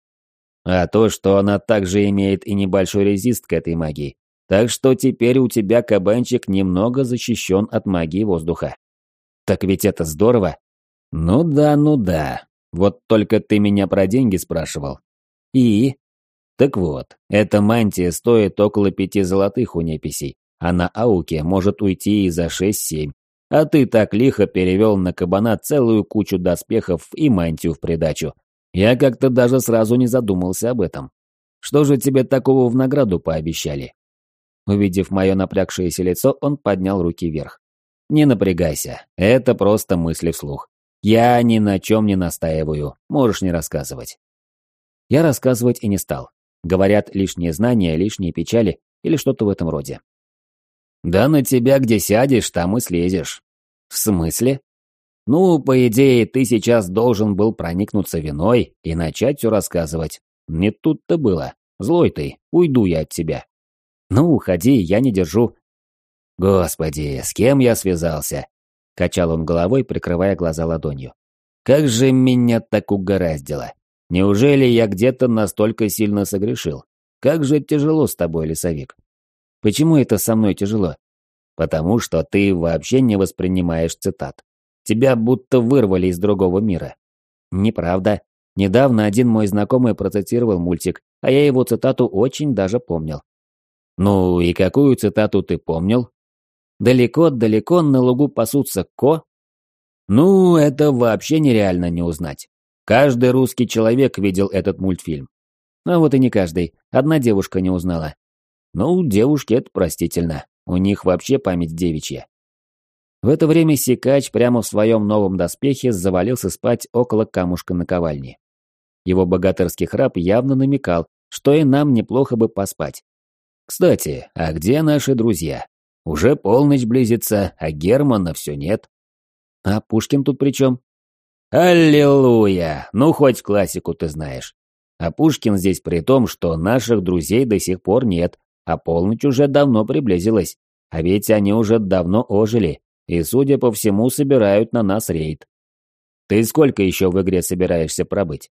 А то, что она также имеет и небольшой резист к этой магии. Так что теперь у тебя кабанчик немного защищен от магии воздуха. Так ведь это здорово. «Ну да, ну да. Вот только ты меня про деньги спрашивал». «И?» «Так вот, эта мантия стоит около пяти золотых у неписей, а на ауке может уйти и за шесть-семь. А ты так лихо перевел на кабана целую кучу доспехов и мантию в придачу. Я как-то даже сразу не задумался об этом. Что же тебе такого в награду пообещали?» Увидев мое напрягшееся лицо, он поднял руки вверх. «Не напрягайся, это просто мысли вслух. Я ни на чем не настаиваю, можешь не рассказывать. Я рассказывать и не стал. Говорят, лишние знания, лишние печали или что-то в этом роде. Да на тебя где сядешь, там и слезешь. В смысле? Ну, по идее, ты сейчас должен был проникнуться виной и начать все рассказывать. Не тут-то было. Злой ты, уйду я от тебя. Ну, уходи, я не держу. Господи, с кем я связался? Качал он головой, прикрывая глаза ладонью. «Как же меня так угораздило! Неужели я где-то настолько сильно согрешил? Как же тяжело с тобой, лесовик!» «Почему это со мной тяжело?» «Потому что ты вообще не воспринимаешь цитат. Тебя будто вырвали из другого мира». «Неправда. Недавно один мой знакомый процитировал мультик, а я его цитату очень даже помнил». «Ну и какую цитату ты помнил?» Далеко-далеко на лугу пасутся ко? Ну, это вообще нереально не узнать. Каждый русский человек видел этот мультфильм. А вот и не каждый. Одна девушка не узнала. Ну, девушки это простительно. У них вообще память девичья. В это время Сикач прямо в своем новом доспехе завалился спать около камушка наковальни. Его богатырский храп явно намекал, что и нам неплохо бы поспать. Кстати, а где наши друзья? Уже полночь близится, а Германа все нет. А Пушкин тут при чем? Аллилуйя! Ну, хоть классику ты знаешь. А Пушкин здесь при том, что наших друзей до сих пор нет, а полночь уже давно приблизилась. А ведь они уже давно ожили, и, судя по всему, собирают на нас рейд. Ты сколько еще в игре собираешься пробыть?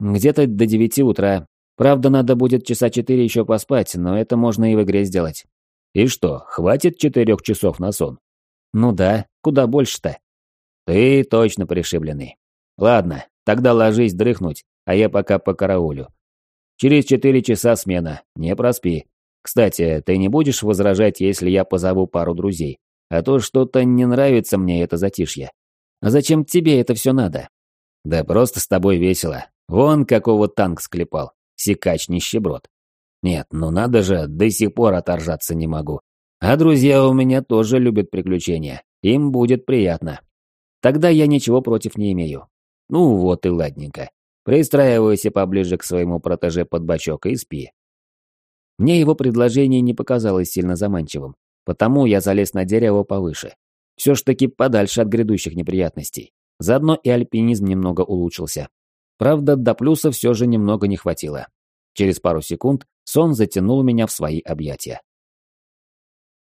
Где-то до девяти утра. Правда, надо будет часа четыре еще поспать, но это можно и в игре сделать. И что, хватит четырех часов на сон? Ну да, куда больше-то? Ты точно пришибленный. Ладно, тогда ложись дрыхнуть, а я пока по караулю. Через четыре часа смена, не проспи. Кстати, ты не будешь возражать, если я позову пару друзей? А то что-то не нравится мне это затишье. А зачем тебе это все надо? Да просто с тобой весело. Вон какого танк склепал. Сикач нищеброд. Нет, ну надо же, до сих пор оторжаться не могу. А друзья у меня тоже любят приключения. Им будет приятно. Тогда я ничего против не имею. Ну вот и ладненько. Пристраивайся поближе к своему протеже под бочок и спи. Мне его предложение не показалось сильно заманчивым, потому я залез на дерево повыше. Все ж таки подальше от грядущих неприятностей. Заодно и альпинизм немного улучшился. Правда, до плюса все же немного не хватило. Через пару секунд сон затянул меня в свои объятия.